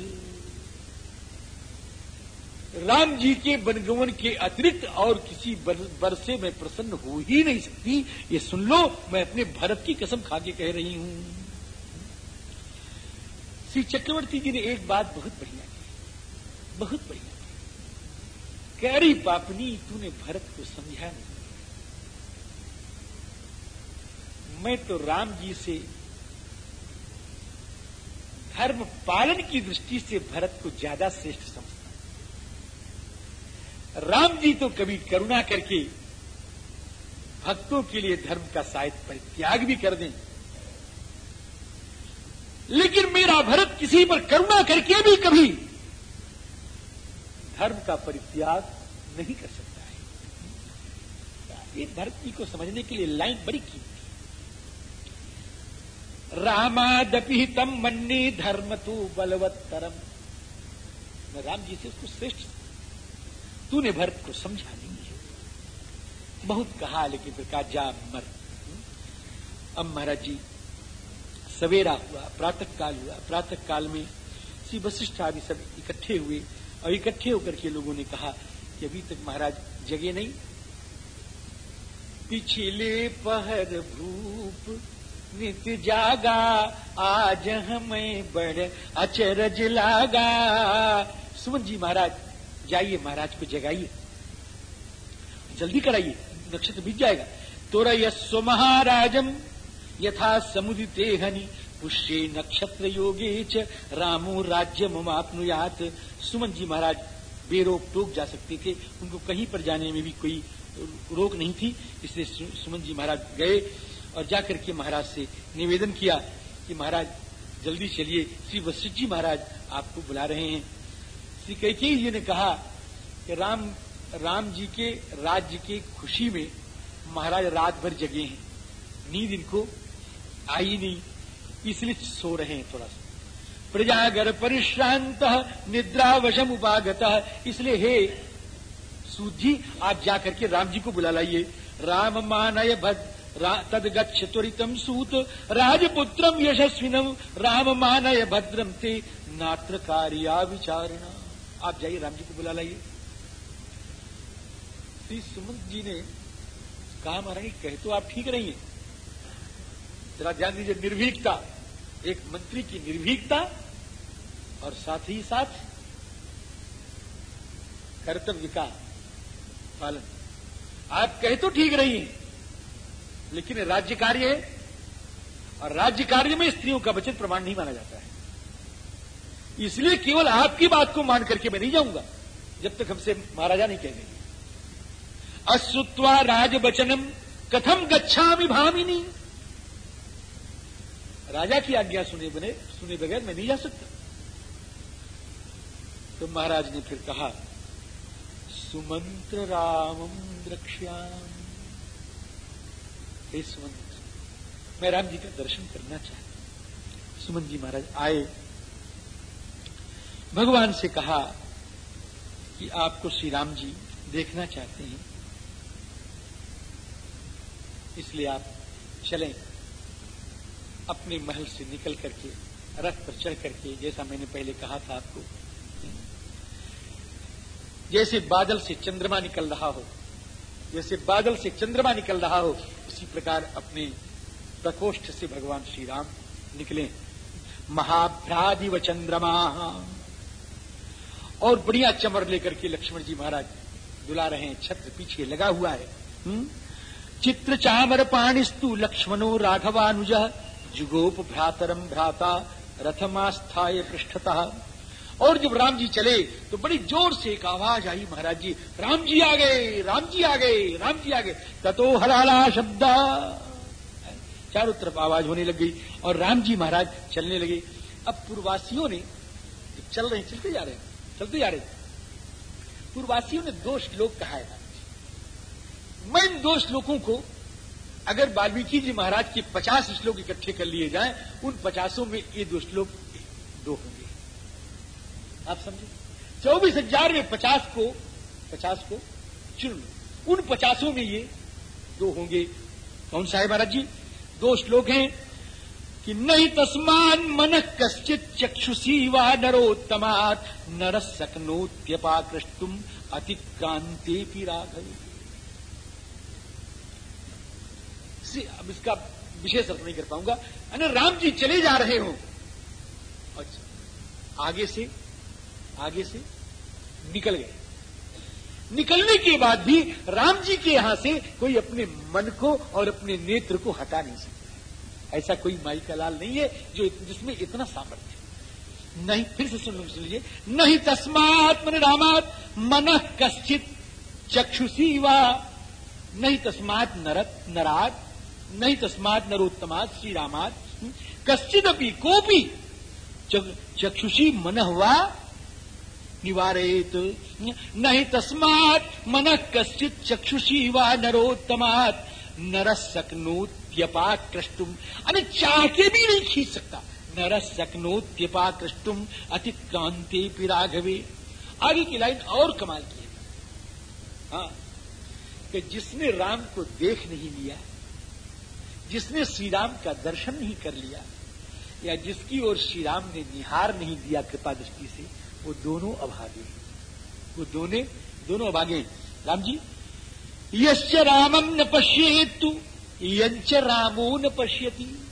राम जी के बनगमन के अतिरिक्त और किसी बर से मैं प्रसन्न हो ही नहीं सकती। ये सुन लो, मैं अपने भरत की कसम खा के कह रही हूँ। श्री चक्रवर्ती जी ने एक बात बहुत बढ़िया की बहुत बढ़िया की कह रही पापनी तूने भरत को समझा नहीं। मैं तो राम जी से धर्म पालन की दृष्टि से भरत को ज़्यादा श्रेष्ठ समझता राम जी तो कभी करुणा करके भक्तों के लिए धर्म का शायद परित्याग भी कर दें। लेकिन मेरा भरत किसी पर करुणा करके भी कभी धर्म का परित्याग नहीं कर सकता है। ये भरत जी को समझने के लिए लाइन बड़ी कीमती रामादपि तम मन्ने धर्म तू बलवत्तरम। मैं राम जी से उसको श्रेष्ठ तूने भरत को समझा नहीं है। बहुत कहा, लेकिन फिर कहा, जा, मर। अब महाराज जी, सवेरा हुआ प्रातः काल हुआ। प्रातः काल में श्री वशिष्ठ आदि सब इकट्ठे हुए, और इकट्ठे होकर के लोगों ने कहा कि अभी तक महाराज जगे नहीं। पिछले पहर भूप नित जागा, आज हमें बड़ अचरज लागा। सुमन जी महाराज, जाइए महाराज को जगाइए। जल्दी कराइए, नक्षत्र बीत जाएगा। तोरा यस्व महाराजम यथा समुदिते हनी, पुष्य नक्षत्र योगे च रामो राज्य ममापनुयात सुमन जी महाराज, बेरोक टोक जा सकते थे, उनको कहीं पर जाने में भी कोई रोक नहीं थी, इसलिए सुमन जी महाराज गए। और जाकर के महाराज से निवेदन किया कि महाराज, जल्दी चलिए। श्री वशिष्ठ जी महाराज आपको बुला रहे हैं। श्री कैके जी ने कहा कि राम राम जी के राज्य के खुशी में महाराज रात भर जगे हैं। नींद इनको आई नहीं, इसलिए सो रहे हैं थोड़ा सा। प्रजागर परिश्रांत, निद्रावशम उपागत। इसलिए हे सूत जी आप जाकर के राम जी को बुला लाइए। राम मानय भद तद गच्छ त्वरितम सूत, राजपुत्रम यशस्विनम राम मानय भद्रम ते नात्र कार्या विचारणा। आप जाइए राम जी को बुला लाइए। श्री सुमंत जी ने कहा, महारानी, कहे तो आप ठीक रही जरा ध्यान दीजिए, निर्भीकता, एक मंत्री की निर्भीकता और साथ ही साथ कर्तव्य का पालन। आप कहे तो ठीक रही हैं। लेकिन राज्य कार्य है और राज्य कार्य में स्त्रियों का वचन प्रमाण नहीं माना जाता है। इसलिए केवल आपकी बात को मान करके मैं नहीं जाऊँगा, जब तक हमसे महाराजा नहीं कह देंगे अश्रुत्वा राज वचनम कथम गच्छामि भामिनी। राजा की आज्ञा सुने बने, सुने बगैर मैं नहीं जा सकता। तो महाराज ने फिर कहा, सुमंत्र रामम द्रक्ष्याम। हे सुमंत्र मैं राम जी का दर्शन करना चाहता सुमन जी महाराज आए। भगवान से कहा कि आपको श्री राम जी देखना चाहते हैं। इसलिए आप चलें, अपने महल से निकल करके, रथ पर चढ़ करके, जैसा मैंने पहले कहा था आपको। जैसे बादल से चंद्रमा निकल रहा हो, जैसे बादल से चंद्रमा निकल रहा हो उसी प्रकार अपने प्रकोष्ठ से भगवान श्री राम निकले। महाभ्रादिव चंद्रमा। और बढ़िया चमर लेकर के लक्ष्मण जी महाराज दुला रहे हैं, छत्र पीछे लगा हुआ है। हुँ? चित्र चामर पाणिस्तु लक्ष्मणो राघवानुज जुगोप भ्रातरम भ्राता रथमास्थाय पृष्ठतः। और जब राम जी चले तो बड़ी ज़ोर से एक आवाज़ आई, महाराज जी, राम जी आ गए, राम जी आ गए, राम जी आ गए। ततो हलाला शब्द। चारों तरफ़ आवाज़ होने लग गई और राम जी महाराज चलने लगे। अब पूर्वासियों ने, चल रहे चलते जा रहे चलते जा रहे पूर्वासियों ने दो श्लोक कहा है। मैं इन दो श्लोकों को, अगर वाल्मीकि जी महाराज के पचास श्लोक इकट्ठे कर लिए जाएँ, उन पचासों में ये दो श्लोक, दो होंगे। आप समझे? चौबीस हज़ार में पचास को पचास को चुन लो। उन पचासों में ये दो होंगे। कौन सा है महाराज जी? दो श्लोक हैं कि नहीं तस्मान मन कश्चित चक्षुषी व नरोत्तमात नर सकनोत्यपाकृष्टुम अतिक्रांते राघव अब इसका विशेष अर्थ नहीं कर पाऊँगा। अरे राम जी चले जा रहे हो। अच्छा आगे से आगे से निकल गए। निकलने के बाद भी राम जी के यहाँ से कोई अपने मन को और अपने नेत्र को हटा नहीं सकता। ऐसा कोई माई का लाल नहीं है जो जिसमें इतना सामर्थ्य नहीं, फिर से सुन लीजिए नहीं तस्मात मन रामात मन कश्चित चक्षुषी व नहीं तस्मात नरत नरात। नहीं तस्मात नरोत्तमात श्री रामात कश्चित अपनी कोपी चक्षुषी मन हुआ निवारेत नहीं तस्मात मन कश्चित चक्षुषी व नरोत्तमात नर त्यपाकृष्टुम अरे चाह के भी नहीं खींच सकता। नर सकनो त्यपाकृष्टुम अतिक्रांति पिराघवे आगे की लाइन और कमाल की है। हाँ। कि जिसने राम को देख नहीं लिया, जिसने श्री राम का दर्शन नहीं कर लिया, या जिसकी ओर श्री राम ने निहार नहीं दिया कृपा दृष्टि से वो दोनों अभागे वो दोनों दोनों अभागे राम जी, यश्च रामम न पश्येतु यंच रामो न पश्यती।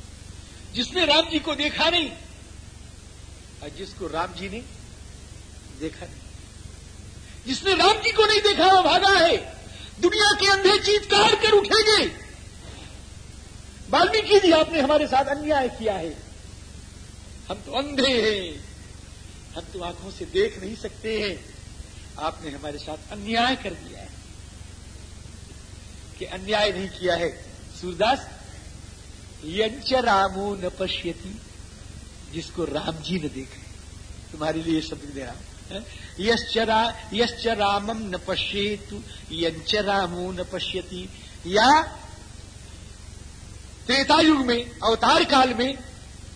जिसने राम जी को देखा नहीं, और जिसको राम जी ने देखा नहीं। जिसने राम जी को नहीं देखा, वो भागा है। दुनिया के अंधे चीतकार कर उठेंगे। वाल्मीकि जी, आपने हमारे साथ अन्याय किया है। हम तो अंधे हैं। हम तो आँखों से देख नहीं सकते हैं। आपने हमारे साथ अन्याय कर दिया है। कि अन्याय नहीं किया है। सूरदास यंच रामो न पश्यति, जिसको राम जी ने देखे तुम्हारे लिए शब्द दे रहा हूँ। यश्च रामम न पश्येतु यंच रामो न पश्यति। या त्रेता युग में, अवतार काल में,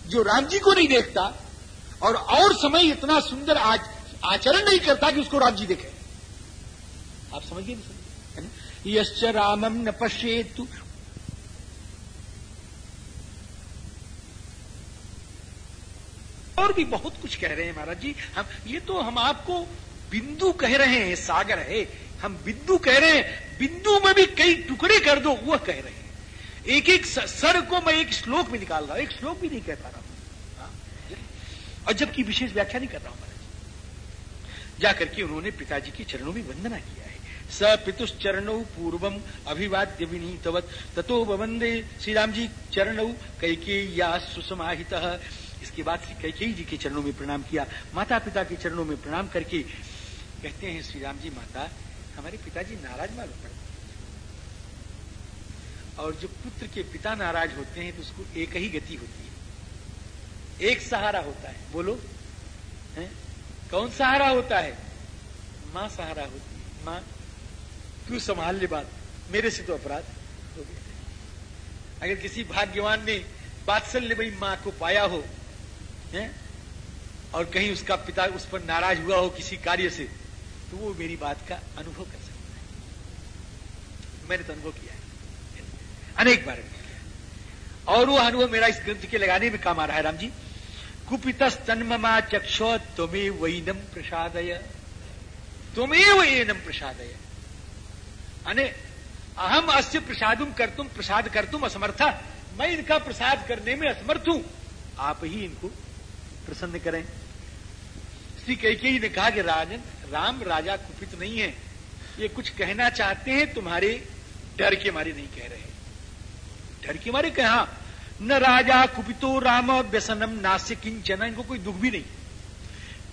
जो राम जी को नहीं देखता और और समय इतना सुंदर आचरण नहीं करता कि उसको राम जी देखे। आप समझिए नहीं यश्च रामम न पश्येतु। और भी बहुत कुछ कह रहे हैं महाराज जी। हम, ये तो हम आपको बिंदु कह रहे हैं, सागर है। हम बिंदु कह रहे हैं, बिंदु में भी कई टुकड़े कर दो, वह कह रहे हैं। एक एक सर को मैं एक श्लोक में निकाल रहा हूँ, एक श्लोक भी नहीं कह पा रहा। और जबकि विशेष व्याख्या नहीं कर रहा हूँ महाराज। जाकर के उन्होंने पिताजी के चरणों में वंदना किया है। स पितुश्चरणौ पूर्वम अभिवाद्य विनीतवत। ततो वंदे श्री राम जी चरणौ कैके या सुसमाहित। इसके बाद श्री कैके जी के चरणों में प्रणाम किया। माता पिता के चरणों में प्रणाम करके कहते हैं श्री राम जी माता, हमारे पिताजी नाराज़ मालूम पड़ते और जो पुत्र के पिता नाराज़ होते हैं तो उसको एक ही गति होती है। एक सहारा होता है। बोलो। है? कौन सहारा होता है? माँ सहारा होती है। माँ, क्यों संभाल ले बात? मेरे से तो अपराध हो गया। अगर किसी भाग्यवान ने बात्सल्य भाई माँ को पाया हो, है? और कहीं उसका पिता उस पर नाराज़ हुआ हो किसी कार्य से तो वो मेरी बात का अनुभव कर सकता है। मैंने तो अनुभव किया है। अनेक बार और वो अनुभव मेरा इस ग्रंथ के लगाने में काम आ रहा है, राम जी। कुपित तन्ममा चक्षो तुम्हें वैनम प्रसादय। तुम्हें एनम प्रसादय। अने अहम अस्य कर तुम प्रसाद कर तुम असमर्था। मैं इनका प्रसाद करने में असमर्थ हूँ। आप ही इनको प्रसन्न करें। श्री कैकेयी ने कहा कि राजन, राम राजा कुपित नहीं है। ये कुछ कहना चाहते हैं, तुम्हारे डर के मारे नहीं कह रहे डर के मारे कहा न राजा कुपितो राम व्यसनम नास्य किंचन इनको कोई दुख भी नहीं।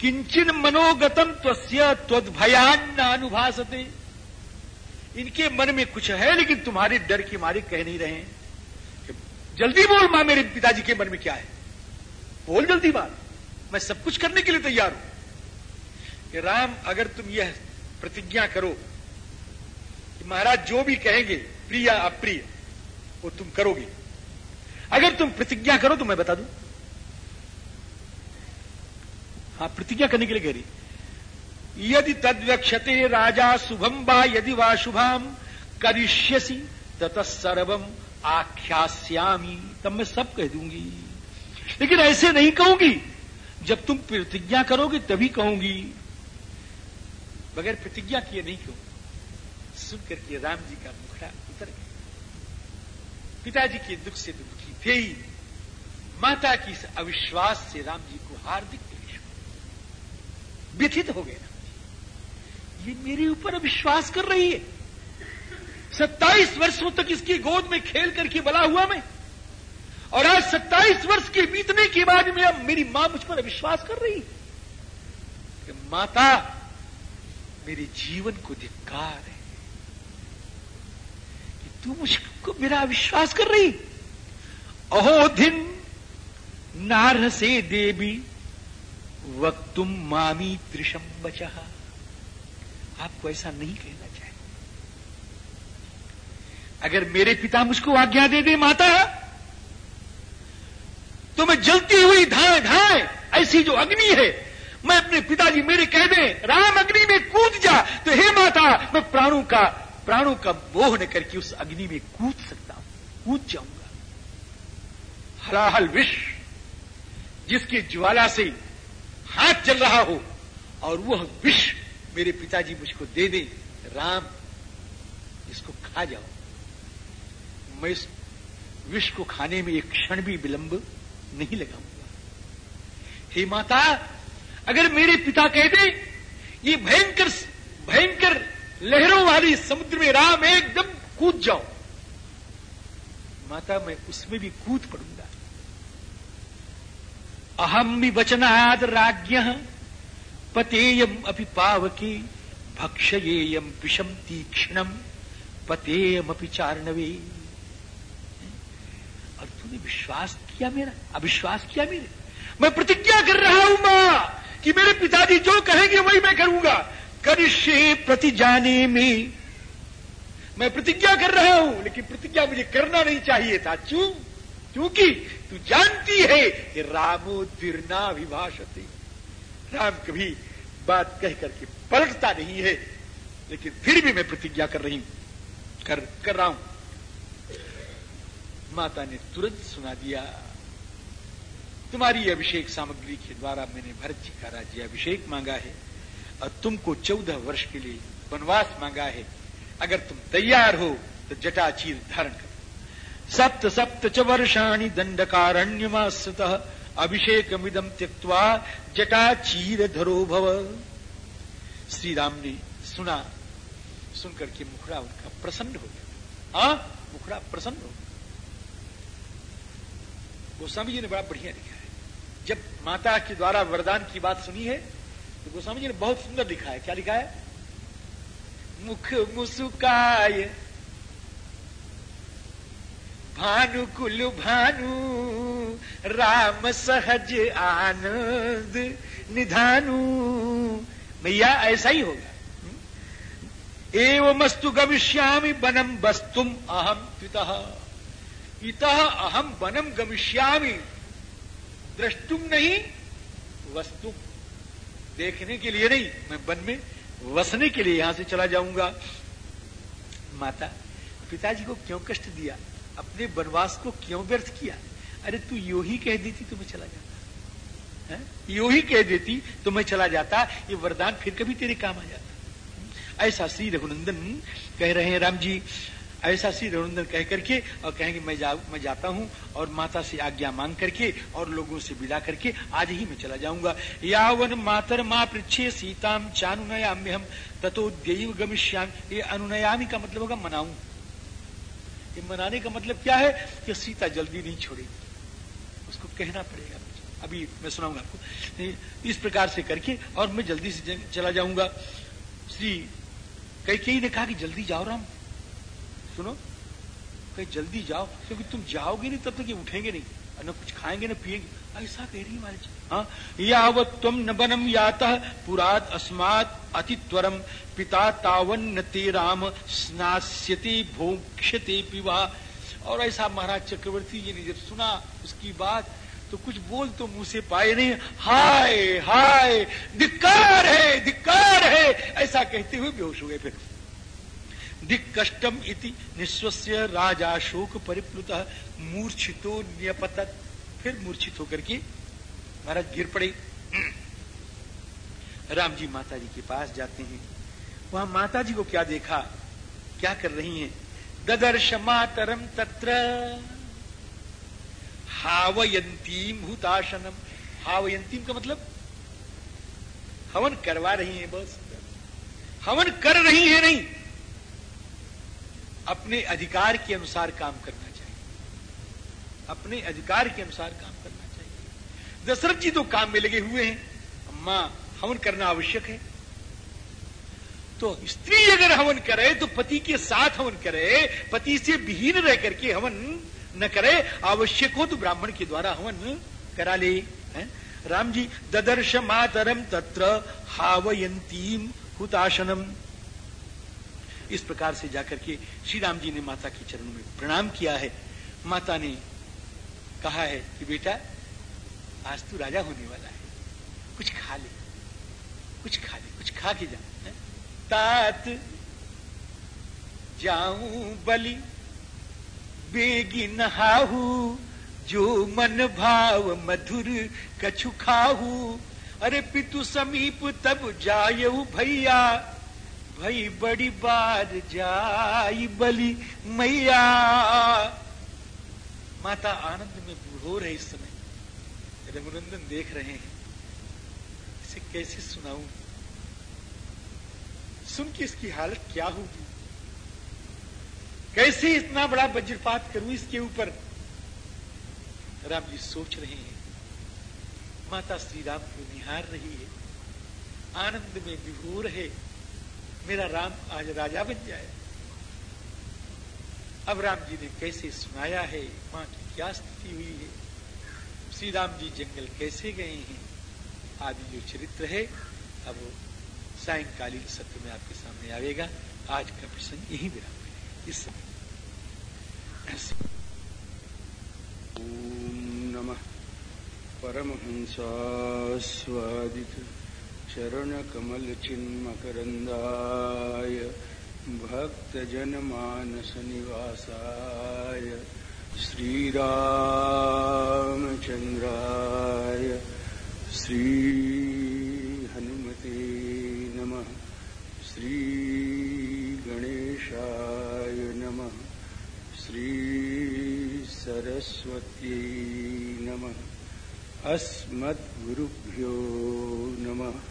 किंचन मनोगतम त्वस्य त्वदभयान अनुभासते इनके मन में कुछ है, लेकिन तुम्हारे डर के मारे कह नहीं रहे जल्दी बोल माँ, मेरे पिताजी के मन में क्या है? बोल जल्दी बात मैं सब कुछ करने के लिए तैयार हूँ। कि राम, अगर तुम यह प्रतिज्ञा करो कि महाराज जो भी कहेंगे, प्रिय अप्रिय, वो तुम करोगे। अगर तुम प्रतिज्ञा करो तो मैं बता दूँ। हाँ प्रतिज्ञा करने के लिए कह रही यदि तद्वक्षते राजा शुभम बा, यदि वा शुभाम, करिष्यसी, तत सर्वम आख्यास्यामी। तब मैं सब कह दूँगी। लेकिन ऐसे नहीं कहूँगी। जब तुम प्रतिज्ञा करोगे तभी कहूँगी। बगैर प्रतिज्ञा किए नहीं क्यों? सुन करके राम जी का मुखड़ा उतर गया। पिताजी के दुख से दुखी ही माता की इस अविश्वास से राम जी को हार्दिक व्यथित हो गए ये मेरे ऊपर अविश्वास कर रही है। सत्ताईस वर्षों तक इसकी गोद में खेल करके बला हुआ मैं। और आज सत्ताईस वर्ष के बीतने के बाद में अब मेरी माँ मुझ पर अविश्वास कर रही कि माता, मेरे जीवन को धिक्कार है कि तू मुझको मेरा अविश्वास कर रही अहो दिन नार से देवी वक्तुम मामी त्रिशम बचा आपको ऐसा नहीं कहना चाहिए। अगर मेरे पिता मुझको आज्ञा दे दे माता तो मैं जलती हुई धाए धाए ऐसी जो अग्नि है, मैं अपने पिताजी मेरे कह दें, राम अग्नि में कूद जा तो हे माता, मैं प्राणों का प्राणों का मोह न करके उस अग्नि में कूद सकता हूँ, कूद जाऊँगा। हलाहल विष, जिसकी ज्वाला से हाथ चल रहा हो, और वह विष मेरे पिताजी मुझको दे दे। राम, इसको खा जाओ। मैं इस विष को खाने में एक क्षण भी विलंब नहीं लगाऊँगा। हे माता, अगर मेरे पिता कह दे, ये भयंकर भयंकर लहरों वाली समुद्र में राम एकदम कूद जाओ। माता, मैं उसमें भी कूद पड़ूँगा। अहम भी वचनाद राज्ञ पतेयम अपि पावकी, भक्षयेयम विषम तीक्ष्णम पतेयम अपि चारणवे। और तूने विश्वास किया मेरा? अविश्वास किया मेरे? मैं प्रतिज्ञा कर रहा हूँ माँ कि मेरे पिताजी जो कहेंगे वही मैं करूँगा। करिष्य प्रति जाने में। मैं प्रतिज्ञा कर रहा हूँ, लेकिन प्रतिज्ञा मुझे करना नहीं चाहिए था क्यों क्योंकि तू जानती है कि रामो दिरना विभाषते। राम कभी बात कह करके पलटता नहीं है, लेकिन फिर भी मैं प्रतिज्ञा कर रही हूँ। कर कर रहा हूँ। माता ने तुरंत सुना दिया, तुम्हारी अभिषेक सामग्री के द्वारा मैंने भरत जी का राज्य अभिषेक मांगा है और तुमको चौदह वर्ष के लिए वनवास मांगा है। अगर तुम तैयार हो तो जटाचीर धारण करो। सप्त सप्त च वर्षाणी अभिषेक मिदम त्यक्वा जटाचीर धरो भव। श्री राम ने सुना, सुनकर के मुखड़ा उनका प्रसन्न हो गया। हाँ? मुखड़ा प्रसन्न हो गया। गोस्वामी जी ने बड़ा बढ़िया लिखा है। जब माता के द्वारा वरदान की बात सुनी है तो गोस्वामी जी ने बहुत सुंदर लिखा है। क्या लिखा है? मुख मुसुकाय भानुकुल भानु, राम सहज आनंद निधानु। मैया, ऐसा ही होगा। एवमस्तु गमिष्यामि बनम वस्तुम अहम पिता। इत अहम बनम गमिष्यामी। दृष्टुम नहीं, वस्तु देखने के लिए नहीं। मैं वन में वसने के लिए यहाँ से चला जाऊँगा। माता, पिताजी को क्यों कष्ट दिया? अपने वनवास को क्यों व्यर्थ किया? अरे तू यो ही कह देती तो मैं चला जाता। है? यो ही कह देती तो मैं चला जाता। ये वरदान फिर कभी तेरे काम आ जाता। ऐसा श्री रघुनंदन कह रहे हैं राम जी। ऐसा श्री रघुनंदन कह करके और कहेंगे, मैं जा, मैं जाता हूँ और माता से आज्ञा मांग करके और लोगों से विदा करके आज ही मैं चला जाऊँगा। यावन मातर माँ पृछे सीताम चानुनयाम्य हम तथो देव गमिष्याम। ये अनुनयामी का मतलब होगा मनाऊ। ये मनाने का मतलब क्या है कि सीता जल्दी नहीं छोड़ेगी। उसको कहना पड़ेगा अभी मैं सुनाऊँगा आपको। इस प्रकार से करके और मैं जल्दी से चला जाऊँगा। श्री कई कई ने कहा कि जल्दी जाओ राम। सुनो, कहीं जल्दी जाओ, क्योंकि तुम जाओगे नहीं तब तक ये उठेंगे नहीं। न कुछ खाएँगे, ना पिएँगे। ऐसा कह रही हमारे हाँ यावत तुम न बनम याता पुरात अस्मात अतित्वरम पिता तावन ते राम, स्नास्यते भोक्षते पिवा। और ऐसा महाराज चक्रवर्ती जी ने जब सुना उसकी बात तो कुछ बोल तो मुँह से पाए नहीं। हाय हाय, धिक्कार है धिक्कार है। ऐसा कहते हुए बेहोश हो गए फिर। दिक कष्टम इति निस्वस्य राजा शोक परिप्लुत मूर्छितो न्यपतत। फिर मूर्छित होकर के महाराज गिर पड़े। राम जी माता जी के पास जाते हैं। वहाँ माता जी को क्या देखा? क्या कर रही हैं? ददर्श मातरम तत्र। हावयंतीम भूताशनम हावयंतीम का मतलब हवन करवा रही हैं बस। हवन कर रही है नहीं। अपने अधिकार के अनुसार काम करना अपने अधिकार के अनुसार काम करना चाहिए। दशरथ जी तो काम में लगे हुए हैं। अम्मा, हवन करना आवश्यक है। तो स्त्री अगर हवन करे तो पति के साथ हवन करे, पति से विहीन रह करके हवन न करे, आवश्यक हो तो ब्राह्मण के द्वारा हवन करा ले, है? राम जी, ददर्श मातरम तत्र हावयंतीम हुताशनम। इस प्रकार से जाकर के श्री राम जी ने माता के चरणों में प्रणाम किया है। माता ने कहा है कि बेटा, आज तू राजा होने वाला है। कुछ खा ले, कुछ खा ले, कुछ खा के जा तात जाऊँ बलि, बेगी नहाहू जो मन भाव मधुर कछु खाहू अरे पितु समीप तब जायऊ भैया, भई बड़ी बार जाई बलि मैया। माता आनंद में हो रहे इस समय। रघुनंदन देख रहे हैं। इसे कैसे सुनाऊ? सुन के इसकी हालत क्या होगी? कैसे इतना बड़ा वज्रपात करूँ इसके ऊपर? राम जी सोच रहे हैं। माता श्री राम को निहार रही है। आनंद में विभोर है। मेरा राम आज राजा बन जाए। अब राम जी ने कैसे सुनाया है? माँ की क्या स्थिति हुई है? श्री राम जी जंगल कैसे गए हैं? आदि जो चरित्र है, अब सायकालीन सत्र में आपके सामने आवेगा। आज का प्रसंग यही विराम इस समय। ओम नमः। परमहंसास्वादित चरण कमल चिन्मकरंदाय भक्तजनमानस निवासाय श्रीरामचन्द्राय श्रीहनुमते नमः। श्रीगणेशाय नमः। श्रीसरस्वत्यै नमः। अस्मद्गुरुभ्यो नमः।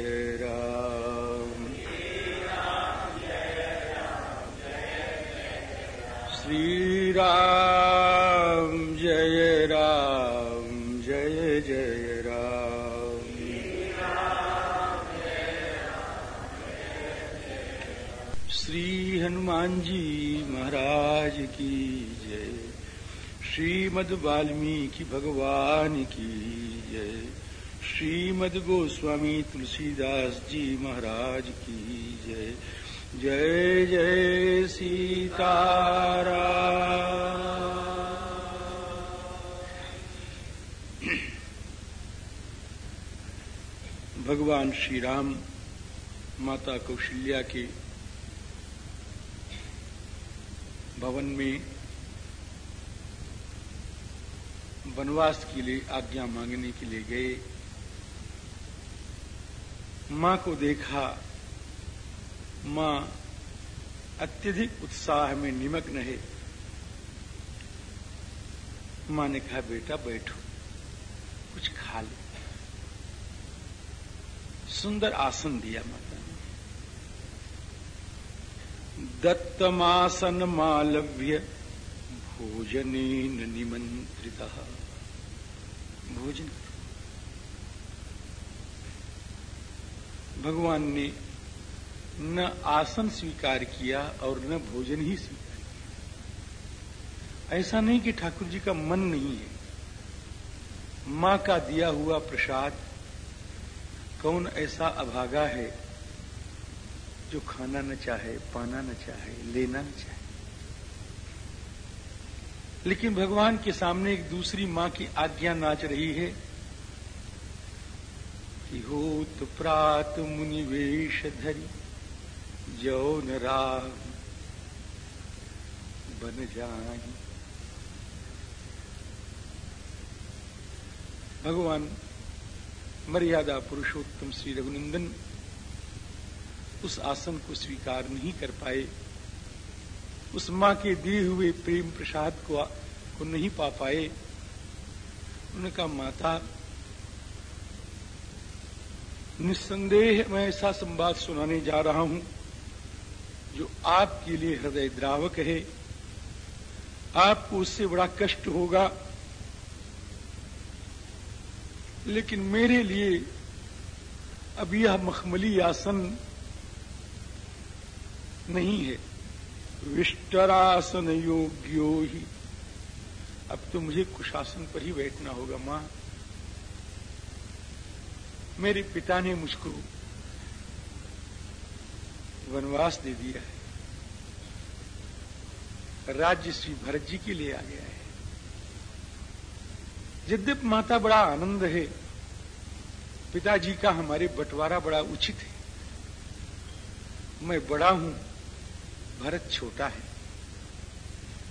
श्रीराम, जय राम, जय जय राम। श्री हनुमान जी महाराज की जय। श्रीमद वाल्मीकि भगवान की जय। श्रीमद गोस्वामी तुलसीदास जी महाराज की जय। जय जय सीतारा। भगवान श्री राम माता कौशल्या के भवन में वनवास के लिए आज्ञा मांगने के लिए गए। माँ को देखा माँ अत्यधिक उत्साह में निमग्न है माँ ने कहा, बेटा, बैठो, कुछ खा ले। सुंदर आसन दिया माता ने। दत्तमासन मालव्य भोजने निमंत्रित भोजन। भगवान ने न आसन स्वीकार किया और न भोजन ही स्वीकार किया। ऐसा नहीं कि ठाकुर जी का मन नहीं है। माँ का दिया हुआ प्रसाद, कौन ऐसा अभागा है जो खाना न चाहे, पाना न चाहे, लेना न चाहे। लेकिन भगवान के सामने एक दूसरी माँ की आज्ञा नाच रही है कि हो तो प्रात मुनिवेश धरी। जौन राम बन जाए। भगवान मर्यादा पुरुषोत्तम श्री रघुनंदन उस आसन को स्वीकार नहीं कर पाए उस माँ के दिए हुए प्रेम प्रसाद को, को नहीं पा पाए। उनका माता निस्संदेह मैं ऐसा संवाद सुनाने जा रहा हूँ। जो आपके लिए हृदय द्रावक है, आपको उससे बड़ा कष्ट होगा। लेकिन मेरे लिए अब यह मखमली आसन नहीं है। विष्टरासन योग्यो ही। अब तो मुझे कुशासन पर ही बैठना होगा, माँ। मेरे पिता ने मुझको वनवास दे दिया है। राज्य श्री भरत जी के लिए आ गया है। यद्यप माता बड़ा आनंद है, पिताजी का हमारे बंटवारा बड़ा उचित है। मैं बड़ा हूँ, भरत छोटा है।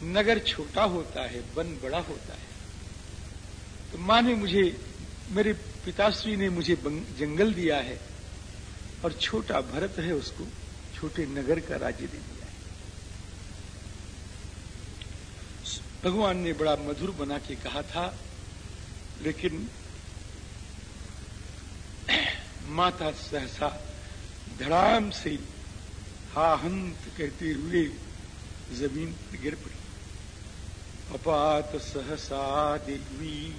नगर छोटा होता है, वन बड़ा होता है। तो माँ ने मुझे, मेरे पिताश्री ने मुझे जंगल दिया है और छोटा भरत है उसको। छोटे नगर का राज्य दे दिया है। भगवान ने बड़ा मधुर बना के कहा था, लेकिन माता सहसा धड़ाम से हा हंत कहते हुए ज़मीन पर गिर पड़ी। अपात सहसा देवी।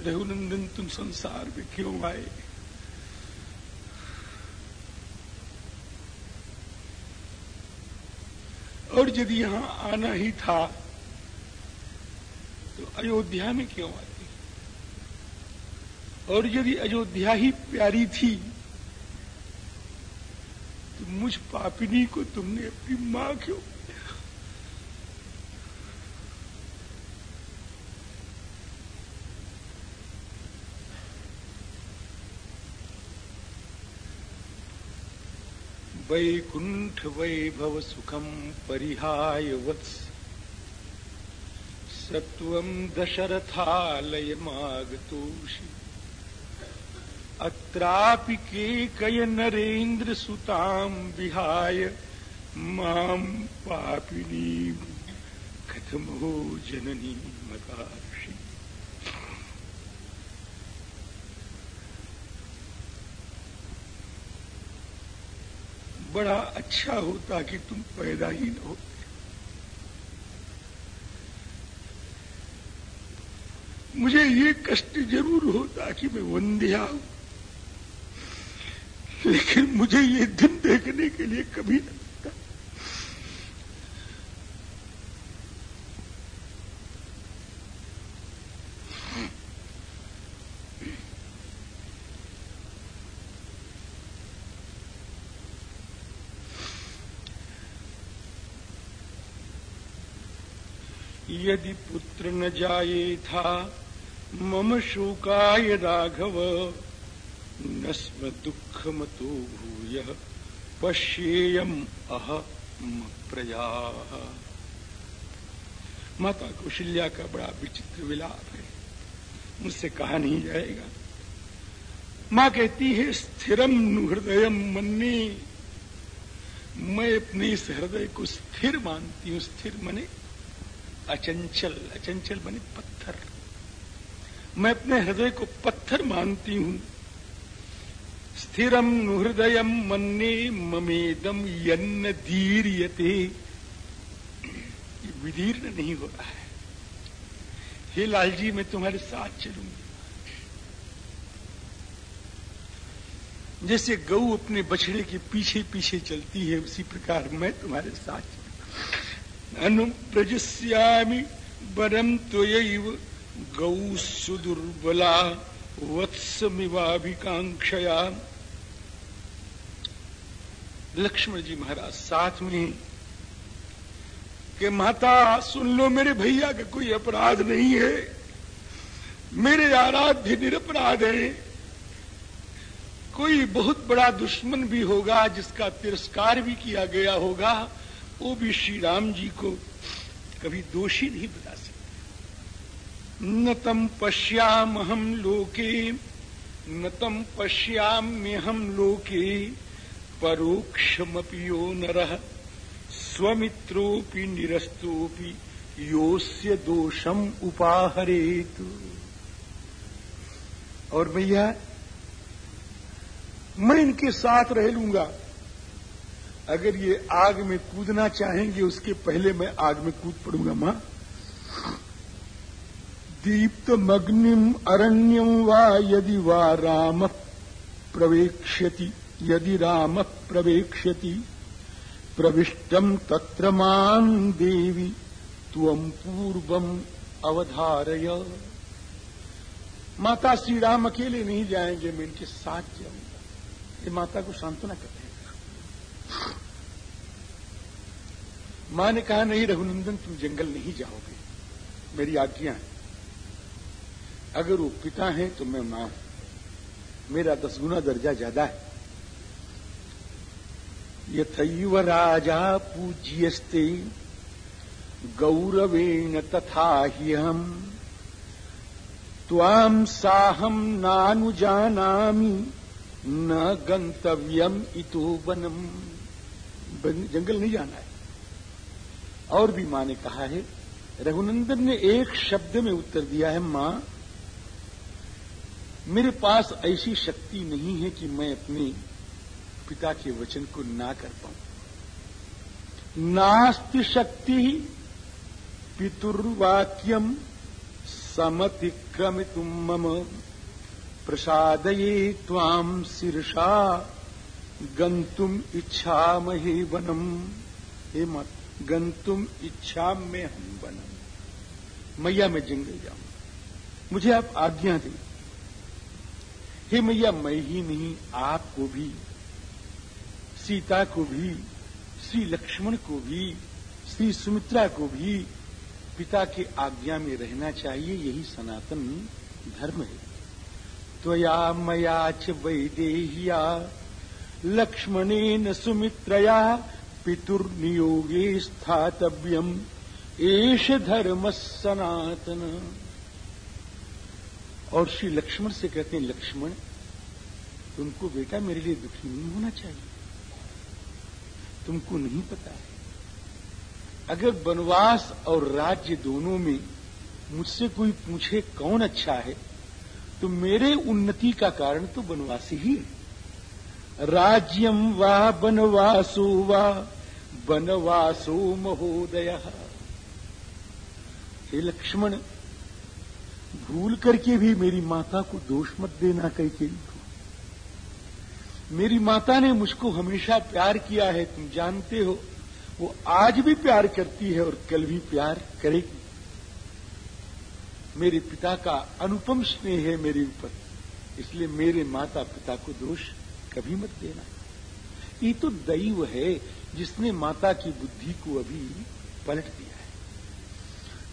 रघुनंदन तुम संसार में क्यों आए? और यदि यहाँ आना ही था तो अयोध्या में क्यों आते? और यदि अयोध्या ही प्यारी थी तो मुझ पापिनी को तुमने अपनी माँ क्यों वैकुंठ वैभव सुखम परिहाय वत्स। सत्वम दशरथालयमागतोषी। अत्रापि के कय नरेन्द्र सुताम विहाय माम पापिनी कथम जननी मकाशी बड़ा अच्छा होता कि तुम पैदा ही। न हो मुझे ये कष्ट ज़रूर होता कि मैं वंध्या हूँ लेकिन मुझे ये दिन देखने के लिए कभी न यदि पुत्र न जाये था, मम शोकाय राघव। न स्म दुःखमतो भूय, पश्येयम अह प्रजा माता कौशल्या का बड़ा विचित्र विलाप है। मुझसे कहा नहीं जाएगा। माँ कहती है, स्थिरम हृदय मन्ने मैं अपने इस हृदय को स्थिर मानती हूँ, स्थिर मने। अचंचल अचंचल बने पत्थर। मैं अपने हृदय को पत्थर मानती हूँ। स्थिरम हृदय मन्ने ममेदम यन्न दीर्यते विदीर्ण नहीं हो रहा है। हे लाल जी मैं तुम्हारे साथ चलूँगी। जैसे गऊ अपने बछड़े के पीछे पीछे चलती है, उसी प्रकार मैं तुम्हारे साथ चलू अनुप्रजस्यामि बरम तो गौ सुदुर्बला वत्समिवाभिकांक्षया लक्ष्मण जी महाराज, साथ में कि माता, सुन लो मेरे भैया का कोई अपराध नहीं है, मेरे आराध्य निरपराध है। कोई बहुत बड़ा दुश्मन भी होगा, जिसका तिरस्कार भी किया गया होगा वो भी श्री राम जी को कभी दोषी नहीं बता सकते। न तम पश्याम हम लोके, न तम पश्याम्य हम लोके, परोक्षमपि यो नर, स्वमित्रोपि निरस्तोपि योस्य दोषम उपाहरेत। और भैया, मैं इनके साथ रह लूँगा। अगर ये आग में कूदना चाहेंगे, उसके पहले मैं आग में कूद पड़ूँगा, माँ। दीप्त मग्निम अरण्यम वा यदि वा राम प्रवेक्ष्यति, यदि राम प्रवेक्ष्यति, प्रविष्टम तत्र मान देवी तुम पूर्वम अवधारय। माता श्री राम अकेले नहीं जाएँगे, मैं इनके साथ जाऊँगा। ये माता को सांत्वना करते माँ ने कहा, नहीं रघुनंदन, तुम जंगल नहीं जाओगे। मेरी आज्ञा है। अगर वो पिता है तो मैं माँ हूँ। मेरा दस गुना दर्जा ज़्यादा है। यथैव राजा पूज्यस्ते, गौरवेण तथा ही हम त्वाम साहम नानुजानामी न गंतव्यम इतो वनम। जंगल नहीं जाना है। और भी माँ ने कहा है, रघुनंदन ने एक शब्द में उत्तर दिया है, माँ, मेरे पास ऐसी शक्ति नहीं है कि मैं अपने पिता के वचन को ना कर पाऊँ। नास्ति शक्ति पितुर्वाक्यम समतिक्रमित मम प्रसादये ताम शीर्षा गंतुम इच्छा महे वनम। हे मत गंतुम इच्छा में हम बनम मैया, मैं जंगल जाऊँगा मुझे आप आज्ञा दें। हे मैया, मैं ही नहीं आपको भी, सीता को भी, श्री लक्ष्मण को भी, श्री सुमित्रा को भी पिता के आज्ञा में रहना चाहिए, यही सनातन धर्म है। त्वया मया च वैदेहिया लक्ष्मणेन सुमित्रया पितुर्नियोगे स्थातव्यम एश धर्म सनातन। और श्री लक्ष्मण से कहते हैं, लक्ष्मण, तुमको बेटा मेरे लिए दुखी नहीं होना चाहिए। तुमको नहीं पता है। अगर वनवास और राज्य दोनों में मुझसे कोई पूछे कौन अच्छा है तो मेरे उन्नति का कारण तो वनवासी ही है। राज्यम वा बनवासो वा बनवासो महोदय। हे लक्ष्मण, भूल करके भी मेरी माता को दोष मत देना कह मेरी माता ने मुझको हमेशा प्यार किया है, तुम जानते हो, वो आज भी प्यार करती है और कल भी प्यार करेगी। मेरे पिता का अनुपम स्नेह है मेरे ऊपर, इसलिए मेरे माता पिता को दोष कभी मत देना। ये तो दैव है जिसने माता की बुद्धि को अभी पलट दिया है।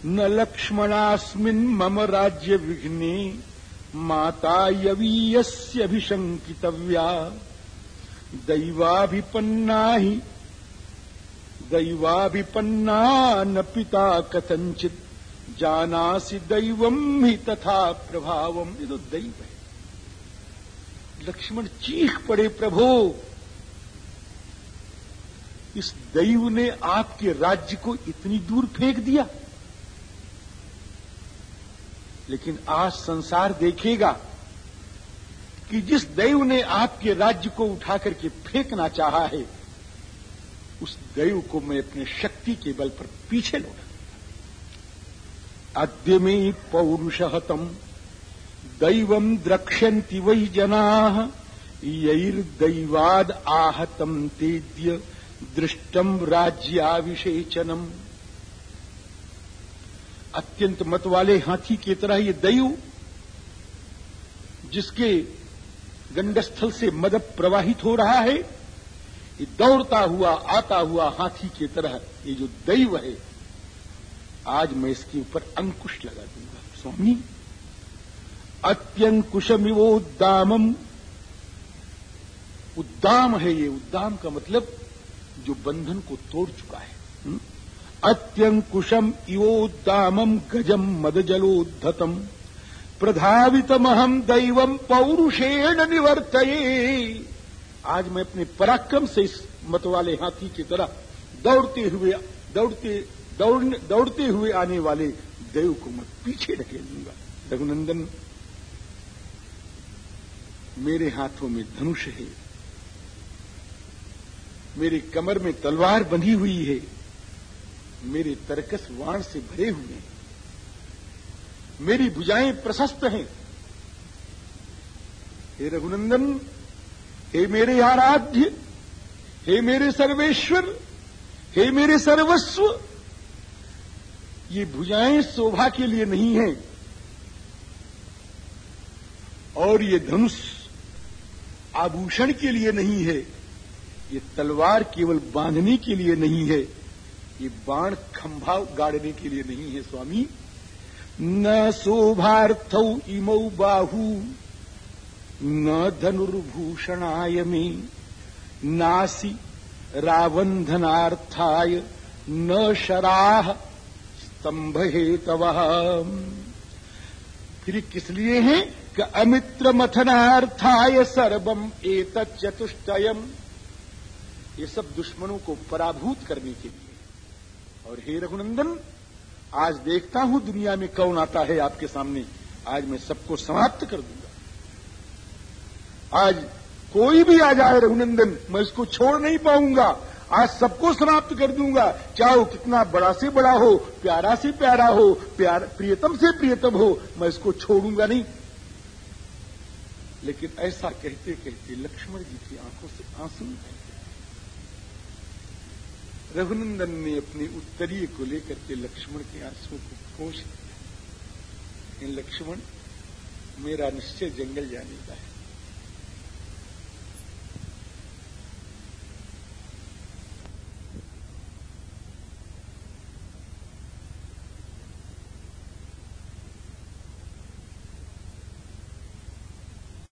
न लक्ष्मणास्मिन मम राज्य विघ्ने माता यवीयस्य अभिशंकितव्या दैवाभिपन्ना ही दैवाभिपन्ना न पिता कथंचित जानासी दैवम ही तथा प्रभावम। ये तो दैव है। लक्ष्मण चीख पड़े प्रभु। इस दैव ने आपके राज्य को इतनी दूर फेंक दिया। लेकिन आज संसार देखेगा कि जिस दैव ने आपके राज्य को उठा करके फेंकना चाहा है, उस दैव को मैं अपने शक्ति के बल पर पीछे लौटा। अद्य में पौरुषहतम। दैवम द्रक्ष्यन्ति वै जना, यैर्दैवाद आहतम तेद्य दृष्टम राज्याभिषेचनम। अत्यंत मत वाले हाथी की तरह ये दैव, जिसके गंडस्थल से मदद प्रवाहित हो रहा है, ये दौड़ता हुआ, आता हुआ हाथी की तरह ये जो दैव है, आज मैं इसके ऊपर अंकुश लगा दूँगा। स्वामी अत्यंकुशमिवोद्दामम। उद्दाम है ये, उद्दाम का मतलब जो बंधन को तोड़ चुका है। हम्म? अत्यंकुशम इवोद्दामम गजम मदजलोद्धतम। प्रधावितमहम दैवम पौरुषेण निवर्तये। आज मैं अपने पराक्रम से इस मत वाले हाथी की तरह दौड़ते हुए, दौड़ते दौड़ते हुए आने वाले देव को मैं पीछे ढकेल दूँगा रघुनंदन मेरे हाथों में धनुष है। मेरी कमर में तलवार बंधी हुई है। मेरे तरकस वाण से भरे हुए हैं। मेरी भुजाएँ प्रशस्त हैं। हे रघुनंदन, हे मेरे आराध्य, हे मेरे सर्वेश्वर, हे मेरे सर्वस्व, ये भुजाएँ शोभा के लिए नहीं है। और ये धनुष आभूषण के लिए नहीं है, ये तलवार केवल बांधने के लिए नहीं है, ये बाण खंभा गाड़ने के लिए नहीं है, स्वामी। न शोभार्थ इमौ बाहू, न धनुर्भूषणाय में, नासी रावंधनार्थाय न शराह स्तंभ हेतव फिर किस लिए है? अमित्र मथनार्थाय सर्वम एक चतुष्टयम। ये सब दुश्मनों को पराभूत करने के लिए। और हे रघुनंदन, आज देखता हूँ दुनिया में कौन आता है आपके सामने। आज मैं सबको समाप्त कर दूँगा। आज कोई भी आ जाए रघुनंदन, मैं इसको छोड़ नहीं पाऊँगा। आज सबको समाप्त कर दूँगा। चाहे वो कितना बड़ा से बड़ा हो, प्यारा से प्यारा हो, प्यार, प्रियतम से प्रियतम हो, मैं इसको छोड़ूँगा नहीं। लेकिन ऐसा कहते कहते लक्ष्मण जी की आँखों से आँसू रघुनंदन ने अपने उत्तरीय को लेकर के लक्ष्मण के आंसुओं को पोष लक्ष्मण, मेरा निश्चय जंगल जाने का है।